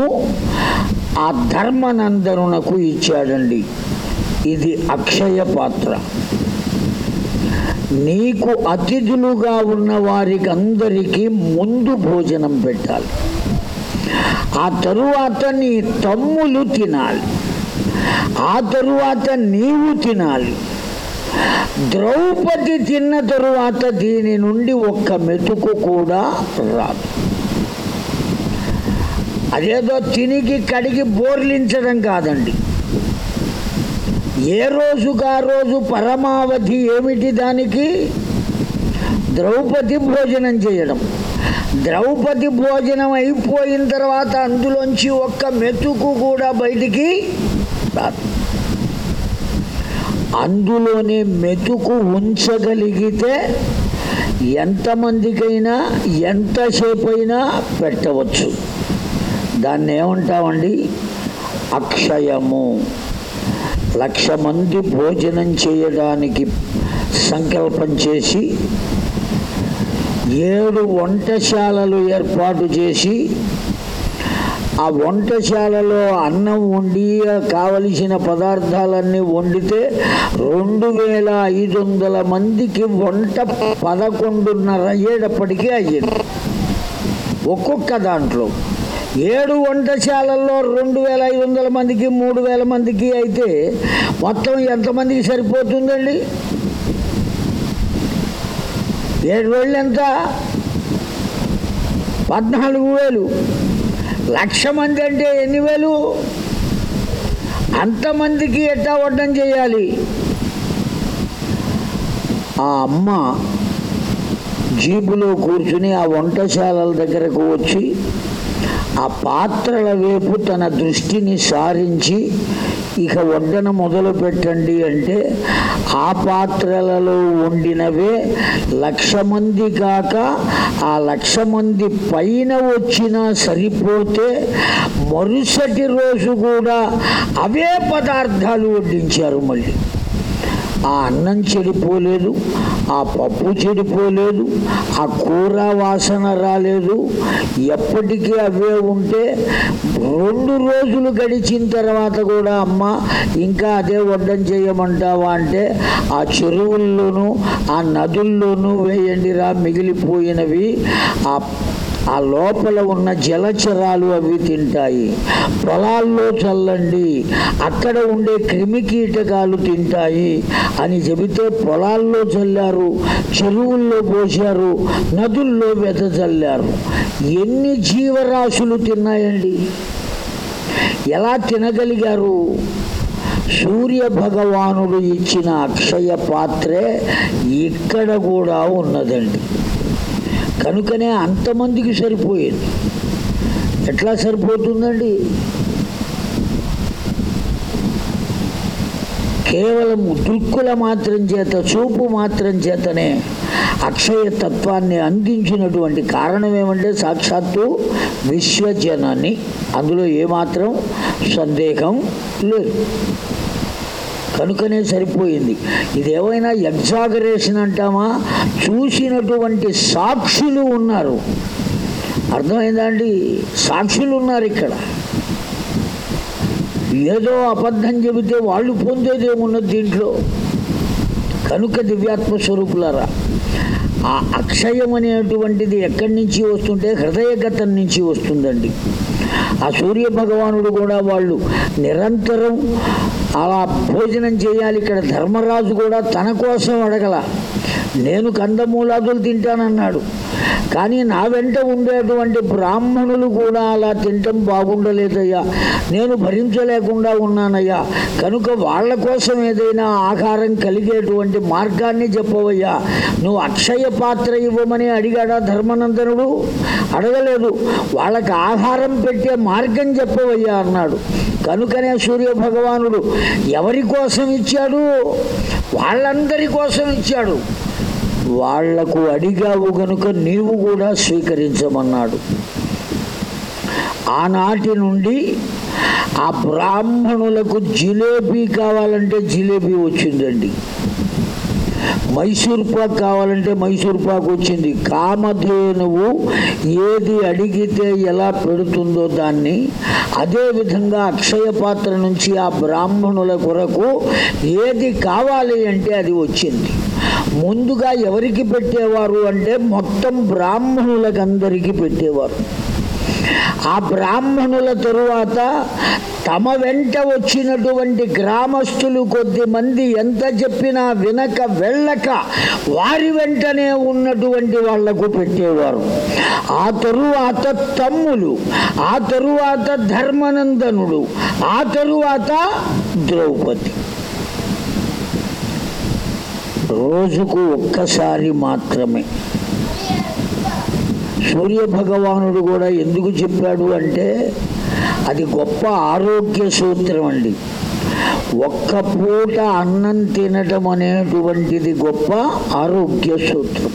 [SPEAKER 1] ఆ ధర్మనందనునకు ఇచ్చాడండి ఇది అక్షయ పాత్ర నీకు అతిథులుగా ఉన్న వారికి అందరికీ ముందు భోజనం పెట్టాలి ఆ తరువాత నీ తమ్ములు తినాలి ఆ తరువాత నీవు తినాలి ద్రౌపది తిన్న తరువాత దీని నుండి ఒక్క మెతుకు కూడా రాదు అదేదో తినికి కడిగి బోర్లించడం కాదండి ఏ రోజుగా రోజు పరమావధి ఏమిటి దానికి ద్రౌపది భోజనం చేయడం ద్రౌపది భోజనం అయిపోయిన తర్వాత అందులోంచి ఒక్క మెతుకు కూడా బయటికి రాదు అందులోనే మెతుకు ఉంచగలిగితే ఎంతమందికైనా ఎంతసేపు అయినా పెట్టవచ్చు దాన్ని ఏమంటామండి అక్షయము లక్ష మంది భోజనం చేయడానికి సంకల్పం చేసి ఏడు వంటశాలలు ఏర్పాటు చేసి ఆ వంటశాలలో అన్నం వండి కావలసిన పదార్థాలన్నీ వండితే రెండు వేల ఐదు వందల మందికి వంట పదకొండున్నర అయ్యేటప్పటికీ అయ్యింది ఒక్కొక్క దాంట్లో ఏడు వంటశాలల్లో రెండు వేల ఐదు వందల మందికి మూడు వేల మందికి అయితే మొత్తం ఎంతమందికి సరిపోతుందండి ఏడు వేళ్ళు ఎంత పద్నాలుగు వేలు లక్ష మంది అంటే ఎన్ని వేలు అంతమందికి ఎట్టా వడ్డం చేయాలి ఆ అమ్మ జీపులో కూర్చుని ఆ వంటశాలల దగ్గరకు వచ్చి ఆ పాత్రల వైపు తన దృష్టిని సారించి ఇక వడ్డన మొదలు పెట్టండి అంటే ఆ పాత్రలలో వండినవే లక్ష మంది కాక ఆ లక్ష మంది పైన వచ్చినా సరిపోతే మరుసటి రోజు కూడా అవే పదార్థాలు వడ్డించారు మళ్ళీ ఆ అన్నం చెడిపోలేదు ఆ పప్పు చెడిపోలేదు ఆ కూర వాసన రాలేదు ఎప్పటికీ అవే ఉంటే రెండు రోజులు గడిచిన తర్వాత కూడా అమ్మ ఇంకా అదే వడ్డం చేయమంటావా అంటే ఆ చెరువుల్లోనూ ఆ నదుల్లోనూ వేయండిరా మిగిలిపోయినవి ఆ ఆ లోపల ఉన్న జలచరాలు అవి తింటాయి పొలాల్లో చల్లండి అక్కడ ఉండే క్రిమి కీటకాలు తింటాయి అని చెబితే పొలాల్లో చల్లారు చెరువుల్లో పోశారు నదుల్లో చల్లారు ఎన్ని జీవరాశులు తిన్నాయండి ఎలా తినగలిగారు సూర్య భగవానుడు ఇచ్చిన అక్షయ పాత్రే ఇక్కడ కూడా ఉన్నదండి కనుకనే అంతమందికి సరిపోయేది ఎట్లా సరిపోతుందండి కేవలం దృక్కుల మాత్రం చేత చూపు మాత్రం చేతనే అక్షయ తత్వాన్ని అందించినటువంటి కారణం ఏమంటే సాక్షాత్తు విశ్వజనాన్ని అందులో ఏమాత్రం సందేహం లేదు కనుకనే సరిపోయింది ఇదేమైనా ఎగ్జాగరేషన్ అంటామా చూసినటువంటి సాక్షులు ఉన్నారు అర్థమైందా అండి సాక్షులు ఉన్నారు ఇక్కడ ఏదో అబద్ధం చెబితే వాళ్ళు పొందేదేమున్నది దీంట్లో కనుక దివ్యాత్మ స్వరూపులారా ఆ అక్షయం అనేటువంటిది ఎక్కడి నుంచి వస్తుంటే హృదయగతం నుంచి వస్తుందండి ఆ సూర్య భగవానుడు కూడా వాళ్ళు నిరంతరం అలా భోజనం చేయాలి ఇక్కడ ధర్మరాజు కూడా తన కోసం అడగల నేను కందమూలాదులు తింటానన్నాడు కానీ నా వెంట ఉండేటువంటి బ్రాహ్మణులు కూడా అలా తినటం బాగుండలేదయ్యా నేను భరించలేకుండా ఉన్నానయ్యా కనుక వాళ్ళ కోసం ఏదైనా ఆహారం కలిగేటువంటి మార్గాన్ని చెప్పవయ్యా నువ్వు అక్షయ పాత్ర ఇవ్వమని అడిగాడా ధర్మనందనుడు అడగలేదు వాళ్ళకి ఆహారం పెట్టే మార్గం చెప్పవయ్యా అన్నాడు కనుకనే సూర్య భగవానుడు ఎవరి కోసం ఇచ్చాడు వాళ్ళందరి కోసం ఇచ్చాడు వాళ్లకు అడిగావు గనుక నీవు కూడా స్వీకరించమన్నాడు ఆనాటి నుండి ఆ బ్రాహ్మణులకు జిలేబీ కావాలంటే జిలేబీ వచ్చిందండి మైసూర్ పాక్ కావాలంటే మైసూర్ పాక్ వచ్చింది కామధేనువు ఏది అడిగితే ఎలా పెడుతుందో దాన్ని అదేవిధంగా అక్షయ పాత్ర నుంచి ఆ బ్రాహ్మణుల కొరకు ఏది కావాలి అంటే అది వచ్చింది ముందుగా ఎవరికి పెట్టేవారు అంటే మొత్తం బ్రాహ్మణులకందరికీ పెట్టేవారు ఆ బ్రాహ్మణుల తరువాత తమ వెంట వచ్చినటువంటి గ్రామస్తులు కొద్ది మంది ఎంత చెప్పినా వినక వెళ్ళక వారి వెంటనే ఉన్నటువంటి వాళ్లకు పెట్టేవారు ఆ తరువాత తమ్ములు ఆ తరువాత ధర్మనందనుడు ఆ తరువాత ద్రౌపది రోజుకు ఒక్కసారి మాత్రమే సూర్య భగవానుడు కూడా ఎందుకు చెప్పాడు అంటే అది గొప్ప ఆరోగ్య సూత్రం అండి ఒక్క పూట అన్నం తినటం అనేటువంటిది గొప్ప ఆరోగ్య సూత్రం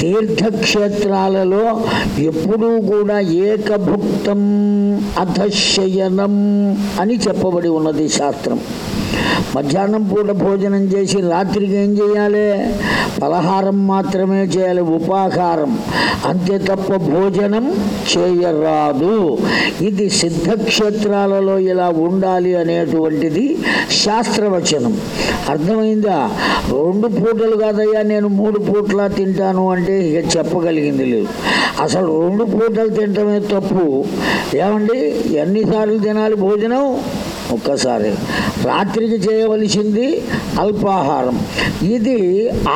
[SPEAKER 1] తీర్థక్షేత్రాలలో ఎప్పుడూ కూడా ఏకభుక్తం అధశయనం అని చెప్పబడి ఉన్నది శాస్త్రం మధ్యాహ్నం పూట భోజనం చేసి రాత్రికి ఏం చేయాలి పలహారం మాత్రమే చేయాలి ఉపాహారం అంతే తప్ప భోజనం చేయరాదు ఇది సిద్ధక్షేత్రాలలో ఇలా ఉండాలి అనేటువంటిది శాస్త్రవచనం అర్థమైందా రెండు పూటలు కాదయ్యా నేను మూడు పూటలా తింటాను అంటే ఇక చెప్పగలిగింది లేదు అసలు రెండు పూటలు తింటమే తప్పు ఏమండి ఎన్నిసార్లు తినాలి భోజనం ఒక్కసారి రాత్రికి చేయవలసింది అల్పాహారం ఇది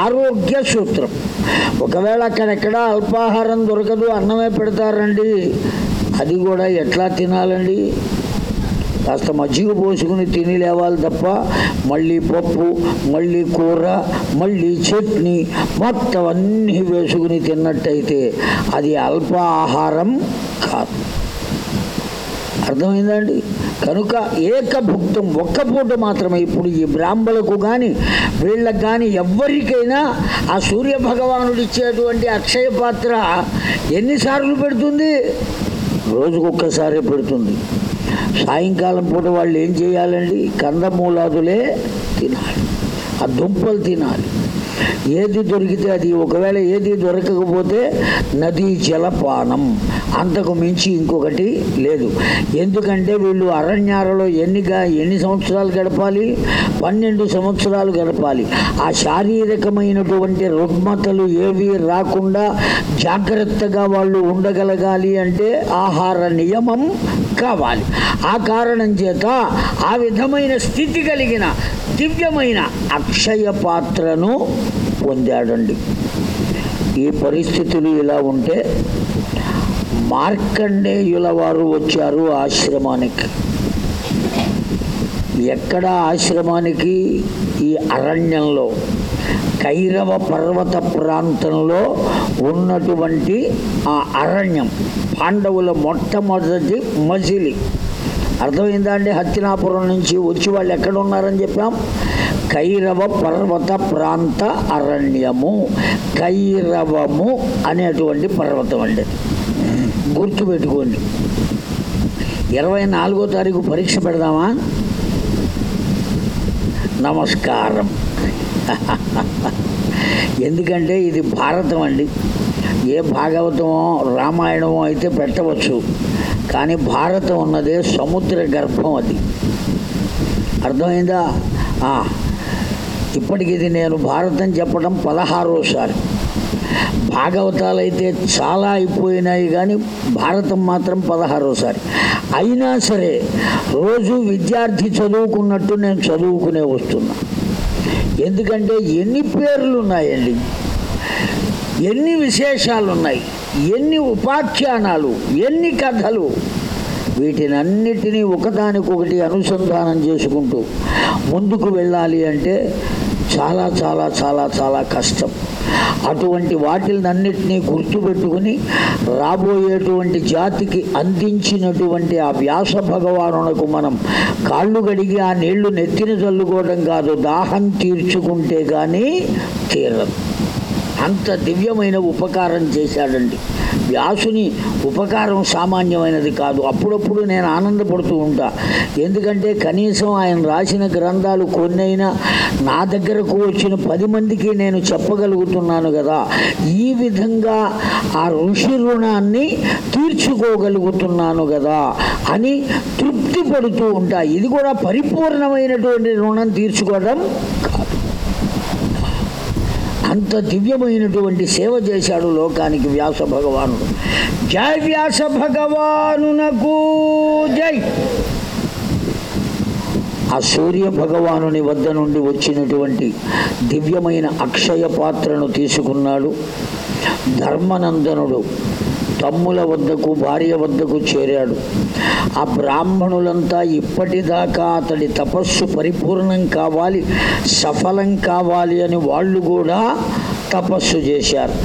[SPEAKER 1] ఆరోగ్య సూత్రం ఒకవేళ అక్కడెక్కడ అల్పాహారం దొరకదు అన్నమే పెడతారండి అది కూడా ఎట్లా తినాలండి కాస్త మజ్జిగ పోసుకుని తిని లేవాలి తప్ప మళ్ళీ పప్పు మళ్ళీ కూర మళ్ళీ చట్నీ మొత్తం అన్నీ వేసుకుని తిన్నట్టయితే అది అల్పాహారం కాదు అర్థమైందండి కనుక ఏకభుక్తం ఒక్క పూట మాత్రమే ఇప్పుడు ఈ బ్రాహ్మలకు కానీ వీళ్ళకు కానీ ఎవ్వరికైనా ఆ సూర్య భగవానుడు ఇచ్చేటువంటి అక్షయ పాత్ర ఎన్నిసార్లు పెడుతుంది రోజుకొక్కసారే పెడుతుంది సాయంకాలం పూట వాళ్ళు ఏం చేయాలండి కందమూలాదులే తినాలి ఆ దుంపలు తినాలి ఏది దొరికితే అది ఒకవేళ ఏది దొరకకపోతే నదీ జలపానం అంతకు మించి ఇంకొకటి లేదు ఎందుకంటే వీళ్ళు అరణ్యాలలో ఎన్నిగా ఎన్ని సంవత్సరాలు గడపాలి పన్నెండు సంవత్సరాలు గడపాలి ఆ శారీరకమైనటువంటి రుగ్మతలు ఏవి రాకుండా జాగ్రత్తగా వాళ్ళు ఉండగలగాలి అంటే ఆహార నియమం కావాలి ఆ కారణం చేత ఆ విధమైన స్థితి కలిగిన దివ్యమైన అక్షయ పాత్రను పొందాడండి ఈ పరిస్థితులు ఇలా ఉంటే మార్కండేయుల వారు వచ్చారు ఆశ్రమానికి ఎక్కడ ఆశ్రమానికి ఈ అరణ్యంలో కైరవ పర్వత ప్రాంతంలో ఉన్నటువంటి ఆ అరణ్యం పాండవుల మొట్టమొదటి మజిలి అర్థమైందా అండి హస్తినాపురం నుంచి వచ్చి వాళ్ళు ఎక్కడ ఉన్నారని చెప్పాం కైరవ పర్వత ప్రాంత అరణ్యము కైరవము అనేటువంటి పర్వతం అండి గుర్తుపెట్టుకోండి ఇరవై నాలుగో తారీఖు పరీక్ష పెడదామా నమస్కారం [LAUGHS] ఎందుకంటే ఇది భారతం అండి ఏ భాగవతమో రామాయణమో అయితే పెట్టవచ్చు కానీ భారతం ఉన్నదే సముద్ర గర్భం అది అర్థమైందా ఇప్పటికిది నేను భారతం చెప్పడం పదహారోసారి భాగవతాలు అయితే చాలా అయిపోయినాయి కానీ భారతం మాత్రం పదహారోసారి అయినా సరే రోజు విద్యార్థి చదువుకున్నట్టు నేను చదువుకునే వస్తున్నాను ఎందుకంటే ఎన్ని పేర్లు ఉన్నాయండి ఎన్ని విశేషాలు ఉన్నాయి ఎన్ని ఉపాఖ్యానాలు ఎన్ని కథలు వీటినన్నిటినీ ఒకదానికొకటి అనుసంధానం చేసుకుంటూ ముందుకు వెళ్ళాలి అంటే చాలా చాలా చాలా చాలా కష్టం అటువంటి వాటిలన్నింటినీ గుర్తుపెట్టుకుని రాబోయేటువంటి జాతికి అందించినటువంటి ఆ వ్యాస భగవానునకు మనం కాళ్ళు కడిగి ఆ నీళ్లు నెత్తిన చల్లుకోవడం కాదు దాహం తీర్చుకుంటే కానీ తీరదు అంత దివ్యమైన ఉపకారం చేశాడండి వ్యాసుని ఉపకారం సామాన్యమైనది కాదు అప్పుడప్పుడు నేను ఆనందపడుతూ ఉంటా ఎందుకంటే కనీసం ఆయన రాసిన గ్రంథాలు కొన్నైనా నా దగ్గరకు వచ్చిన పది మందికి నేను చెప్పగలుగుతున్నాను కదా ఈ విధంగా ఆ ఋషి రుణాన్ని తీర్చుకోగలుగుతున్నాను కదా అని తృప్తి పడుతూ ఉంటా ఇది కూడా పరిపూర్ణమైనటువంటి రుణం తీర్చుకోవడం కాదు అంత దివ్యమైనటువంటి సేవ చేశాడు లోకానికి వ్యాస భగవానుడు జై వ్యాస భగవానునకు జై ఆ సూర్య భగవానుని వద్ద నుండి వచ్చినటువంటి దివ్యమైన అక్షయ పాత్రను తీసుకున్నాడు ధర్మనందనుడు తమ్ముల వద్దకు భార్య వద్దకు చేరాడు ఆ బ్రాహ్మణులంతా ఇప్పటిదాకా అతడి తపస్సు పరిపూర్ణం కావాలి సఫలం కావాలి అని వాళ్ళు కూడా తపస్సు చేశారు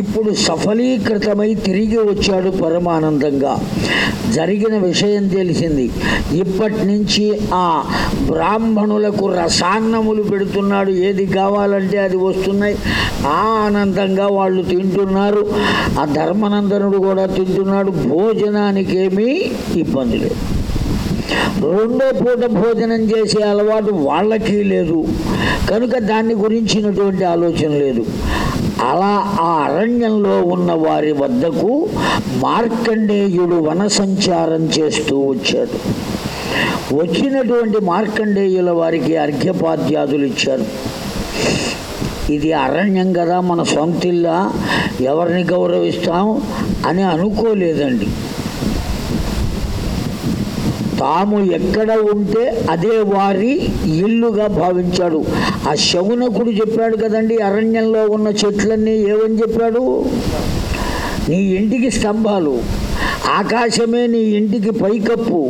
[SPEAKER 1] ఇప్పుడు సఫలీకృతమై తిరిగి వచ్చాడు పరమానందంగా జరిగిన విషయం తెలిసింది ఇప్పటి నుంచి ఆ బ్రాహ్మణులకు రసాన్నములు పెడుతున్నాడు ఏది కావాలంటే అది వస్తున్నాయి ఆనందంగా వాళ్ళు తింటున్నారు ఆ ధర్మానందనుడు కూడా తింటున్నాడు భోజనానికి ఏమీ ఇబ్బంది రెండో పూట భోజనం చేసే అలవాటు వాళ్ళకి లేదు కనుక దాన్ని గురించినటువంటి ఆలోచన లేదు అలా ఆ అరణ్యంలో ఉన్న వారి వద్దకు మార్కండేయుడు వనసంచారం చేస్తూ వచ్చాడు వచ్చినటువంటి మార్కండేయుల వారికి అర్ఘ్యపాద్యాదులు ఇచ్చారు ఇది అరణ్యం కదా మన సొంతిల్లా ఎవరిని గౌరవిస్తాం అని అనుకోలేదండి తాము ఎక్కడ ఉంటే అదే వారి ఇల్లుగా భావించాడు ఆ శగునకుడు చెప్పాడు కదండి అరణ్యంలో ఉన్న చెట్లన్నీ ఏమని చెప్పాడు నీ ఇంటికి స్తంభాలు ఆకాశమే నీ ఇంటికి పైకప్పు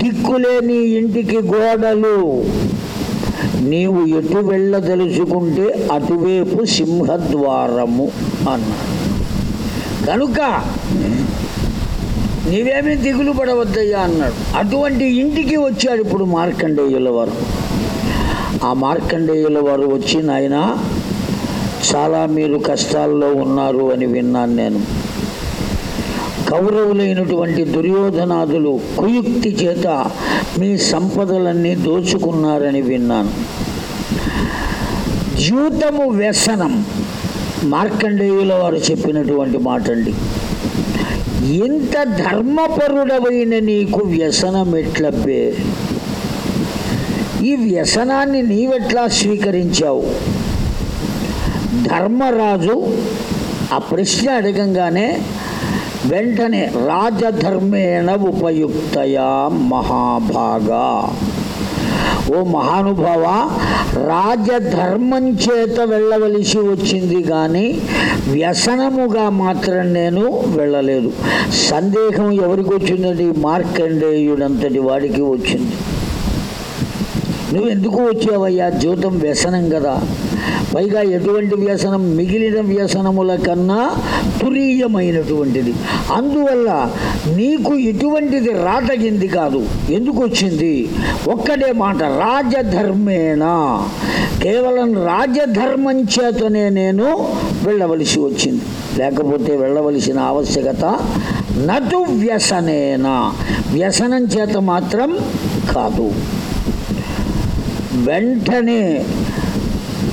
[SPEAKER 1] దిక్కులే నీ ఇంటికి గోడలు నీవు ఎటు వెళ్ళదలుచుకుంటే అటువైపు సింహద్వారము అన్నాడు కనుక నీవేమీ దిగులు పడవద్దయ్యా అన్నాడు అటువంటి ఇంటికి వచ్చాడు ఇప్పుడు మార్కండేయుల వారు ఆ మార్కండేయుల వారు వచ్చి నాయన చాలా మీరు కష్టాల్లో ఉన్నారు అని విన్నాను నేను కౌరవులైనటువంటి దుర్యోధనాదులు కుయుక్తి చేత మీ సంపదలన్నీ దోచుకున్నారని విన్నాను జీవితము వ్యసనం మార్కండేయుల వారు చెప్పినటువంటి మాట అండి ఇంత ధర్మపరుడవైన నీకు వ్యసనం ఎట్లబ్బే ఈ వ్యసనాన్ని నీవెట్లా స్వీకరించావు ధర్మరాజు ఆ ప్రశ్న అడగంగానే వెంటనే రాజధర్మేణ ఉపయుక్తయా మహాభాగా ఓ మహానుభావ రాజధర్మం చేత వెళ్ళవలసి వచ్చింది కానీ వ్యసనముగా మాత్రం నేను వెళ్ళలేదు సందేహం ఎవరికి వచ్చిందండి మార్కండేయుడంతటి వాడికి వచ్చింది నువ్వెందుకు వచ్చావయ్యా జీవితం వ్యసనం కదా పైగా ఎటువంటి వ్యసనం మిగిలిన వ్యసనముల కన్నా తురీయమైనటువంటిది అందువల్ల నీకు ఇటువంటిది రాటగింది కాదు ఎందుకు వచ్చింది ఒక్కడే మాట రాజధర్మేణ కేవలం రాజధర్మం చేతనే నేను వెళ్ళవలసి వచ్చింది లేకపోతే వెళ్ళవలసిన ఆవశ్యకత నటు వ్యసనేన వ్యసనం చేత మాత్రం కాదు వెంటనే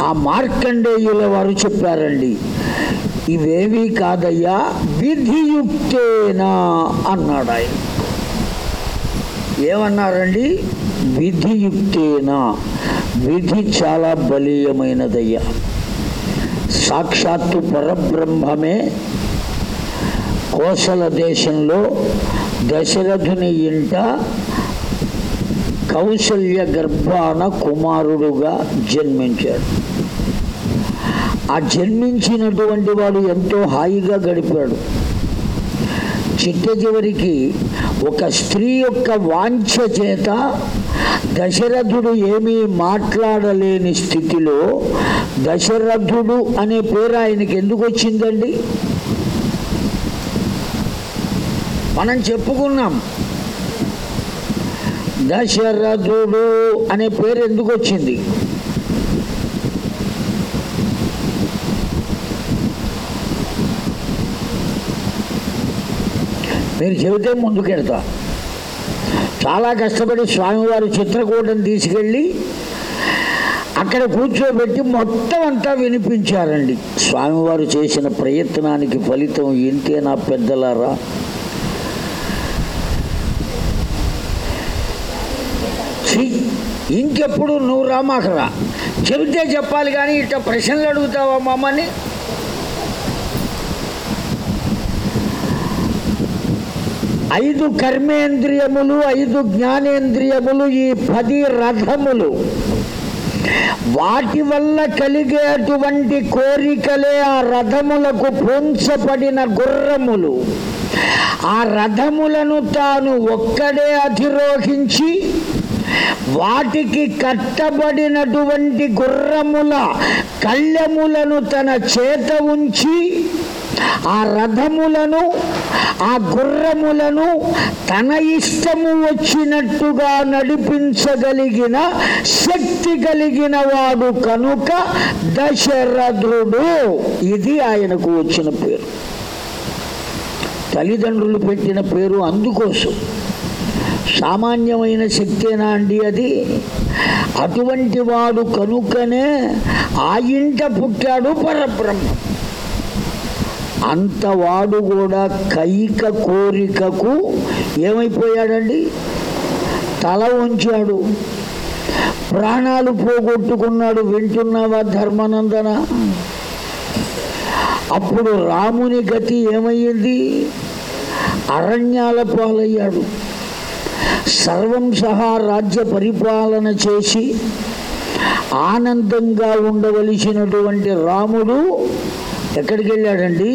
[SPEAKER 1] ఆ మార్కండేయుల వారు చెప్పారండి ఇవేవి కాదయ్యా విధియుక్తేనా అన్నాడు ఆయన ఏమన్నారండి విధియుక్తేనా విధి చాలా బలీయమైనదయ్యా సాక్షాత్తు పరబ్రహ్మమే కోసల దేశంలో దశరథుని ఇంట కౌశల్య గర్భాన కుమారుడుగా జన్మించాడు ఆ జన్మించినటువంటి వాడు ఎంతో హాయిగా గడిపాడు చిట్ట చివరికి ఒక స్త్రీ యొక్క వాంఛ చేత దశరథుడు ఏమీ మాట్లాడలేని స్థితిలో దశరథుడు అనే పేరు ఆయనకి ఎందుకు వచ్చిందండి మనం చెప్పుకున్నాం దశరథుడు అనే పేరు ఎందుకు వచ్చింది నేను చెబితే ముందుకెడతా చాలా కష్టపడి స్వామివారి చిత్రకూటను తీసుకెళ్ళి అక్కడ కూర్చోబెట్టి మొత్తం అంతా వినిపించారండి స్వామివారు చేసిన ప్రయత్నానికి ఫలితం ఇంతే నా పెద్దలారా ఇంకెప్పుడు నువ్వు రామాకరా చెబితే చెప్పాలి కానీ ఇట్లా ప్రశ్నలు అడుగుతావా మామని ఐదు కర్మేంద్రియములు ఐదు జ్ఞానేంద్రియములు ఈ పది రథములు వాటి వల్ల కలిగేటువంటి కోరికలే ఆ రథములకు పొంచబడిన గుర్రములు ఆ రథములను తాను ఒక్కడే అధిరోహించి వాటికి కట్టబడినటువంటి గుర్రముల కళ్ళెములను తన చేత ఉంచి ఆ రథములను ఆ గుర్రములను తన ఇష్టము వచ్చినట్టుగా నడిపించగలిగిన శక్తి కలిగిన వాడు కనుక దశరథుడు ఇది ఆయనకు వచ్చిన పేరు తల్లిదండ్రులు పెట్టిన పేరు అందుకోసం సామాన్యమైన శక్తేనా అండి అది అటువంటి వాడు కనుకనే ఆ ఇంట పుట్టాడు పరబ్రహ్మ అంతవాడు కూడా కైక కోరికకు ఏమైపోయాడండి తల ఉంచాడు ప్రాణాలు పోగొట్టుకున్నాడు వింటున్నావా ధర్మానందన అప్పుడు రాముని గతి ఏమయ్యింది అరణ్యాల పాలయ్యాడు సర్వం సహా రాజ్య పరిపాలన చేసి ఆనందంగా ఉండవలసినటువంటి రాముడు ఎక్కడికి వెళ్ళాడండి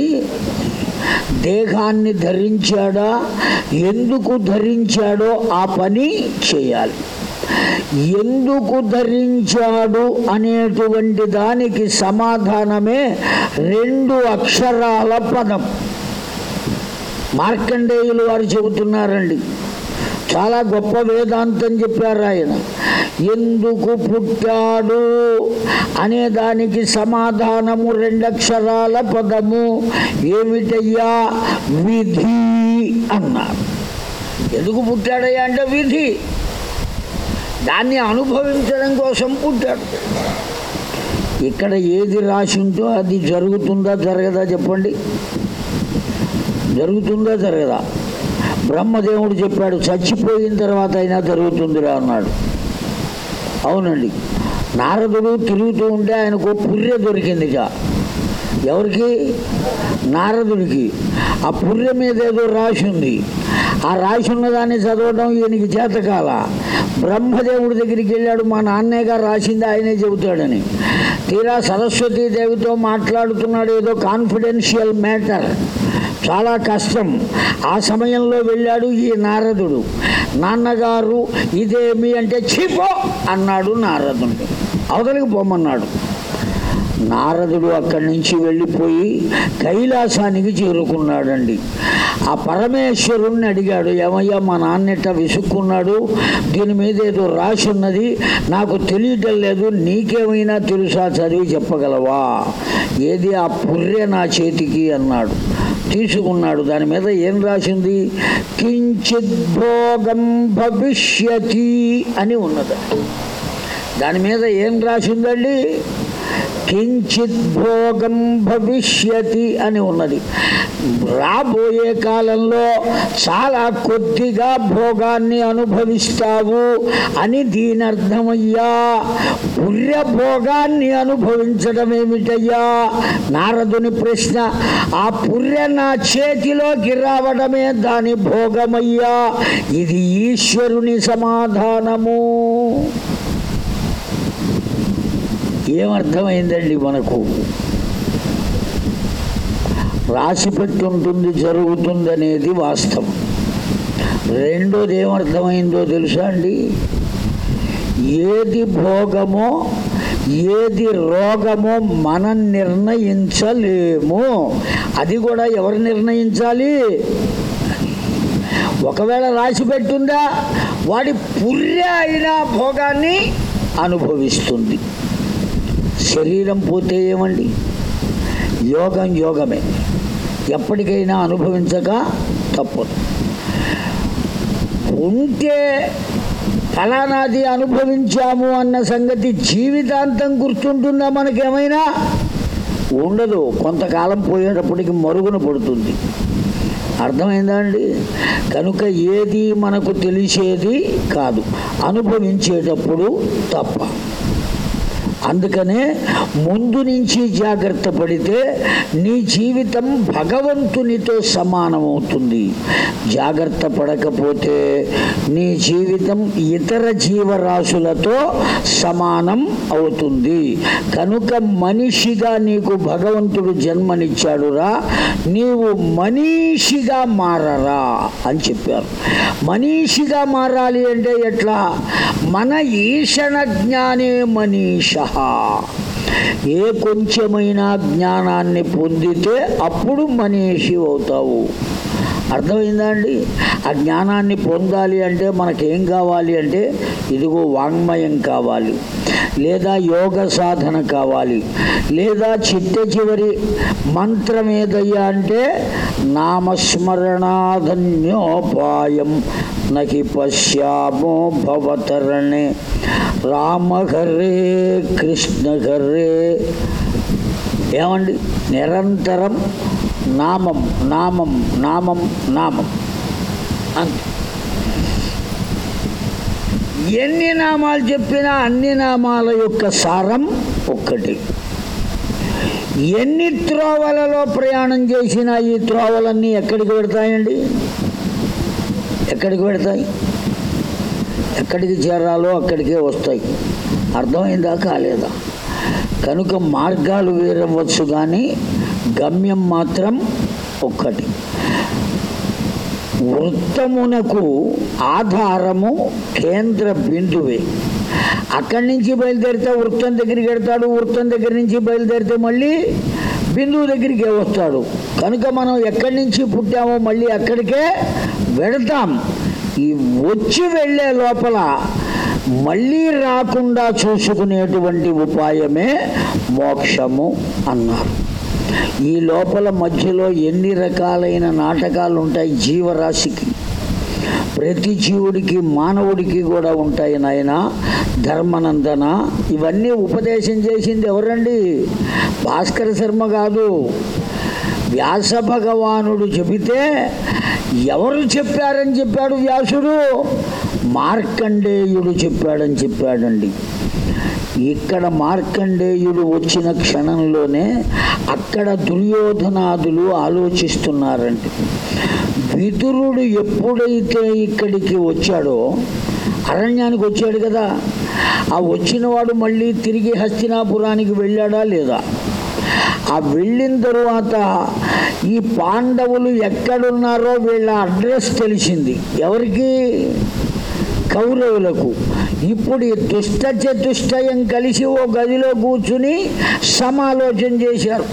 [SPEAKER 1] దేహాన్ని ధరించాడా ఎందుకు ధరించాడో ఆ పని చేయాలి ఎందుకు ధరించాడు అనేటువంటి దానికి సమాధానమే రెండు అక్షరాల పదం మార్కండేయులు వారు చెబుతున్నారండి చాలా గొప్ప వేదాంతం చెప్పారు ఆయన ఎందుకు పుట్టాడు అనే దానికి సమాధానము రెండక్షరాల పదము ఏమిటయ్యా విధి అన్నారు ఎందుకు పుట్టాడయ్యా అంటే విధి దాన్ని అనుభవించడం కోసం పుట్టాడు ఇక్కడ ఏది రాసిందో అది జరుగుతుందా జరగదా చెప్పండి జరుగుతుందా జరగదా బ్రహ్మదేవుడు చెప్పాడు చచ్చిపోయిన తర్వాత అయినా జరుగుతుందిరా అన్నాడు అవునండి నారదుడు తిరుగుతూ ఉంటే ఆయనకు పుర్రె దొరికిందిట ఎవరికి నారదుడికి ఆ పుర్రె మీద ఏదో రాసి ఉంది ఆ రాసి ఉన్నదాన్ని చదవడం ఈయనకి చేతకాల బ్రహ్మదేవుడి దగ్గరికి వెళ్ళాడు మా నాన్నే గారు రాసింది ఆయనే చెబుతాడని తీరా దేవితో మాట్లాడుతున్నాడు ఏదో కాన్ఫిడెన్షియల్ మ్యాటర్ చాలా కష్టం ఆ సమయంలో వెళ్ళాడు ఈ నారదుడు నాన్నగారు ఇదేమి అంటే చీపో అన్నాడు నారదుడు అవతలికి పోమన్నాడు నారదుడు అక్కడి నుంచి వెళ్ళిపోయి కైలాసానికి చేరుకున్నాడండి ఆ పరమేశ్వరుణ్ణి అడిగాడు ఏమయ్యా మా నాన్నెట్ట విసుక్కున్నాడు దీని మీద ఏదో రాసి ఉన్నది నాకు తెలియటం లేదు నీకేమైనా తెలుసా చదివి చెప్పగలవా ఏది ఆ పుర్రె నా చేతికి అన్నాడు తీసుకున్నాడు దాని మీద ఏం రాసింది కించిత్ భోగం భవిష్యతి అని ఉన్నది దాని మీద ఏం రాసిందండి కించిత్ భోగం భవిష్యతి అని ఉన్నది రాబోయే కాలంలో చాలా కొద్దిగా భోగాన్ని అనుభవిస్తావు అని దీని అర్థమయ్యా పుర్య భోగాన్ని అనుభవించడం ఏమిటయ్యా నారదుని ప్రశ్న ఆ పుర్య నా చేతిలోకి రావడమే దాని భోగమయ్యా ఇది ఈశ్వరుని సమాధానము ఏమర్థమైందండి మనకు రాసిపెట్టి ఉంటుంది జరుగుతుంది అనేది వాస్తవం రెండోది ఏమర్థమైందో తెలుసా అండి ఏది భోగమో ఏది రోగమో మనం నిర్ణయించలేము అది కూడా ఎవరు నిర్ణయించాలి ఒకవేళ రాసి పెట్టుందా వాడి పుర్రె అయిన భోగాన్ని అనుభవిస్తుంది శరీరం పోతే ఏమండి యోగం యోగమే ఎప్పటికైనా అనుభవించక తప్పదు ఉంటే ఫలానాది అనుభవించాము అన్న సంగతి జీవితాంతం గుర్తుంటుందా మనకేమైనా ఉండదు కొంతకాలం పోయేటప్పటికి మరుగున పడుతుంది అర్థమైందా అండి కనుక ఏది మనకు తెలిసేది కాదు అనుభవించేటప్పుడు తప్ప అందుకనే ముందు నుంచి జాగ్రత్త పడితే నీ జీవితం భగవంతునితో సమానమవుతుంది జాగ్రత్త పడకపోతే నీ జీవితం ఇతర జీవరాశులతో సమానం అవుతుంది కనుక మనిషిగా నీకు భగవంతుడు జన్మనిచ్చాడురా నీవు మనీషిగా మారరా అని చెప్పారు మనీషిగా మారాలి అంటే ఎట్లా మన ఈషణ జ్ఞానే మనీష ఏ కొంచెమైనా జ్ఞానాన్ని పొందితే అప్పుడు మనీషి అవుతావు అర్థమైందా అండి ఆ జ్ఞానాన్ని పొందాలి అంటే మనకేం కావాలి అంటే ఇదిగో వాంగ్మయం కావాలి లేదా యోగ సాధన కావాలి లేదా చిత్త చివరి మంత్రం ఏదయ్యా అంటే నామస్మరణాధన్యోపాయం నకి పశ్యామో భవతరణే రామ హరే కృష్ణ హరే ఏమండి నిరంతరం నామం నామం నామం నామం అంతే ఎన్ని నామాలు చెప్పినా అన్ని నామాల యొక్క సారం ఒక్కటి ఎన్ని త్రోవలలో ప్రయాణం చేసినా ఈ త్రోవలన్నీ ఎక్కడికి పెడతాయండి ఎక్కడికి పెడతాయి ఎక్కడికి చేరాలో అక్కడికే వస్తాయి అర్థమైందా కాలేదా కనుక మార్గాలు వేరవచ్చు కానీ గమ్యం మాత్రం ఒక్కటి వృత్తమునకు ఆధారము కేంద్ర బిందువే అక్కడి నుంచి బయలుదేరితే వృత్తం దగ్గరికి వెడతాడు వృత్తం దగ్గర నుంచి బయలుదేరితే మళ్ళీ బిందువు దగ్గరికి వస్తాడు కనుక మనం ఎక్కడి నుంచి పుట్టామో మళ్ళీ అక్కడికే వెడతాం ఈ వచ్చి వెళ్ళే లోపల మళ్ళీ రాకుండా చూసుకునేటువంటి ఉపాయమే మోక్షము అన్నారు ఈ లోపల మధ్యలో ఎన్ని రకాలైన నాటకాలు ఉంటాయి జీవరాశికి ప్రతి జీవుడికి మానవుడికి కూడా ఉంటాయి నాయన ధర్మనందన ఇవన్నీ ఉపదేశం చేసింది ఎవరండి భాస్కర శర్మ కాదు వ్యాస భగవానుడు చెబితే ఎవరు చెప్పారని చెప్పాడు వ్యాసుడు మార్కండేయుడు చెప్పాడని చెప్పాడండి ఇక్కడ మార్కండేయుడు వచ్చిన క్షణంలోనే అక్కడ దుర్యోధనాదులు ఆలోచిస్తున్నారండి విదురుడు ఎప్పుడైతే ఇక్కడికి వచ్చాడో అరణ్యానికి వచ్చాడు కదా ఆ వచ్చినవాడు మళ్ళీ తిరిగి హస్తినాపురానికి వెళ్ళాడా లేదా ఆ వెళ్ళిన తరువాత ఈ పాండవులు ఎక్కడున్నారో వీళ్ళ అడ్రస్ తెలిసింది ఎవరికి కౌరవులకు ఇప్పుడు ఈ దుష్ట చతుష్టయం కలిసి ఓ గదిలో కూర్చుని సమాలోచన చేశారు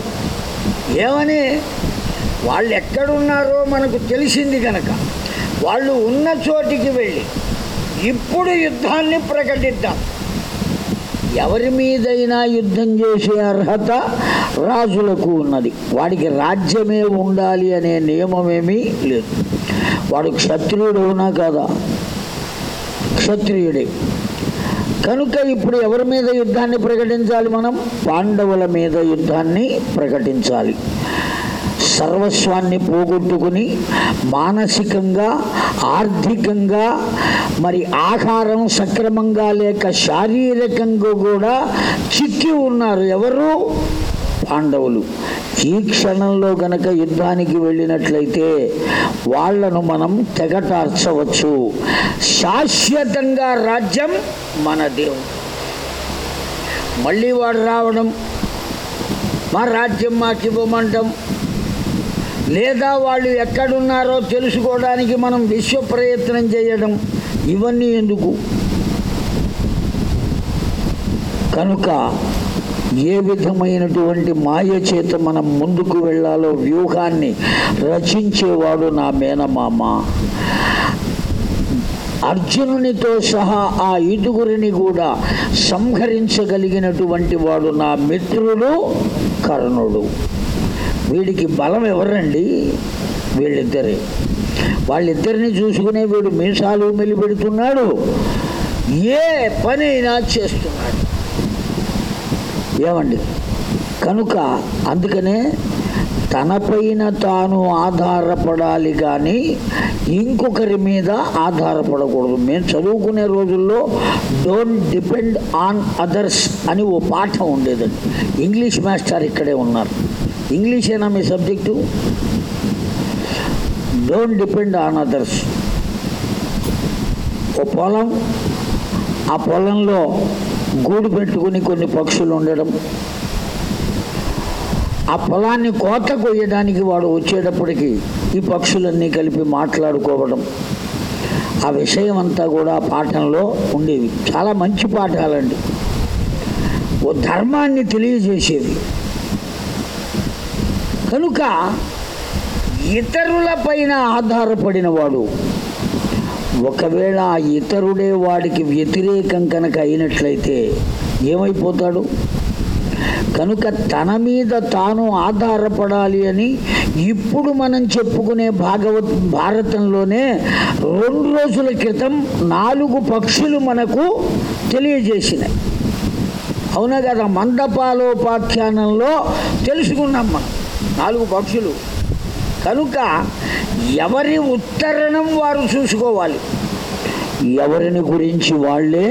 [SPEAKER 1] ఏమని వాళ్ళు ఎక్కడున్నారో మనకు తెలిసింది కనుక వాళ్ళు ఉన్న చోటికి వెళ్ళి ఇప్పుడు యుద్ధాన్ని ప్రకటిద్దాం ఎవరి మీదైనా యుద్ధం చేసే అర్హత రాజులకు ఉన్నది వాడికి రాజ్యమే ఉండాలి అనే నియమమేమీ లేదు వాడు క్షత్రియుడు అవునా కాదా క్షత్రియుడే కనుక ఇప్పుడు ఎవరి మీద యుద్ధాన్ని ప్రకటించాలి మనం పాండవుల మీద యుద్ధాన్ని ప్రకటించాలి సర్వస్వాన్ని పోగొట్టుకుని మానసికంగా ఆర్థికంగా మరి ఆహారం సక్రమంగా లేక శారీరకంగా కూడా చిక్కి ఉన్నారు ఎవరు పాండవులు ఈ క్షణంలో గనక యుద్ధానికి వెళ్ళినట్లయితే వాళ్లను మనం తెగటార్చవచ్చు శాశ్వతంగా రాజ్యం మన దేవుడు మళ్ళీ వాడు రావడం మా రాజ్యం ఇవ్వమంటాం లేదా వాళ్ళు ఎక్కడున్నారో తెలుసుకోవడానికి మనం విశ్వ ప్రయత్నం చేయడం ఇవన్నీ ఎందుకు కనుక ఏ విధమైనటువంటి మాయ చేత మనం ముందుకు వెళ్ళాలో వ్యూహాన్ని రచించేవాడు నా మేనమామ అర్జునునితో సహా ఆ ఇదుగురిని కూడా సంహరించగలిగినటువంటి వాడు నా మిత్రుడు కర్ణుడు వీడికి బలం ఎవరండి వీళ్ళిద్దరే వాళ్ళిద్దరిని చూసుకునే వీడు మీసాలు పెడుతున్నాడు ఏ పని అయినా చేస్తున్నాడు ఏమండి కనుక అందుకనే తనపైన తాను ఆధారపడాలి కానీ ఇంకొకరి మీద ఆధారపడకూడదు మేము చదువుకునే రోజుల్లో డోంట్ డిపెండ్ ఆన్ అదర్స్ అని ఓ పాఠం ఉండేదండి ఇంగ్లీష్ మాస్టర్ ఇక్కడే ఉన్నారు ఇంగ్లీషేనా మీ subject don't depend on others ఓ పొలం ఆ పొలంలో గూడు పెట్టుకుని కొన్ని పక్షులు ఉండడం ఆ పొలాన్ని కోత కొయ్యడానికి వాడు వచ్చేటప్పటికి ఈ పక్షులన్నీ కలిపి మాట్లాడుకోవడం ఆ విషయం అంతా కూడా పాఠంలో ఉండేవి చాలా మంచి పాఠాలండి ఓ ధర్మాన్ని తెలియజేసేది కనుక ఇతరుల పైన ఆధారపడినవాడు ఒకవేళ ఇతరుడే వాడికి వ్యతిరేకం కనుక అయినట్లయితే ఏమైపోతాడు కనుక తన మీద తాను ఆధారపడాలి అని ఇప్పుడు మనం చెప్పుకునే భాగవత్ భారతంలోనే రెండు రోజుల క్రితం నాలుగు పక్షులు మనకు తెలియజేసినాయి అవునా కదా మండపాలోపాఖ్యానంలో తెలుసుకున్నాం మనం నాలుగు పక్షులు కనుక ఎవరి ఉత్తరణం వారు చూసుకోవాలి ఎవరిని గురించి వాళ్ళే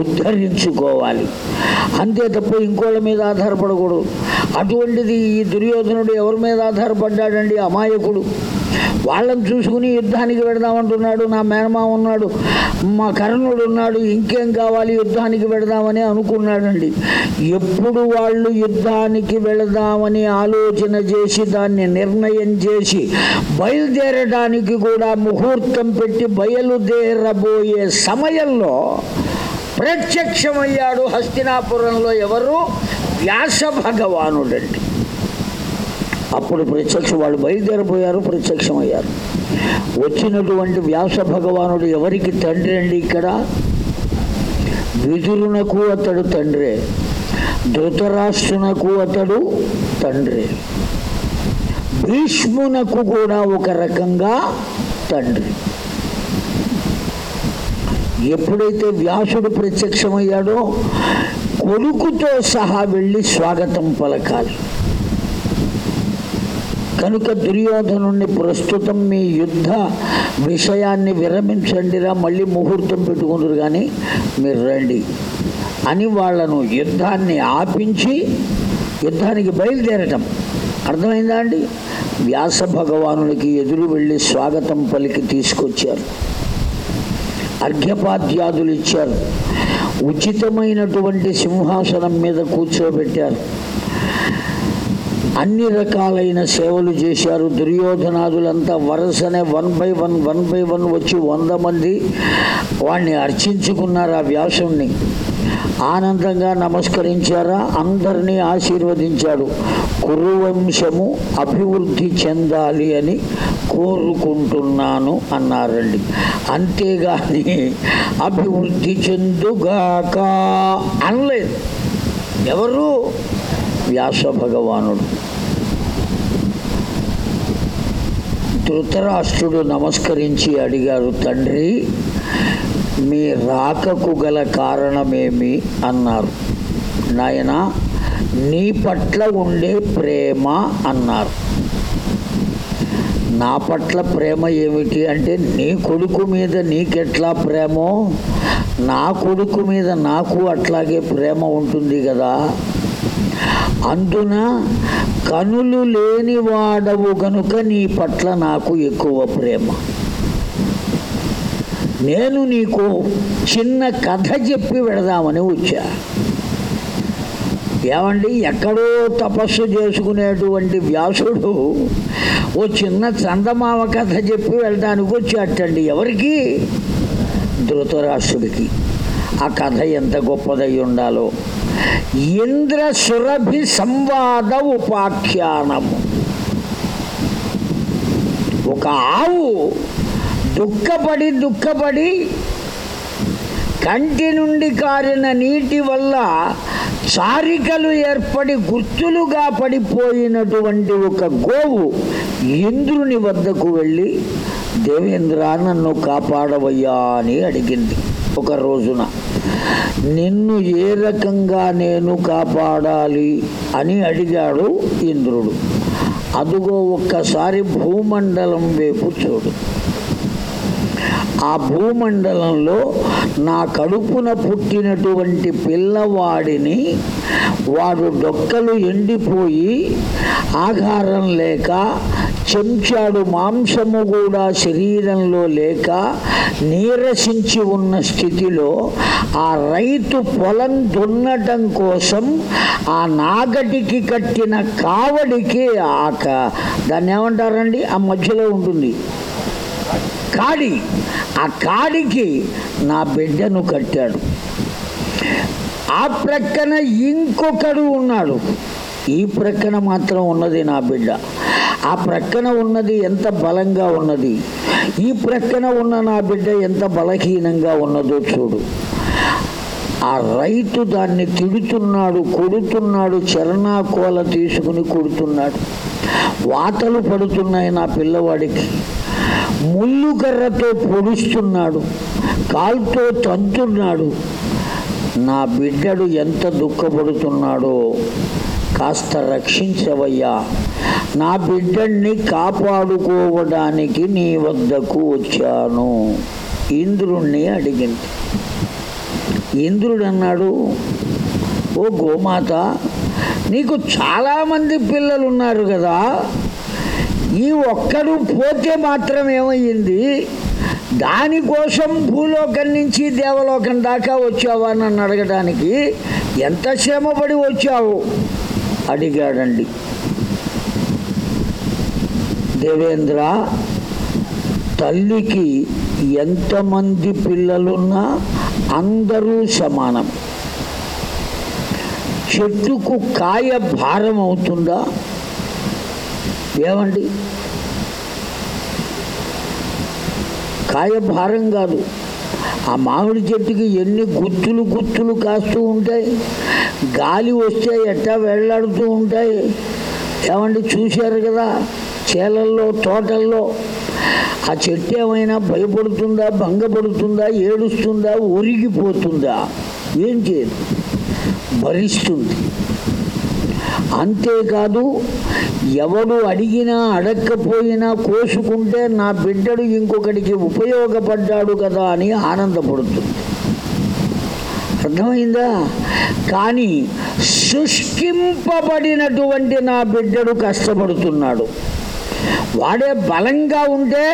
[SPEAKER 1] ఉద్ధరించుకోవాలి అంతే తప్ప ఇంకోళ్ళ మీద ఆధారపడకూడదు అటువంటిది ఈ దుర్యోధనుడు ఎవరి మీద ఆధారపడ్డాడండి అమాయకుడు వాళ్ళని చూసుకుని యుద్ధానికి పెడదామంటున్నాడు నా మేనమా ఉన్నాడు మా కర్ణుడు ఉన్నాడు ఇంకేం కావాలి యుద్ధానికి పెడదామని అనుకున్నాడండి ఎప్పుడు వాళ్ళు యుద్ధానికి వెళదామని ఆలోచన చేసి దాన్ని నిర్ణయం చేసి బయలుదేరడానికి కూడా ముహూర్తం పెట్టి బయలుదేరబోయే సమయంలో ప్రత్యక్షమయ్యాడు హస్తినాపురంలో ఎవరు వ్యాస భగవానుడండి అప్పుడు ప్రత్యక్షం వాళ్ళు బయలుదేరిపోయారు అయ్యారు వచ్చినటువంటి వ్యాస భగవానుడు ఎవరికి తండ్రి అండి ఇక్కడ విదురునకు అతడు తండ్రే ధృతరాష్ట్రునకు అతడు తండ్రి భీష్మునకు కూడా ఒక రకంగా తండ్రి ఎప్పుడైతే వ్యాసుడు ప్రత్యక్షమయ్యాడో కొడుకుతో సహా వెళ్ళి స్వాగతం పలకాలి కనుక దుర్యోధను ప్రస్తుతం మీ యుద్ధ విషయాన్ని విరమించండిరా మళ్ళీ ముహూర్తం పెట్టుకుంటారు కానీ మీరు రండి అని వాళ్లను యుద్ధాన్ని ఆపించి యుద్ధానికి బయలుదేరటం అర్థమైందా అండి వ్యాస భగవానునికి ఎదురు వెళ్ళి స్వాగతం పలికి తీసుకొచ్చారు అర్ఘ్యపాద్యాదులు ఇచ్చారు ఉచితమైనటువంటి సింహాసనం మీద కూర్చోబెట్టారు అన్ని రకాలైన సేవలు చేశారు దుర్యోధనాదులంతా వరుసనే one by one one by one వచ్చి వంద మంది వాణ్ణి అర్చించుకున్నారు ఆ వ్యాసుణ్ణి ఆనందంగా నమస్కరించారా అందరినీ ఆశీర్వదించాడు కురువంశము అభివృద్ధి చెందాలి అని కోరుకుంటున్నాను అన్నారండి అంతేగాని అభివృద్ధి చెందుగాక అనలేదు ఎవరు వ్యాస భగవానుడు ధృతరాష్ట్రుడు నమస్కరించి అడిగారు తండ్రి మీ రాకకు గల కారణమేమి అన్నారు నాయన నీ పట్ల ఉండే ప్రేమ అన్నారు నా పట్ల ప్రేమ ఏమిటి అంటే నీ కొడుకు మీద నీకెట్లా ప్రేమో నా కొడుకు మీద నాకు అట్లాగే ప్రేమ ఉంటుంది కదా అందున కనులు లేని వాడవు గనుక నీ పట్ల నాకు ఎక్కువ ప్రేమ నేను నీకు చిన్న కథ చెప్పి పెడదామని వచ్చా ఏమండి ఎక్కడో తపస్సు చేసుకునేటువంటి వ్యాసుడు ఓ చిన్న చందమామ కథ చెప్పి వెళ్ళడానికి వచ్చేటండి ఎవరికి ధృతరాష్ట్రుడికి ఆ కథ ఎంత గొప్పదై ఉండాలో ఇంద్ర సురభి సంవాద ఉపాఖ్యానము ఒక ఆవు దుఃఖపడి దుఃఖపడి కంటి నుండి కారిన నీటి వల్ల చారికలు ఏర్పడి గుర్తులుగా పడిపోయినటువంటి ఒక గోవు ఇంద్రుని వద్దకు వెళ్ళి దేవేంద్ర నన్ను కాపాడవయ్యా అని అడిగింది ఒక రోజున నిన్ను ఏ రకంగా నేను కాపాడాలి అని అడిగాడు ఇంద్రుడు అదుగో ఒక్కసారి భూమండలం వైపు చూడు ఆ భూమండలంలో నా కడుపున పుట్టినటువంటి పిల్లవాడిని వాడు డొక్కలు ఎండిపోయి ఆహారం లేక చెంచాడు మాంసము కూడా శరీరంలో లేక నీరసించి ఉన్న స్థితిలో ఆ రైతు పొలం దున్నటం కోసం ఆ నాగటికి కట్టిన కావడికి ఆక దాన్ని ఏమంటారండి ఆ మధ్యలో ఉంటుంది కాడి ఆ కాడికి నా బిడ్డను కట్టాడు ఆ ప్రక్కన ఇంకొకడు ఉన్నాడు ఈ ప్రక్కన మాత్రం ఉన్నది నా బిడ్డ ఆ ప్రక్కన ఉన్నది ఎంత బలంగా ఉన్నది ఈ ప్రక్కన ఉన్న నా బిడ్డ ఎంత బలహీనంగా ఉన్నదో చూడు ఆ రైతు దాన్ని తిడుతున్నాడు కొడుతున్నాడు చరణాకోల తీసుకుని కొడుతున్నాడు వాతలు పడుతున్నాయి నా పిల్లవాడికి కర్రతో పొడుస్తున్నాడు కాల్తో తంతున్నాడు నా బిడ్డడు ఎంత దుఃఖపడుతున్నాడో కాస్త రక్షించవయ్యా నా బిడ్డని కాపాడుకోవడానికి నీ వద్దకు వచ్చాను ఇంద్రుణ్ణి అడిగింది ఇంద్రుడు అన్నాడు ఓ గోమాత నీకు చాలామంది పిల్లలు ఉన్నారు కదా ఈ ఒక్కరు పోతే మాత్రం ఏమయ్యింది దానికోసం భూలోకం నుంచి దేవలోకం దాకా వచ్చావా నన్ను అడగడానికి ఎంత శ్రమపడి వచ్చావు అడిగాడండి దేవేంద్ర తల్లికి ఎంతమంది పిల్లలున్నా అందరూ సమానం చెట్టుకు కాయ భారం అవుతుందా ఏమండి కాయ భారం కాదు ఆ మామిడి చెట్టుకి ఎన్ని గుత్తులు గుత్తులు కాస్తూ ఉంటాయి గాలి వస్తే ఎట్టా వెళ్ళాడుతూ ఉంటాయి ఏమంటే చూశారు కదా చేలల్లో తోటల్లో ఆ చెట్టు ఏమైనా భయపడుతుందా భంగపడుతుందా ఏడుస్తుందా ఒరిగిపోతుందా ఏం చేయదు భరిస్తుంది అంతేకాదు ఎవడు అడిగినా అడక్కపోయినా కోసుకుంటే నా బిడ్డడు ఇంకొకడికి ఉపయోగపడ్డాడు కదా అని ఆనందపడుతుంది అర్థమైందా కానీ శుష్కింపబడినటువంటి నా బిడ్డడు కష్టపడుతున్నాడు వాడే బలంగా ఉంటే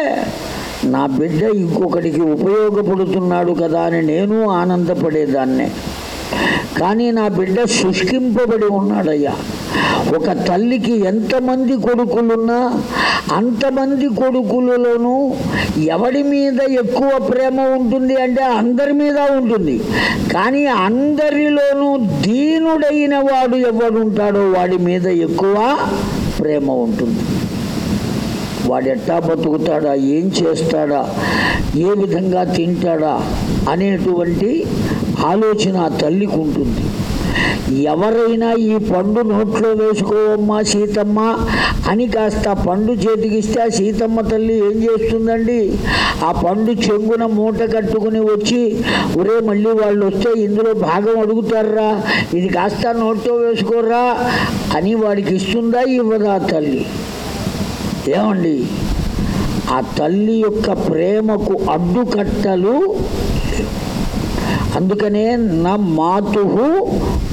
[SPEAKER 1] నా బిడ్డ ఇంకొకడికి ఉపయోగపడుతున్నాడు కదా అని నేను ఆనందపడేదాన్నే కానీ నా బిడ్డ శుష్కింపబడి ఉన్నాడయ్యా ఒక తల్లికి ఎంతమంది కొడుకులున్నా అంతమంది కొడుకులలోనూ ఎవడి మీద ఎక్కువ ప్రేమ ఉంటుంది అంటే అందరి మీద ఉంటుంది కానీ అందరిలోనూ దీనుడైన వాడు ఎవడుంటాడో వాడి మీద ఎక్కువ ప్రేమ ఉంటుంది వాడు ఎట్టా బతుకుతాడా ఏం చేస్తాడా ఏ విధంగా తింటాడా అనేటువంటి ఆలోచన తల్లికి ఉంటుంది ఎవరైనా ఈ పండు నోట్లో వేసుకోవమ్మా సీతమ్మ అని కాస్త పండు చేతికిస్తే ఆ సీతమ్మ తల్లి ఏం చేస్తుందండి ఆ పండు చెంగున మూట కట్టుకుని వచ్చి ఒరే మళ్ళీ వాళ్ళు వస్తే ఇందులో భాగం అడుగుతారా ఇది కాస్త నోట్లో వేసుకోర్రా అని వాడికి ఇస్తుందా ఇవ్వదా తల్లి ఏమండి ఆ తల్లి యొక్క ప్రేమకు అడ్డుకట్టలు లేవు అందుకనే నా మాతు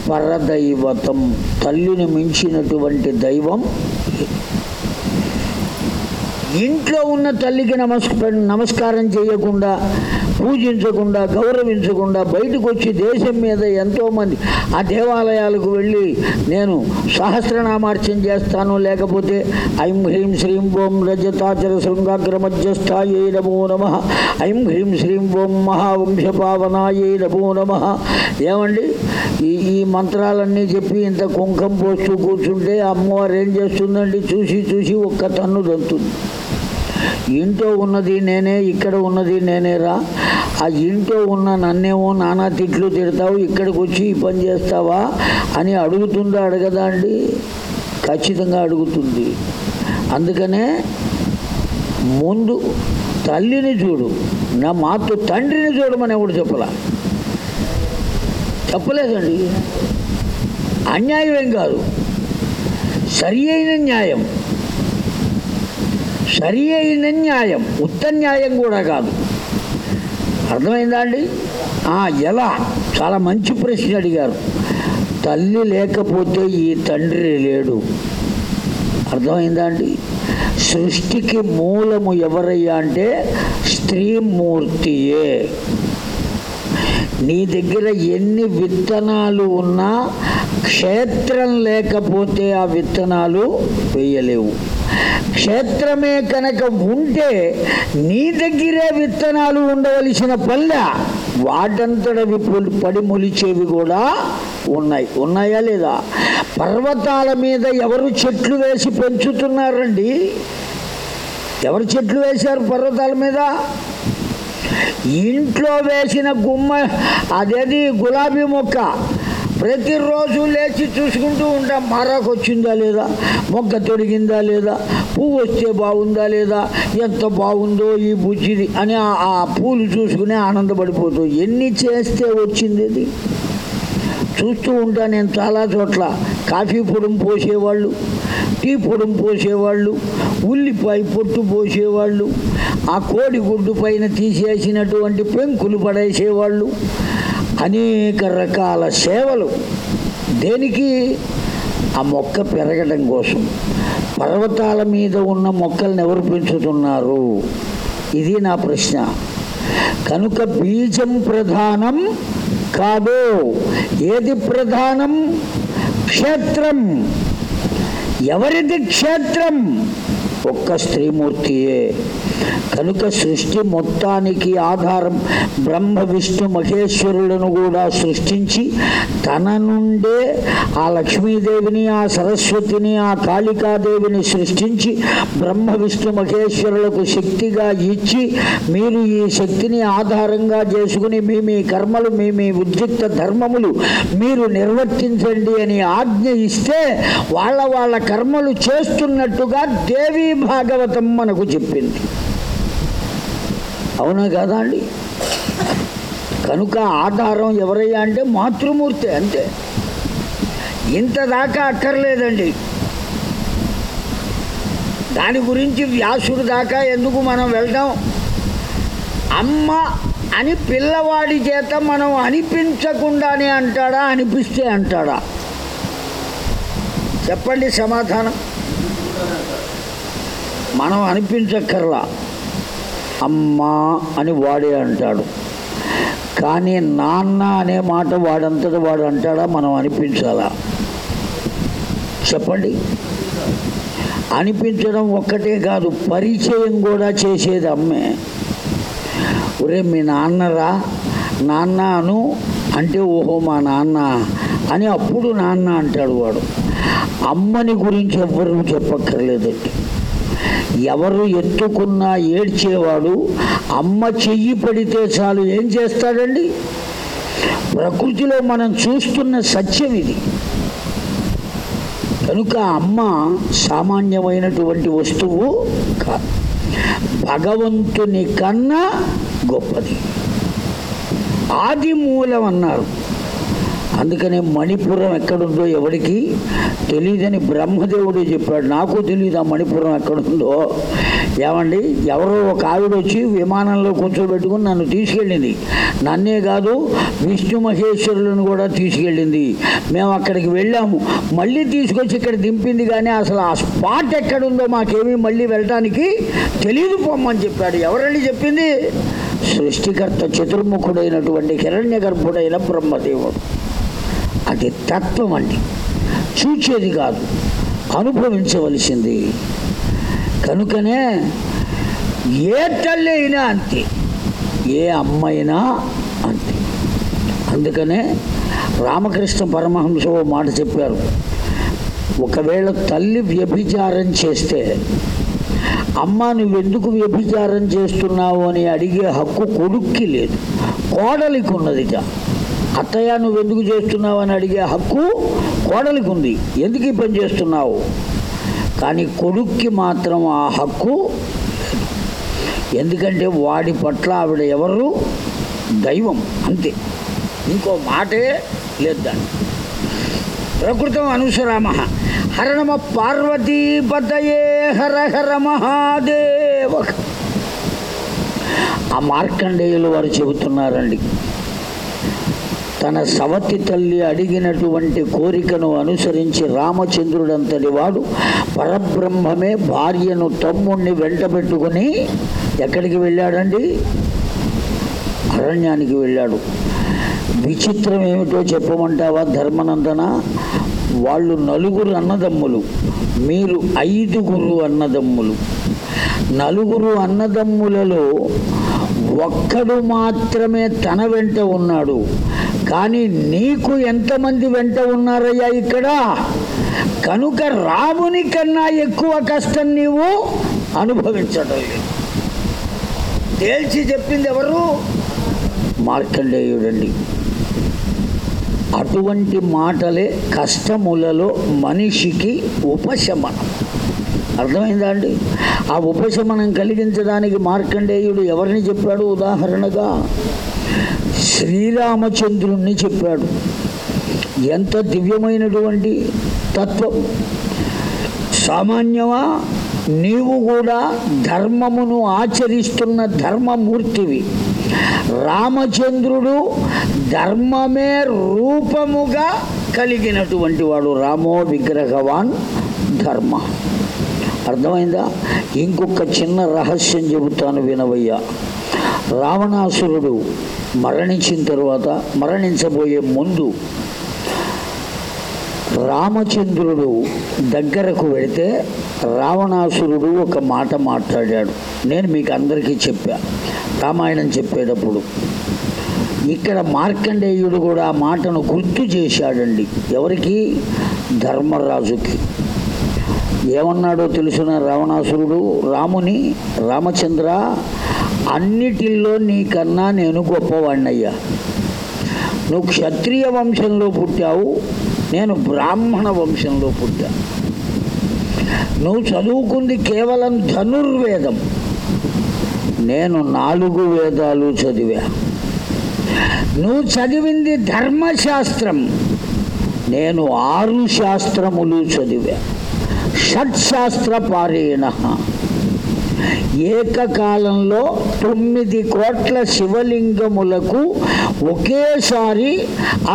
[SPEAKER 1] పరదైవతం తల్లిని మించినటువంటి దైవం ఇంట్లో ఉన్న తల్లికి నమస్క నమస్కారం చేయకుండా పూజించకుండా గౌరవించకుండా బయటకు వచ్చి దేశం మీద ఎంతోమంది ఆ దేవాలయాలకు వెళ్ళి నేను సహస్రనామార్చన చేస్తాను లేకపోతే ఐం హ్రీం శ్రీం ఓం రజతాచర మధ్యస్థాయి నమో నమ ఐం హ్రీం శ్రీం ఓం పావనాయే నమో నమ ఏమండి ఈ ఈ మంత్రాలన్నీ చెప్పి ఇంత కుంకం పోస్తూ కూర్చుంటే అమ్మవారు ఏం చేస్తుందండి చూసి చూసి ఒక్క తన్ను దంతుంది ఇంట్లో ఉన్నది నేనే ఇక్కడ ఉన్నది నేనేరా ఆ ఇంట్లో ఉన్న నన్నేమో నానా తిట్లు తిడతావు ఇక్కడికి వచ్చి ఈ పని చేస్తావా అని అడుగుతుందా అడగదా అండి ఖచ్చితంగా అడుగుతుంది అందుకనే ముందు తల్లిని చూడు నా మాతో తండ్రిని చూడమని ఎవడు చెప్పలా చెప్పలేదండి అన్యాయం ఏం కాదు సరి అయిన న్యాయం సరి అయిన న్యాయం ఉత్త న్యాయం కూడా కాదు అర్థమైందా అండి ఎలా చాలా మంచి ప్రశ్న అడిగారు తల్లి లేకపోతే ఈ తండ్రి లేడు అర్థమైందా అండి సృష్టికి మూలము ఎవరయ్యా అంటే స్త్రీమూర్తియే నీ దగ్గర ఎన్ని విత్తనాలు ఉన్నా క్షేత్రం లేకపోతే ఆ విత్తనాలు వేయలేవు క్షేత్రమే కనుక ఉంటే నీ దగ్గరే విత్తనాలు ఉండవలసిన పల్లె వాటంతటవి పడి మొలిచేవి కూడా ఉన్నాయి ఉన్నాయా లేదా పర్వతాల మీద ఎవరు చెట్లు వేసి పెంచుతున్నారండి ఎవరు చెట్లు వేశారు పర్వతాల మీద ఇంట్లో వేసిన గుమ్మ అదేది గులాబీ మొక్క ప్రతిరోజు లేచి చూసుకుంటూ ఉంటాం మరాకు వచ్చిందా లేదా మొగ్గ తొడిగిందా లేదా పువ్వు వస్తే బాగుందా లేదా ఎంత బాగుందో ఈ బుజ్జిది అని ఆ పూలు చూసుకునే ఆనందపడిపోతూ ఎన్ని చేస్తే వచ్చింది అది చూస్తూ ఉంటా నేను చాలా చోట్ల కాఫీ పొడం పోసేవాళ్ళు టీ పొడం పోసేవాళ్ళు ఉల్లిపాయ పొట్టు పోసేవాళ్ళు ఆ గుడ్డు పైన తీసేసినటువంటి పెంకులు పడేసేవాళ్ళు అనేక రకాల సేవలు దేనికి ఆ మొక్క పెరగడం కోసం పర్వతాల మీద ఉన్న మొక్కల్ని ఎవరు పెంచుతున్నారు ఇది నా ప్రశ్న కనుక బీజం ప్రధానం కాదు ఏది ప్రధానం క్షేత్రం ఎవరిది క్షేత్రం ఒక్క స్త్రీమూర్తియే కనుక సృష్టి మొత్తానికి ఆధారం బ్రహ్మ విష్ణు మహేశ్వరులను కూడా సృష్టించి తన నుండే ఆ లక్ష్మీదేవిని ఆ సరస్వతిని ఆ కాళికాదేవిని సృష్టించి బ్రహ్మ విష్ణు మహేశ్వరులకు శక్తిగా ఇచ్చి మీరు ఈ శక్తిని ఆధారంగా చేసుకుని మీ మీ కర్మలు మీ మీ ఉద్రిక్త ధర్మములు మీరు నిర్వర్తించండి అని ఆజ్ఞ ఇస్తే వాళ్ళ వాళ్ళ కర్మలు చేస్తున్నట్టుగా దేవీ భాగవతం మనకు చెప్పింది అవునా కాదా అండి కనుక ఆధారం ఎవరయ్యా అంటే మాతృమూర్తి అంతే ఇంత దాకా అక్కర్లేదండి దాని గురించి వ్యాసుడు దాకా ఎందుకు మనం వెళ్దాం అమ్మ అని పిల్లవాడి చేత మనం అనిపించకుండానే అంటాడా అనిపిస్తే అంటాడా చెప్పండి సమాధానం మనం అనిపించక్కర్లా అమ్మా అని వాడే అంటాడు కానీ నాన్న అనే మాట వాడంతటి వాడు అంటాడా మనం అనిపించాలా చెప్పండి అనిపించడం ఒక్కటే కాదు పరిచయం కూడా చేసేది అమ్మే ఒరే మీ నాన్నరా నాన్న అను అంటే ఓహో మా నాన్న అని అప్పుడు నాన్న అంటాడు వాడు అమ్మని గురించి ఎవరు చెప్పక్కర్లేదండి ఎవరు ఎత్తుకున్నా ఏడ్చేవాడు అమ్మ చెయ్యి పడితే చాలు ఏం చేస్తాడండి ప్రకృతిలో మనం చూస్తున్న సత్యం ఇది కనుక అమ్మ సామాన్యమైనటువంటి వస్తువు కాదు భగవంతుని కన్నా గొప్పది ఆది మూలం అన్నారు అందుకనే మణిపురం ఎక్కడుందో ఎవరికి తెలియదని బ్రహ్మదేవుడు చెప్పాడు నాకు తెలియదు ఆ మణిపురం ఎక్కడుందో ఏమండి ఎవరో ఒక ఆవిడ వచ్చి విమానంలో కూర్చోబెట్టుకుని నన్ను తీసుకెళ్ళింది నన్నే కాదు విష్ణు మహేశ్వరులను కూడా తీసుకెళ్ళింది మేము అక్కడికి వెళ్ళాము మళ్ళీ తీసుకొచ్చి ఇక్కడ దింపింది కానీ అసలు ఆ స్పాట్ ఎక్కడుందో మాకేమీ మళ్ళీ వెళ్ళటానికి తెలియదు పొమ్మని చెప్పాడు ఎవరండి చెప్పింది సృష్టికర్త చతుర్ముఖుడైనటువంటి హిరణ్య గర్భుడైన బ్రహ్మదేవుడు అది తత్వం అండి చూచేది కాదు అనుభవించవలసింది కనుకనే ఏ తల్లి అయినా అంతే ఏ అమ్మైనా అంతే అందుకనే రామకృష్ణ పరమహంస ఓ మాట చెప్పారు ఒకవేళ తల్లి వ్యభిచారం చేస్తే అమ్మ నువ్వెందుకు వ్యభిచారం చేస్తున్నావు అని అడిగే హక్కు కొడుక్కి లేదు కోడలికి ఉన్నదిగా అత్తయ్య నువ్వు ఎందుకు చేస్తున్నావు అని అడిగే హక్కు కోడలికి ఉంది ఎందుకు ఈ పని చేస్తున్నావు కానీ కొడుక్కి మాత్రం ఆ హక్కు ఎందుకంటే వాడి పట్ల ఆవిడ ఎవరు దైవం అంతే ఇంకో మాటే లేదు దాన్ని ప్రకృతం అనుసరామ హరణమ పార్వతీపతయే హర హర మహాదేవ ఆ మార్కండేయులు వారు చెబుతున్నారండి తన సవతి తల్లి అడిగినటువంటి కోరికను అనుసరించి రామచంద్రుడంతటి వాడు పరబ్రహ్మమే భార్యను తమ్ముణ్ణి వెంటబెట్టుకుని ఎక్కడికి వెళ్ళాడండి అరణ్యానికి వెళ్ళాడు విచిత్రం ఏమిటో చెప్పమంటావా ధర్మనందన వాళ్ళు నలుగురు అన్నదమ్ములు మీరు ఐదుగురు అన్నదమ్ములు నలుగురు అన్నదమ్ములలో ఒక్కడు మాత్రమే తన వెంట ఉన్నాడు కానీ నీకు ఎంతమంది వెంట ఉన్నారయ్యా ఇక్కడ కనుక రాముని కన్నా ఎక్కువ కష్టం నీవు అనుభవించడం తేల్చి చెప్పింది ఎవరు మార్కండేయుడండి అటువంటి మాటలే కష్టములలో మనిషికి ఉపశమనం అర్థమైందా అండి ఆ ఉపశమనం కలిగించడానికి మార్కండేయుడు ఎవరిని చెప్పాడు ఉదాహరణగా శ్రీరామచంద్రుణ్ణి చెప్పాడు ఎంత దివ్యమైనటువంటి తత్వం సామాన్యమా నీవు కూడా ధర్మమును ఆచరిస్తున్న ధర్మమూర్తివి రామచంద్రుడు ధర్మమే రూపముగా కలిగినటువంటి వాడు రామో విగ్రహవాన్ ధర్మ అర్థమైందా ఇంకొక చిన్న రహస్యం చెబుతాను వినవయ్యా రావణాసురుడు మరణించిన తర్వాత మరణించబోయే ముందు రామచంద్రుడు దగ్గరకు వెళితే రావణాసురుడు ఒక మాట మాట్లాడాడు నేను మీకు అందరికీ చెప్పా రామాయణం చెప్పేటప్పుడు ఇక్కడ మార్కండేయుడు కూడా ఆ మాటను గుర్తు చేశాడండి ఎవరికి ధర్మరాజుకి ఏమన్నాడో తెలుసిన రావణాసురుడు రాముని రామచంద్ర అన్నిటిల్లో నీకన్నా నేను గొప్పవాణ్ణయ్యా నువ్వు క్షత్రియ వంశంలో పుట్టావు నేను బ్రాహ్మణ వంశంలో పుట్టా నువ్వు చదువుకుంది కేవలం ధనుర్వేదం నేను నాలుగు వేదాలు చదివా నువ్వు చదివింది ధర్మశాస్త్రం నేను ఆరు శాస్త్రములు చదివా షట్శాస్త్ర పారేణ ఏకకాలంలో తొమ్మిది కోట్ల శివలింగములకు ఒకేసారి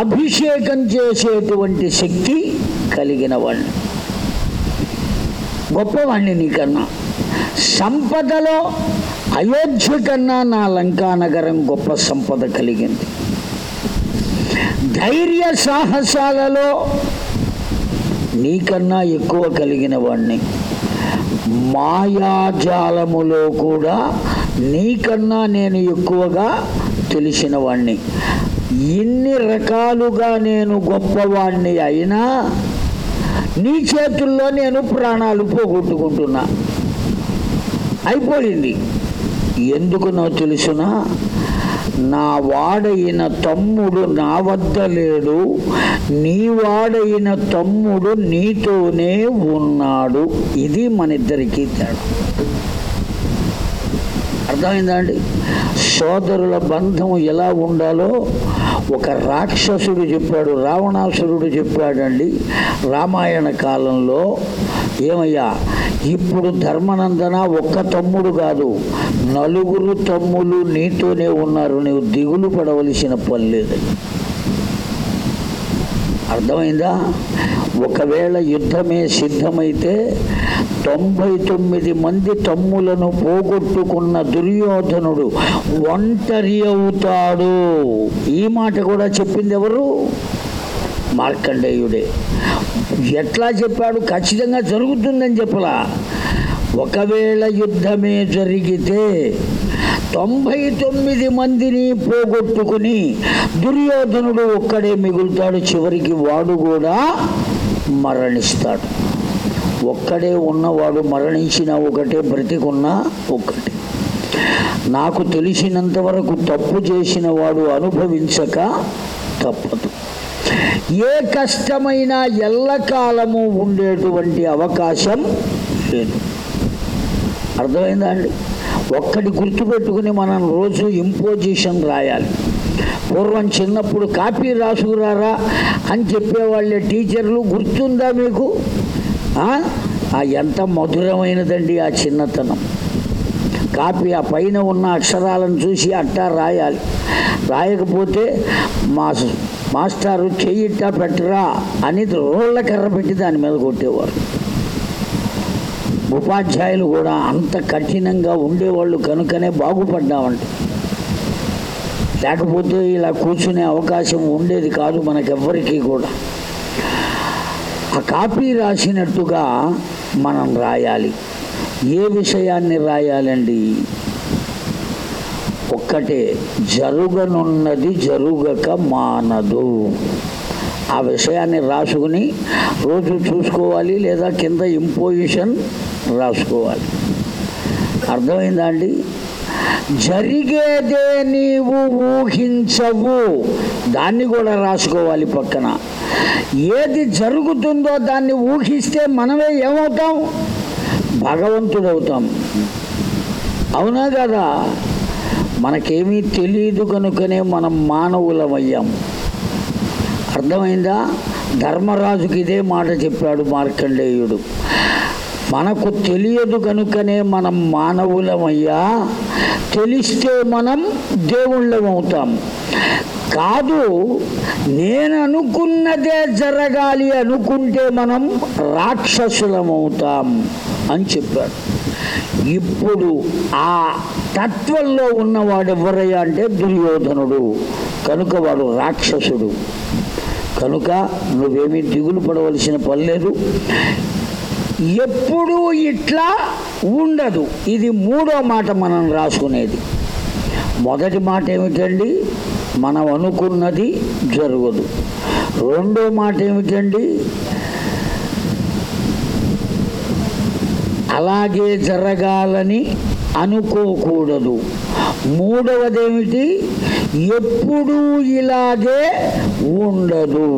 [SPEAKER 1] అభిషేకం చేసేటువంటి శక్తి కలిగిన వాళ్ళు గొప్పవాణ్ణి నీకన్నా సంపదలో అయోధ్య కన్నా నా లంకానగరం గొప్ప సంపద కలిగింది ధైర్య సాహసాలలో నీకన్నా ఎక్కువ కలిగిన వాణ్ణి మాయాజాలములో కూడా నీకన్నా నేను ఎక్కువగా తెలిసిన వాణ్ణి ఇన్ని రకాలుగా నేను గొప్పవాణ్ణి అయినా నీ చేతుల్లో నేను ప్రాణాలు పోగొట్టుకుంటున్నా అయిపోయింది ఎందుకునో తెలుసునా నా వాడైన తమ్ముడు నా వద్ద లేడు నీ వాడైన తమ్ముడు నీతోనే ఉన్నాడు ఇది మన ఇద్దరికీ తేడా అర్థమైందండి అండి సోదరుల బంధం ఎలా ఉండాలో ఒక రాక్షసుడు చెప్పాడు రావణాసురుడు చెప్పాడండి రామాయణ కాలంలో ఏమయ్యా ఇప్పుడు ధర్మనందన ఒక్క తమ్ముడు కాదు నలుగురు తమ్ములు నీతోనే ఉన్నారు నీవు దిగులు పడవలసిన పని లేదు అర్థమైందా ఒకవేళ యుద్ధమే సిద్ధమైతే తొంభై తొమ్మిది మంది తమ్ములను పోగొట్టుకున్న దుర్యోధనుడు ఒంటరి అవుతాడు ఈ మాట కూడా చెప్పింది ఎవరు మార్కండేయుడే ఎట్లా చెప్పాడు ఖచ్చితంగా జరుగుతుందని చెప్పలా ఒకవేళ యుద్ధమే జరిగితే తొంభై తొమ్మిది మందిని పోగొట్టుకుని దుర్యోధనుడు ఒక్కడే మిగులుతాడు చివరికి వాడు కూడా మరణిస్తాడు ఒక్కడే ఉన్నవాడు మరణించిన ఒకటే బ్రతికున్నా ఒక్కటి నాకు తెలిసినంత వరకు తప్పు చేసిన వాడు అనుభవించక తప్పదు ఏ కష్టమైనా ఎల్లకాలము ఉండేటువంటి అవకాశం లేదు అర్థమైందా అండి ఒక్కటి గుర్తుపెట్టుకుని మనం రోజు ఇంపోజిషన్ రాయాలి పూర్వం చిన్నప్పుడు కాపీ రాసుకురారా అని చెప్పేవాళ్ళే టీచర్లు గుర్తుందా మీకు ఎంత మధురమైనదండి ఆ చిన్నతనం కాపీ ఆ పైన ఉన్న అక్షరాలను చూసి అట్టా రాయాలి రాయకపోతే మా మాస్టారు చెయ్యిట్టా పెట్టరా అని రోళ్ళ కర్ర పెట్టి దాని మీద కొట్టేవారు ఉపాధ్యాయులు కూడా అంత కఠినంగా ఉండేవాళ్ళు కనుకనే బాగుపడ్డామండి లేకపోతే ఇలా కూర్చునే అవకాశం ఉండేది కాదు మనకెవ్వరికీ కూడా ఆ కాపీ రాసినట్టుగా మనం రాయాలి ఏ విషయాన్ని రాయాలండి ఒక్కటే జరుగనున్నది జరుగక మానదు ఆ విషయాన్ని రాసుకుని రోజు చూసుకోవాలి లేదా కింద ఇంపోజిషన్ రాసుకోవాలి అర్థమైందా అండి జరిగేదే నీవు ఊహించవు దాన్ని కూడా రాసుకోవాలి పక్కన ఏది జరుగుతుందో దాన్ని ఊహిస్తే మనమే ఏమవుతాం భగవంతుడవుతాం అవునా కదా మనకేమీ తెలియదు కనుకనే మనం మానవులం అయ్యాం అర్థమైందా ధర్మరాజుకి ఇదే మాట చెప్పాడు మార్కండేయుడు మనకు తెలియదు కనుకనే మనం మానవులమయ్యా తెలిస్తే మనం దేవుళ్ళమవుతాం కాదు నేను అనుకున్నదే జరగాలి అనుకుంటే మనం రాక్షసులమవుతాం అని చెప్పాడు ఇప్పుడు ఆ తత్వంలో ఉన్నవాడు ఎవరయ్యా అంటే దుర్యోధనుడు కనుక వాడు రాక్షసుడు కనుక నువ్వేమీ దిగులు పడవలసిన పని లేదు ఎప్పుడూ ఇట్లా ఉండదు ఇది మూడో మాట మనం రాసుకునేది మొదటి మాట ఏమిటండి మనం అనుకున్నది జరగదు రెండో మాట ఏమిటండి అలాగే జరగాలని అనుకోకూడదు మూడవదేమిటి ఎప్పుడూ ఇలాగే ఉండదు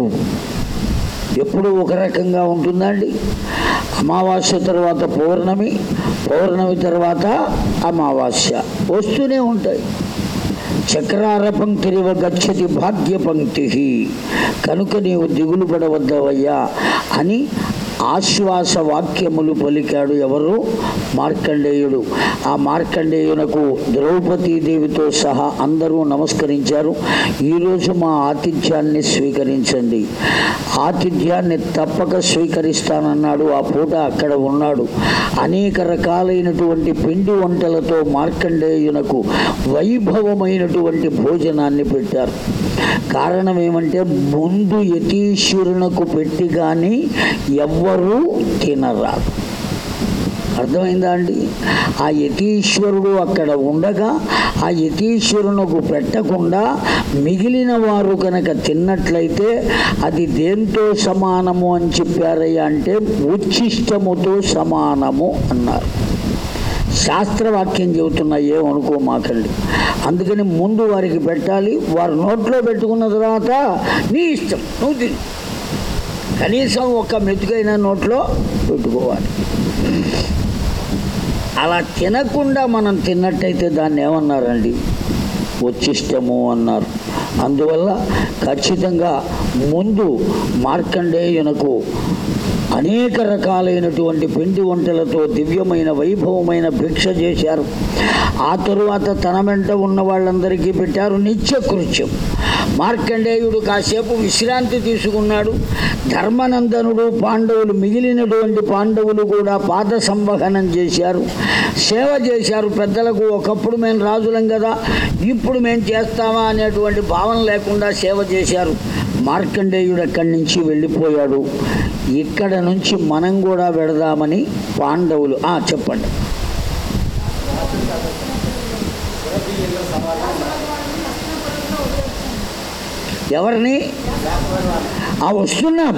[SPEAKER 1] ఎప్పుడు ఒక రకంగా ఉంటుందండి అమావాస్య తర్వాత పౌర్ణమి పౌర్ణమి తర్వాత అమావాస్య వస్తూనే ఉంటాయి చక్రార పంక్తిరివ గచ్చతి భాగ్య పంక్తి కనుక నీవు దిగులు పడవద్దవయ్యా అని ఆశ్వాస వాక్యములు పలికాడు ఎవరు మార్కండేయుడు ఆ మార్కండేయునకు ద్రౌపదీదేవితో సహా అందరూ నమస్కరించారు ఈరోజు మా ఆతిథ్యాన్ని స్వీకరించండి ఆతిథ్యాన్ని తప్పక స్వీకరిస్తానన్నాడు ఆ పూట అక్కడ ఉన్నాడు అనేక రకాలైనటువంటి పిండి వంటలతో మార్కండేయునకు వైభవమైనటువంటి భోజనాన్ని పెట్టారు కారణం ఏమంటే ముందు యతీశ్వరునకు పెట్టి కానీ ఎవ్వ ఎవరు తినరాదు అర్థమైందా అండి ఆ యతీశ్వరుడు అక్కడ ఉండగా ఆ యతీశ్వరునకు పెట్టకుండా మిగిలిన వారు కనుక తిన్నట్లయితే అది దేంతో సమానము అని చెప్పారయ్యా అంటే ఉచ్ఛిష్టముతో సమానము అన్నారు శాస్త్రవాక్యం చెబుతున్నా ఏమనుకో మాకండి అందుకని ముందు వారికి పెట్టాలి వారు నోట్లో పెట్టుకున్న తర్వాత నీ ఇష్టం నువ్వు తిను కనీసం ఒక మెతుకైన నోట్లో పెట్టుకోవాలి అలా తినకుండా మనం తిన్నట్టయితే దాన్ని ఏమన్నారండి వచ్చిష్టము అన్నారు అందువల్ల ఖచ్చితంగా ముందు మార్కండేయునకు అనేక రకాలైనటువంటి పిండి వంటలతో దివ్యమైన వైభవమైన భిక్ష చేశారు ఆ తరువాత తన వెంట ఉన్న వాళ్ళందరికీ పెట్టారు నిత్యకృత్యం మార్కండేయుడు కాసేపు విశ్రాంతి తీసుకున్నాడు ధర్మనందనుడు పాండవులు మిగిలినటువంటి పాండవులు కూడా పాద సంవహనం చేశారు సేవ చేశారు పెద్దలకు ఒకప్పుడు మేము రాజులం కదా ఇప్పుడు మేము చేస్తామా అనేటువంటి భావన లేకుండా సేవ చేశారు మార్కండేయుడు అక్కడి నుంచి వెళ్ళిపోయాడు ఇక్కడ నుంచి మనం కూడా వెడదామని పాండవులు చెప్పండి ఎవరిని ఆ వస్తున్నాం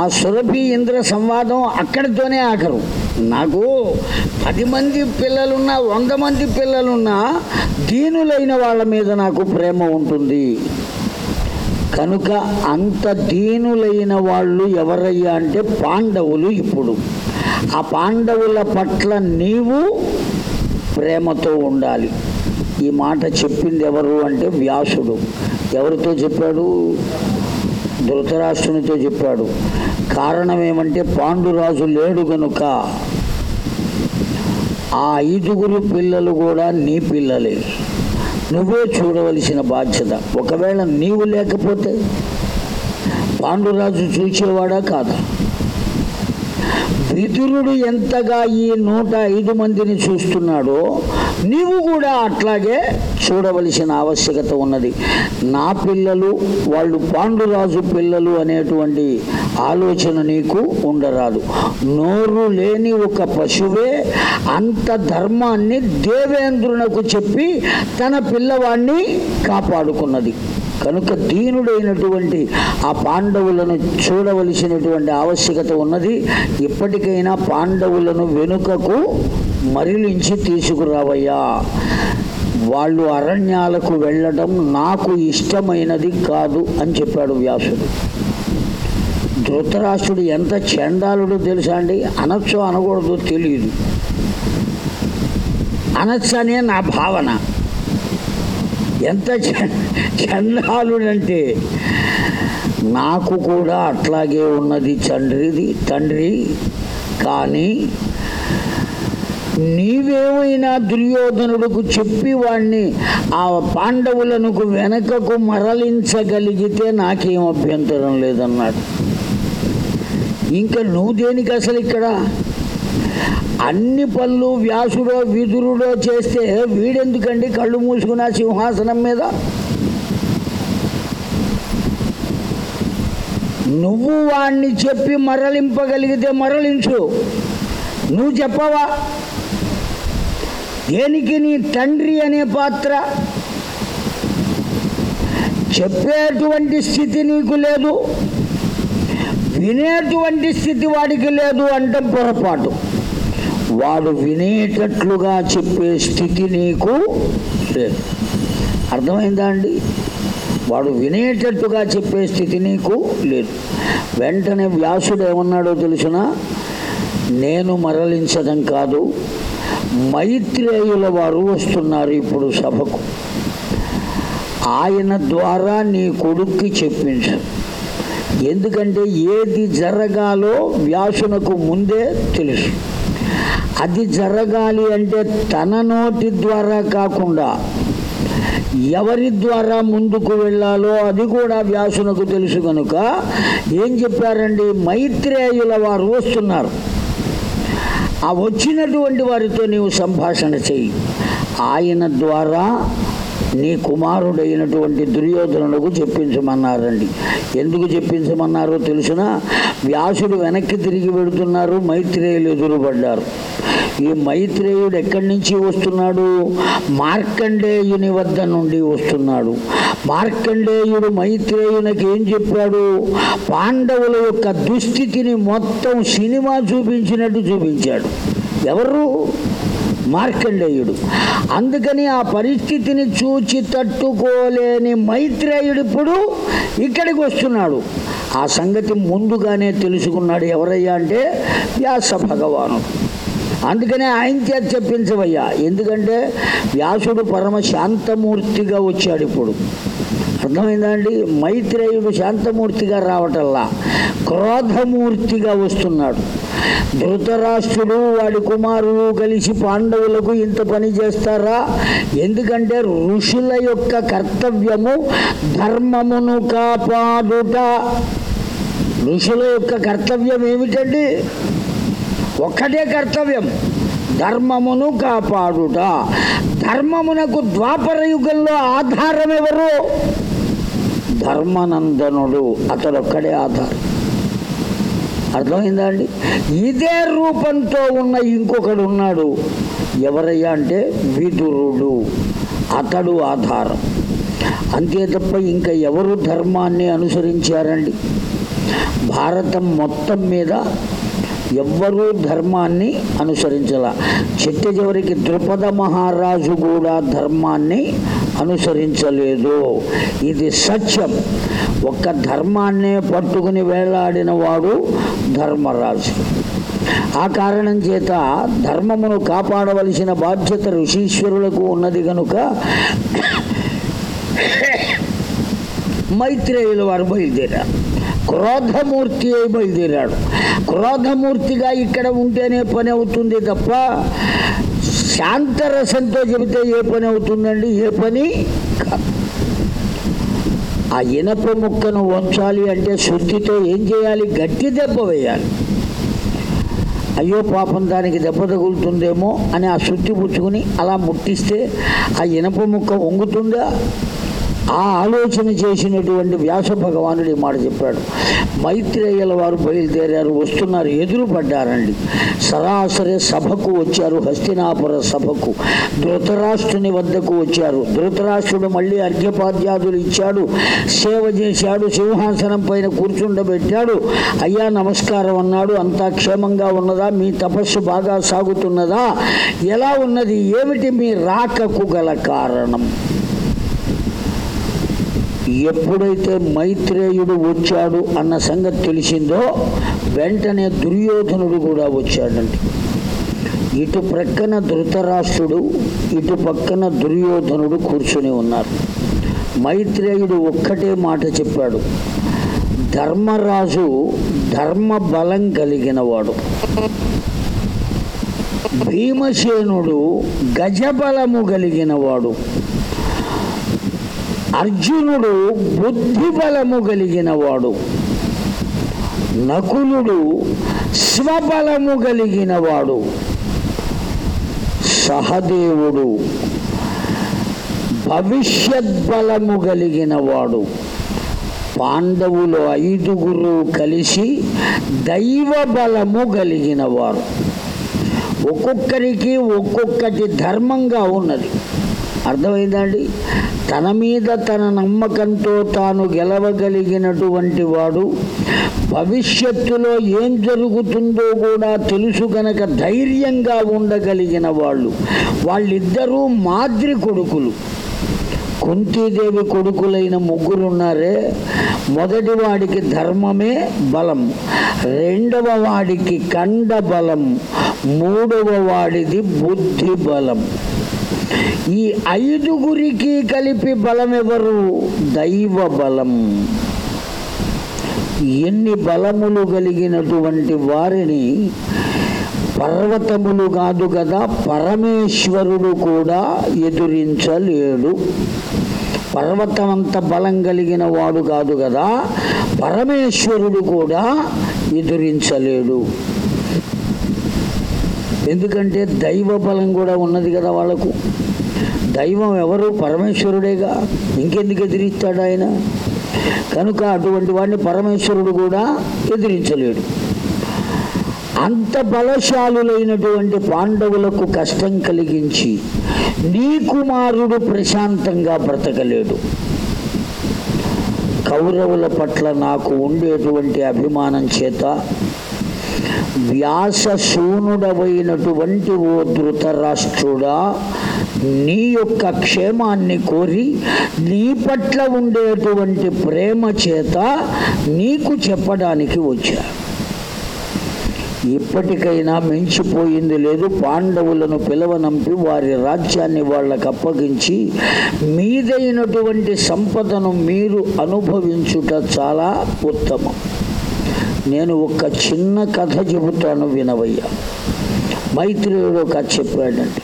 [SPEAKER 1] ఆ సురభి ఇంద్ర సంవాదం అక్కడితోనే ఆఖరు నాకు పది మంది పిల్లలున్నా వంద మంది పిల్లలున్నా దీనులైన వాళ్ళ మీద నాకు ప్రేమ ఉంటుంది కనుక అంత దీనులైన వాళ్ళు ఎవరయ్యా అంటే పాండవులు ఇప్పుడు ఆ పాండవుల పట్ల నీవు ప్రేమతో ఉండాలి ఈ మాట చెప్పింది ఎవరు అంటే వ్యాసుడు ఎవరితో చెప్పాడు ధృతరాష్ట్రునితో చెప్పాడు కారణం ఏమంటే పాండురాజు లేడు గనుక ఆ ఐదుగురు పిల్లలు కూడా నీ పిల్లలే నువ్వే చూడవలసిన బాధ్యత ఒకవేళ నీవు లేకపోతే పాండురాజు చూసేవాడా కాదా విదురుడు ఎంతగా ఈ నూట ఐదు మందిని చూస్తున్నాడో నీవు కూడా అట్లాగే చూడవలసిన ఆవశ్యకత ఉన్నది నా పిల్లలు వాళ్ళు పాండురాజు పిల్లలు అనేటువంటి ఆలోచన నీకు ఉండరాదు నోరు లేని ఒక పశువే అంత ధర్మాన్ని దేవేంద్రునకు చెప్పి తన పిల్లవాణ్ణి కాపాడుకున్నది కనుక దీనుడైనటువంటి ఆ పాండవులను చూడవలసినటువంటి ఆవశ్యకత ఉన్నది ఇప్పటికైనా పాండవులను వెనుకకు మరిలించి తీసుకురావయ్యా వాళ్ళు అరణ్యాలకు వెళ్ళడం నాకు ఇష్టమైనది కాదు అని చెప్పాడు వ్యాసుడు ధృతరాష్ట్రుడు ఎంత చండాలుడో తెలుసా అండి అనొచ్చో అనకూడదో తెలియదు అనొచ్చనే నా భావన ఎంత చండాలుడంటే నాకు కూడా అట్లాగే ఉన్నది తండ్రిది తండ్రి కానీ నీవేమైనా దుర్యోధనుడుకు చెప్పి వాణ్ణి ఆ పాండవులను వెనకకు మరలించగలిగితే నాకేం అభ్యంతరం లేదన్నాడు ఇంకా నువ్వు దేనికి అసలు ఇక్కడ అన్ని పనులు వ్యాసుడో విదురుడో చేస్తే వీడెందుకండి కళ్ళు మూసుకున్న సింహాసనం మీద నువ్వు వాణ్ణి చెప్పి మరలింపగలిగితే మరలించు నువ్వు చెప్పవా దేనికి నీ తండ్రి అనే పాత్ర చెప్పేటువంటి స్థితి నీకు లేదు వినేటువంటి స్థితి వాడికి లేదు అంటే పొరపాటు వాడు వినేటట్లుగా చెప్పే స్థితి నీకు లేదు అర్థమైందా అండి వాడు వినేటట్టుగా చెప్పే స్థితి నీకు లేదు వెంటనే వ్యాసుడు ఏమన్నాడో తెలిసిన నేను మరలించడం కాదు మైత్రేయుల వారు వస్తున్నారు ఇప్పుడు సభకు ఆయన ద్వారా నీ కొడుక్కి చెప్పించ ఎందుకంటే ఏది జరగాలో వ్యాసునకు ముందే తెలుసు అది జరగాలి అంటే తన నోటి ద్వారా కాకుండా ఎవరి ద్వారా ముందుకు వెళ్ళాలో అది కూడా వ్యాసునకు తెలుసు కనుక ఏం చెప్పారండి మైత్రేయుల వారు వస్తున్నారు ఆ వచ్చినటువంటి వారితో నీవు సంభాషణ చెయ్యి ఆయన ద్వారా నీ కుమారుడైనటువంటి దుర్యోధనులకు చెప్పించమన్నారండి ఎందుకు చెప్పించమన్నారో తెలిసిన వ్యాసుడు వెనక్కి తిరిగి పెడుతున్నారు మైత్రేయులు ఎదురుపడ్డారు ఈ మైత్రేయుడు ఎక్కడి నుంచి వస్తున్నాడు మార్కండేయుని వద్ద నుండి వస్తున్నాడు మార్కండేయుడు మైత్రేయునికి ఏం చెప్పాడు పాండవుల యొక్క దుస్థితిని మొత్తం సినిమా చూపించినట్టు చూపించాడు ఎవరు మార్కండేయుడు అందుకని ఆ పరిస్థితిని చూచి తట్టుకోలేని మైత్రేయుడు ఇప్పుడు ఇక్కడికి వస్తున్నాడు ఆ సంగతి ముందుగానే తెలుసుకున్నాడు ఎవరయ్యా అంటే వ్యాస భగవాను అందుకనే ఆయన చేత చెప్పించవయ్యా ఎందుకంటే వ్యాసుడు పరమ శాంతమూర్తిగా వచ్చాడు ఇప్పుడు అర్థమైందండి అండి మైత్రేయుడు శాంతమూర్తిగా రావటల్లా క్రోధమూర్తిగా వస్తున్నాడు ధృతరాష్ట్రుడు వాడి కుమారుడు కలిసి పాండవులకు ఇంత పని చేస్తారా ఎందుకంటే ఋషుల యొక్క కర్తవ్యము ధర్మమును కాపాడుట ఋషుల యొక్క కర్తవ్యం ఏమిటండి ఒక్కటే కర్తవ్యం ధర్మమును కాపాడుట ధర్మమునకు ద్వాపర యుగంలో ఆధారం ఎవరు అతడు అతడొక్కడే ఆధారం అర్థమైందా అండి ఇదే రూపంతో ఉన్న ఇంకొకడు ఉన్నాడు ఎవరయ్యా అంటే విదురుడు అతడు ఆధారం అంతే తప్ప ఇంకా ఎవరు ధర్మాన్ని అనుసరించారండి భారతం మొత్తం మీద ఎవ్వరూ ధర్మాన్ని అనుసరించాల చెట్టు చివరికి ద్రుపద మహారాజు కూడా ధర్మాన్ని అనుసరించలేదు ఇది సత్యం ఒక్క ధర్మాన్నే పట్టుకుని వేలాడిన వాడు ధర్మరాజు ఆ కారణం చేత ధర్మమును కాపాడవలసిన బాధ్యత ఋషీశ్వరులకు ఉన్నది కనుక మైత్రేయుల వారు బయలుదేరారు క్రోధమూర్తి అయి బయలుదేరాడు క్రోధమూర్తిగా ఇక్కడ ఉంటేనే పని అవుతుంది తప్ప శాంతరసంతో చెబితే ఏ పని అవుతుందండి ఏ పని ఆ ఇనప ముక్కను వంచాలి అంటే శుద్ధితో ఏం చేయాలి గట్టి దెబ్బ వేయాలి అయ్యో పాపం దానికి దెబ్బ తగులుతుందేమో అని ఆ శుద్ధి పుచ్చుకుని అలా ముట్టిస్తే ఆ ఇనప ముక్క వంగుతుందా ఆ ఆలోచన చేసినటువంటి వ్యాస భగవానుడు ఈ మాట చెప్పాడు మైత్రేయుల వారు బయలుదేరారు వస్తున్నారు ఎదురు పడ్డారండి సరాసరి సభకు వచ్చారు హస్తినాపుర సభకు ధృతరాష్ట్రుని వద్దకు వచ్చారు ధృతరాష్ట్రుడు మళ్ళీ అర్ఘ్యపాద్యాదులు ఇచ్చాడు సేవ చేశాడు సింహాసనం పైన కూర్చుండబెట్టాడు అయ్యా నమస్కారం అన్నాడు అంతా క్షేమంగా ఉన్నదా మీ తపస్సు బాగా సాగుతున్నదా ఎలా ఉన్నది ఏమిటి మీ రాకకు గల కారణం ఎప్పుడైతే మైత్రేయుడు వచ్చాడు అన్న సంగతి తెలిసిందో వెంటనే దుర్యోధనుడు కూడా వచ్చాడండి ఇటు ప్రక్కన ధృతరాష్ట్రుడు ఇటు పక్కన దుర్యోధనుడు కూర్చుని ఉన్నారు మైత్రేయుడు ఒక్కటే మాట చెప్పాడు ధర్మరాజు ధర్మ బలం కలిగినవాడు భీమసేనుడు గజబలము కలిగినవాడు అర్జునుడు బుద్ధిబలము కలిగినవాడు నకులుడు స్వబలము కలిగినవాడు సహదేవుడు భవిష్యత్ కలిగిన కలిగినవాడు పాండవులు ఐదుగురు కలిసి దైవ బలము వారు ఒక్కొక్కరికి ఒక్కొక్కటి ధర్మంగా ఉన్నది అర్థమైందండి తన మీద తన నమ్మకంతో తాను గెలవగలిగినటువంటి వాడు భవిష్యత్తులో ఏం జరుగుతుందో కూడా తెలుసు గనక ధైర్యంగా ఉండగలిగిన వాళ్ళు వాళ్ళిద్దరూ మాద్రి కొడుకులు కుంతీదేవి కొడుకులైన ముగ్గురున్నారే మొదటి వాడికి ధర్మమే బలం రెండవ వాడికి కండ బలం మూడవ వాడిది బుద్ధి బలం ఈ ఐదుగురికి కలిపి ఎవరు దైవ బలం ఎన్ని బలములు కలిగినటువంటి వారిని పర్వతములు కాదు కదా పరమేశ్వరుడు కూడా ఎదురించలేడు పర్వతం అంత బలం కలిగిన వాడు కాదు కదా పరమేశ్వరుడు కూడా ఎదురించలేడు ఎందుకంటే దైవ బలం కూడా ఉన్నది కదా వాళ్ళకు దైవం ఎవరు పరమేశ్వరుడేగా ఇంకెందుకు ఎదిరిస్తాడు ఆయన కనుక అటువంటి వాడిని పరమేశ్వరుడు కూడా ఎదిరించలేడు అంత బలశాలులైనటువంటి పాండవులకు కష్టం కలిగించి నీ కుమారుడు ప్రశాంతంగా బ్రతకలేడు కౌరవుల పట్ల నాకు ఉండేటువంటి అభిమానం చేత వ్యాసశూనుడవైనటువంటి ఓ ధృతరాష్ట్రుడా నీ యొక్క క్షేమాన్ని కోరి నీ పట్ల ఉండేటువంటి ప్రేమ చేత నీకు చెప్పడానికి వచ్చా ఇప్పటికైనా మించిపోయింది లేదు పాండవులను పిలవనంపి వారి రాజ్యాన్ని వాళ్ళకు అప్పగించి మీదైనటువంటి సంపదను మీరు అనుభవించుట చాలా ఉత్తమం నేను ఒక చిన్న కథ చెబుతాను వినవయ్య మైత్రిలో ఒక చెప్పాడండి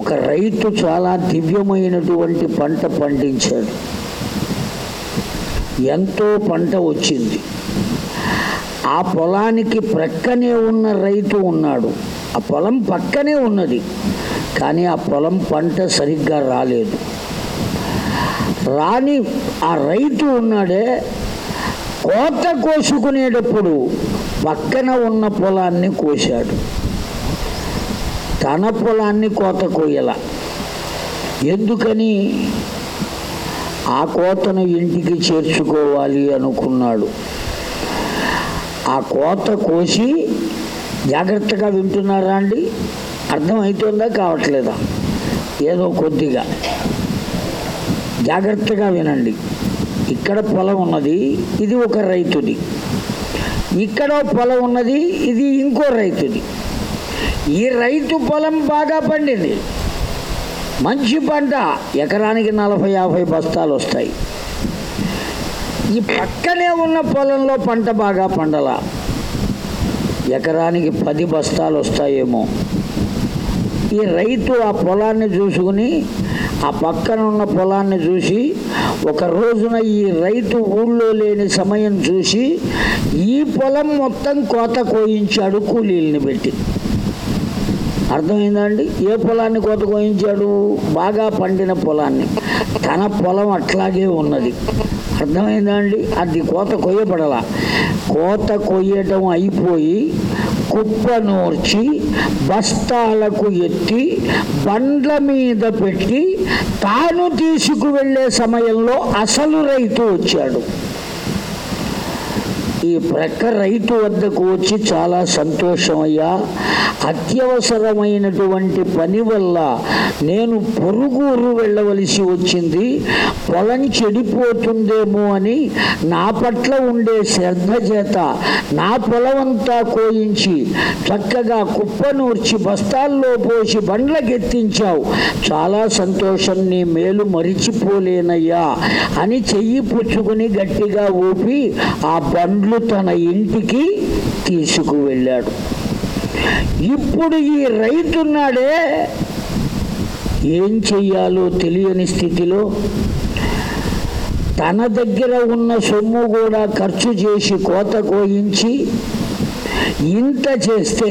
[SPEAKER 1] ఒక రైతు చాలా దివ్యమైనటువంటి పంట పండించాడు ఎంతో పంట వచ్చింది ఆ పొలానికి ప్రక్కనే ఉన్న రైతు ఉన్నాడు ఆ పొలం పక్కనే ఉన్నది కానీ ఆ పొలం పంట సరిగ్గా రాలేదు రాని ఆ రైతు ఉన్నాడే కోత కోసుకునేటప్పుడు పక్కన ఉన్న పొలాన్ని కోశాడు తన పొలాన్ని కోత కోయల ఎందుకని ఆ కోతను ఇంటికి చేర్చుకోవాలి అనుకున్నాడు ఆ కోత కోసి జాగ్రత్తగా వింటున్నారా అండి అర్థమవుతుందా కావట్లేదా ఏదో కొద్దిగా జాగ్రత్తగా వినండి ఇక్కడ పొలం ఉన్నది ఇది ఒక రైతుది ఇక్కడ పొలం ఉన్నది ఇది ఇంకో రైతుది ఈ రైతు పొలం బాగా పండింది మంచి పంట ఎకరానికి నలభై యాభై బస్తాలు వస్తాయి ఈ పక్కనే ఉన్న పొలంలో పంట బాగా పండల ఎకరానికి పది బస్తాలు వస్తాయేమో ఈ రైతు ఆ పొలాన్ని చూసుకుని ఆ పక్కన ఉన్న పొలాన్ని చూసి ఒక రోజున ఈ రైతు ఊళ్ళో లేని సమయం చూసి ఈ పొలం మొత్తం కోత కోయించాడు కూలీల్ని పెట్టి అర్థమైందండి ఏ పొలాన్ని కోత కోయించాడు బాగా పండిన పొలాన్ని తన పొలం అట్లాగే ఉన్నది అర్థమైందండి అది కోత కొయ్యబడలా కోత కొయ్యటం అయిపోయి కుప్పనూర్చి బస్తాలకు ఎత్తి బండ్ల మీద పెట్టి తాను తీసుకువెళ్ళే సమయంలో అసలు రైతు వచ్చాడు ఈ ప్రక్క రైతు వద్దకు వచ్చి చాలా సంతోషం అయ్యా అత్యవసరమైనటువంటి పని వల్ల నేను పొరుగురు వెళ్ళవలసి వచ్చింది పొలం చెడిపోతుందేమో అని నా పట్ల ఉండే శ్రద్ధ చేత నా పొలమంతా కోయించి చక్కగా కుప్పనూర్చి బస్తాల్లో పోసి బండ్లకెత్తించావు చాలా సంతోషం నీ మేలు మరిచిపోలేనయ్యా అని చెయ్యి పుచ్చుకుని గట్టిగా ఊపి ఆ బండ్లు గుడ్లు తన ఇంటికి తీసుకువెళ్ళాడు ఇప్పుడు ఈ రైతున్నాడే ఏం చెయ్యాలో తెలియని స్థితిలో తన దగ్గర ఉన్న సొమ్ము కూడా ఖర్చు చేసి కోత కోయించి ఇంత చేస్తే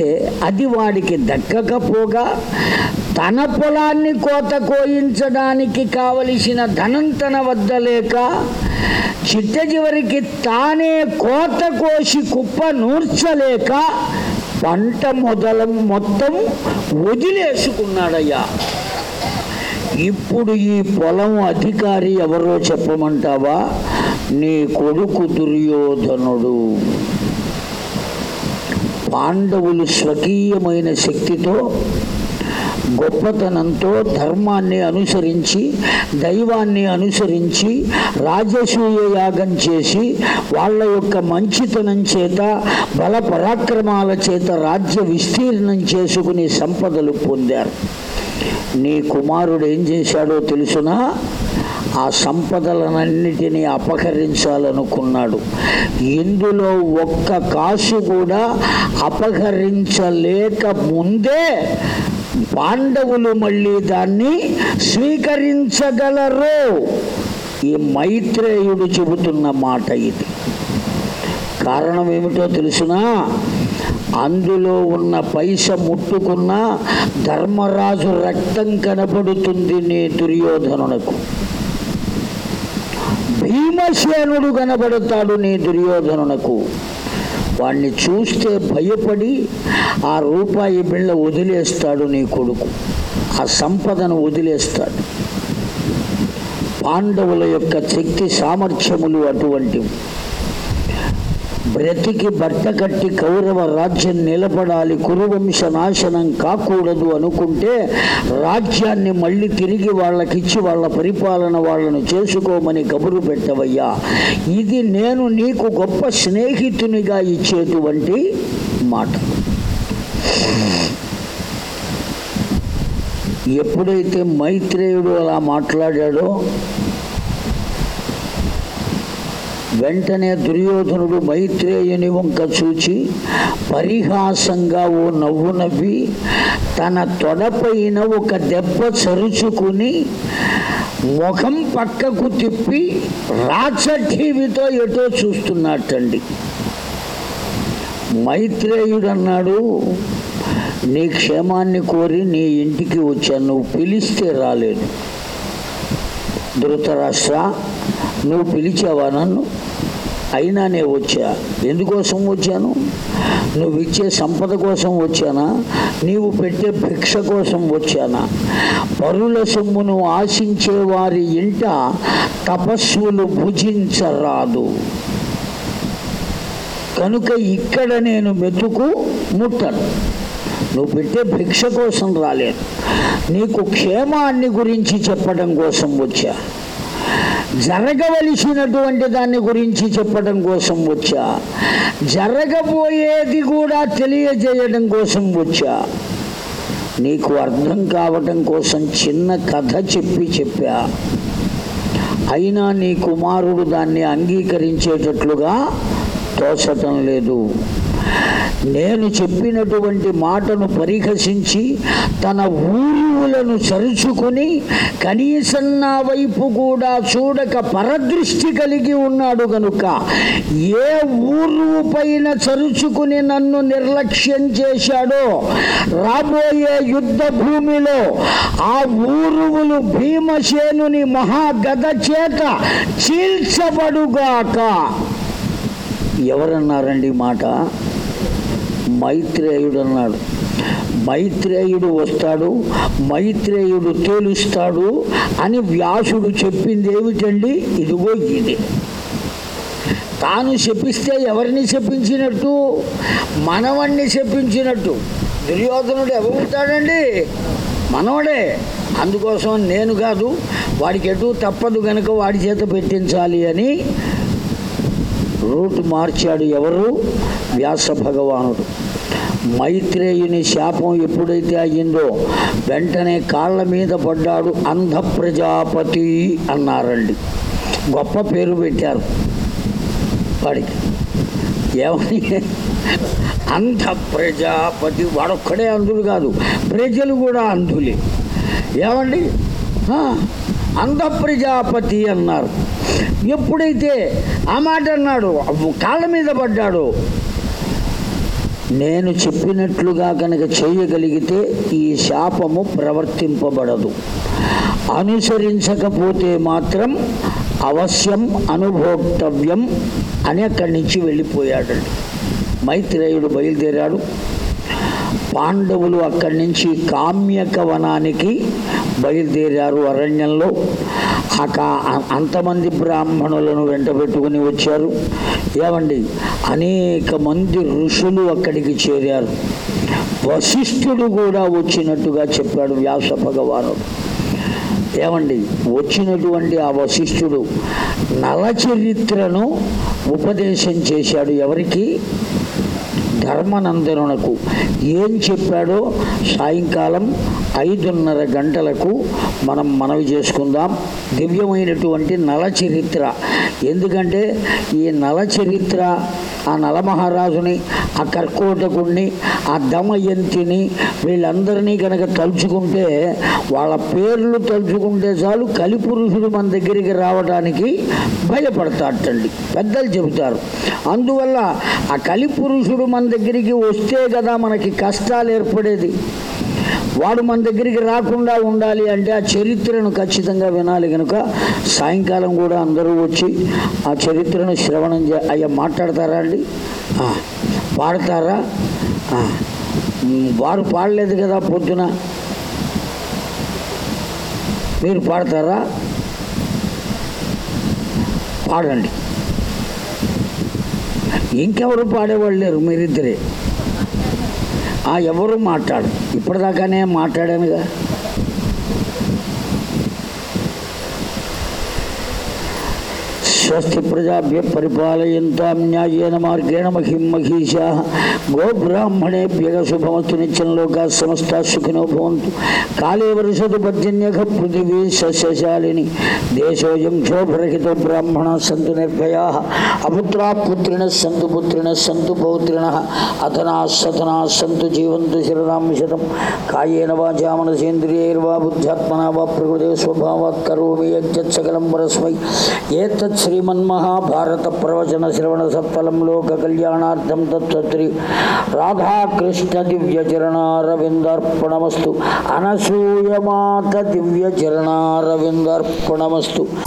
[SPEAKER 1] అది వాడికి దక్కకపోగా తన పొలాన్ని కోత కోయించడానికి కావలసిన ధనం తన వద్ద లేక చిట్ట చివరికి తానే కోత కోసి కుప్ప నూర్చలేక పంట మొదల మొత్తం వదిలేసుకున్నాడయ్యా ఇప్పుడు ఈ పొలం అధికారి ఎవరో చెప్పమంటావా నీ కొడుకు దుర్యోధనుడు పాండవులు స్వకీయమైన శక్తితో గొప్పతనంతో ధర్మాన్ని అనుసరించి దైవాన్ని అనుసరించి రాజసూయ యాగం చేసి వాళ్ళ యొక్క మంచితనం చేత బల పరాక్రమాల చేత రాజ్య విస్తీర్ణం చేసుకుని సంపదలు పొందారు నీ కుమారుడు ఏం చేశాడో తెలుసునా ఆ సంపదలన్నిటినీ అపహరించాలనుకున్నాడు ఇందులో ఒక్క కాసు కూడా అపహరించలేక ముందే పాండవులు మళ్ళీ దాన్ని స్వీకరించగలరు ఈ మైత్రేయుడు చెబుతున్న మాట ఇది కారణం ఏమిటో తెలుసునా అందులో ఉన్న పైస ముట్టుకున్న ధర్మరాజు రక్తం కనపడుతుంది నీ దుర్యోధనునకు భీమసేనుడు కనబడతాడు నీ దుర్యోధనునకు వాడిని చూస్తే భయపడి ఆ రూపాయి బిళ్ళ వదిలేస్తాడు నీ కొడుకు ఆ సంపదను వదిలేస్తాడు పాండవుల యొక్క శక్తి సామర్థ్యములు అటువంటివి బ్రతికి బట్ట కట్టి కౌరవ రాజ్యం నిలబడాలి కురువంశ నాశనం కాకూడదు అనుకుంటే రాజ్యాన్ని మళ్ళీ తిరిగి వాళ్ళకిచ్చి వాళ్ళ పరిపాలన వాళ్ళను చేసుకోమని కబురు పెట్టవయ్యా ఇది నేను నీకు గొప్ప స్నేహితునిగా ఇచ్చేటువంటి మాట ఎప్పుడైతే మైత్రేయుడు అలా మాట్లాడాడో వెంటనే దుర్యోధనుడు మైత్రేయుని వంక చూచి పరిహాసంగా ఓ నవ్వు నవ్వి తన తొడపైన ఒక దెబ్బ చరుచుకుని ముఖం పక్కకు తిప్పి రాచీవితో ఎటో చూస్తున్నట్టండి మైత్రేయుడు అన్నాడు నీ క్షేమాన్ని కోరి నీ ఇంటికి వచ్చాను నువ్వు పిలిస్తే రాలేదు ధృతరాష్ట్ర నువ్వు పిలిచావా నన్ను అయినా నేను వచ్చా ఎందుకోసం వచ్చాను నువ్వు ఇచ్చే సంపద కోసం వచ్చానా నీవు పెట్టే భిక్ష కోసం వచ్చానా పరుల సొమ్మును ఆశించే వారి ఇంట తపస్సులు భుజించరాదు కనుక ఇక్కడ నేను మెతుకు ముట్టను నువ్వు పెట్టే భిక్ష కోసం రాలేదు నీకు క్షేమాన్ని గురించి చెప్పడం కోసం వచ్చా జరగవలసినటువంటి దాన్ని గురించి చెప్పడం కోసం వచ్చా జరగబోయేది కూడా తెలియజేయడం కోసం వచ్చా నీకు అర్థం కావటం కోసం చిన్న కథ చెప్పి చెప్పా అయినా నీ కుమారుడు దాన్ని అంగీకరించేటట్లుగా తోచటం లేదు నేను చెప్పినటువంటి మాటను పరిహసించి తన ఊరువులను చరుచుకుని కనీసం నా వైపు కూడా చూడక పరదృష్టి కలిగి ఉన్నాడు కనుక ఏ ఊరువు పైన చరుచుకుని నన్ను నిర్లక్ష్యం చేశాడో రాబోయే యుద్ధ భూమిలో ఆ ఊరువులు భీమసేనుని మహాగద చేత చీల్చబడుగాక ఎవరన్నారండి మాట మైత్రేయుడు అన్నాడు మైత్రేయుడు వస్తాడు మైత్రేయుడు తేలుస్తాడు అని వ్యాసుడు చెప్పింది ఏమిటండి ఇదిగో ఇది తాను శపిస్తే ఎవరిని శపించినట్టు మనవణ్ణి చెప్పించినట్టు దుర్యోధనుడు ఎవరుతాడండి మనవడే అందుకోసం నేను కాదు వాడికి ఎటు తప్పదు కనుక వాడి చేత పెట్టించాలి అని రూటు మార్చాడు ఎవరు వ్యాస భగవానుడు మైత్రేయుని శాపం ఎప్పుడైతే అయ్యిందో వెంటనే కాళ్ళ మీద పడ్డాడు అంధ ప్రజాపతి అన్నారండి గొప్ప పేరు పెట్టారు వాడికి ఏమని అంధ ప్రజాపతి వాడొక్కడే అంధులు కాదు ప్రజలు కూడా అంధులే ఏమండి అంధ ప్రజాపతి అన్నారు ఎప్పుడైతే ఆ మాట అన్నాడు కాళ్ళ మీద పడ్డాడు నేను చెప్పినట్లుగా కనుక చేయగలిగితే ఈ శాపము ప్రవర్తింపబడదు అనుసరించకపోతే మాత్రం అవశ్యం అనుభోక్తవ్యం అని అక్కడి నుంచి వెళ్ళిపోయాడండి మైత్రేయుడు బయలుదేరాడు పాండవులు అక్కడి నుంచి కామ్యక వనానికి బయలుదేరారు అరణ్యంలో అక అంతమంది బ్రాహ్మణులను వెంట పెట్టుకుని వచ్చారు ఏమండి అనేక మంది ఋషులు అక్కడికి చేరారు వశిష్ఠుడు కూడా వచ్చినట్టుగా చెప్పాడు వ్యాస భగవానుడు ఏమండి వచ్చినటువంటి ఆ వశిష్ఠుడు నలచరిత్రను ఉపదేశం చేశాడు ఎవరికి ధర్మనందనునకు ఏం చెప్పాడో సాయంకాలం ఐదున్నర గంటలకు మనం మనవి చేసుకుందాం దివ్యమైనటువంటి నల చరిత్ర ఎందుకంటే ఈ నల చరిత్ర ఆ నలమహారాజుని ఆ కర్కోటకుణ్ణి ఆ దమయంతిని వీళ్ళందరినీ కనుక తలుచుకుంటే వాళ్ళ పేర్లు తలుచుకుంటే చాలు కలిపురుషుడు మన దగ్గరికి రావడానికి భయపడతాటండి పెద్దలు చెబుతారు అందువల్ల ఆ కలిపురుషుడు మన దగ్గరికి వస్తే కదా మనకి కష్టాలు ఏర్పడేది వాడు మన దగ్గరికి రాకుండా ఉండాలి అంటే ఆ చరిత్రను ఖచ్చితంగా వినాలి కనుక సాయంకాలం కూడా అందరూ వచ్చి ఆ చరిత్రను శ్రవణం చే అయ్యా మాట్లాడతారా అండి పాడతారా వారు పాడలేదు కదా పొద్దున మీరు పాడతారా పాడండి ఇంకెవరు పాడేవాళ్ళు లేరు మీరిద్దరే ఆ ఎవరు మాట్లాడు ఇప్పటిదాకానే మాట్లాడానుగా स्वस्ति प्रजाभ्य परिपालयन्ताम्यायेन मार्गेण महीं महीषाः गोब्राह्मणेभ्यः शुभमस्तु नित्यं लोकाः समस्ताः सुखिनो भवन्तु काले वर्षतु पर्जन्यः पृथिवी सस्यशालिनी देशोऽयं क्षोभरहितो ब्राह्मणाः सन्तु निर्भयाः अपुत्राः पुत्रिणः सन्तु पुत्रिणः सन्तु पौत्रिणः अधनाः सधनाः सन्तु जीवन्तु शरणां शतं कायेन वाचा मनसेन्द्रियैर्वा बुद्ध्यात्मना वा प्रकृते स्वभावात् करोमि यज्ञत् सकलं परस्मै एतत् श्री శ్రీమన్మహాభారత ప్రవచన శ్రవణ సత్ఫలంలో కళ్యాణార్థం తత్సత్రి రాధాకృష్ణ దివ్య చరణారవిందర్పణమస్తు అనసూయమాత దివ్య చరణారవిందర్పణమస్తు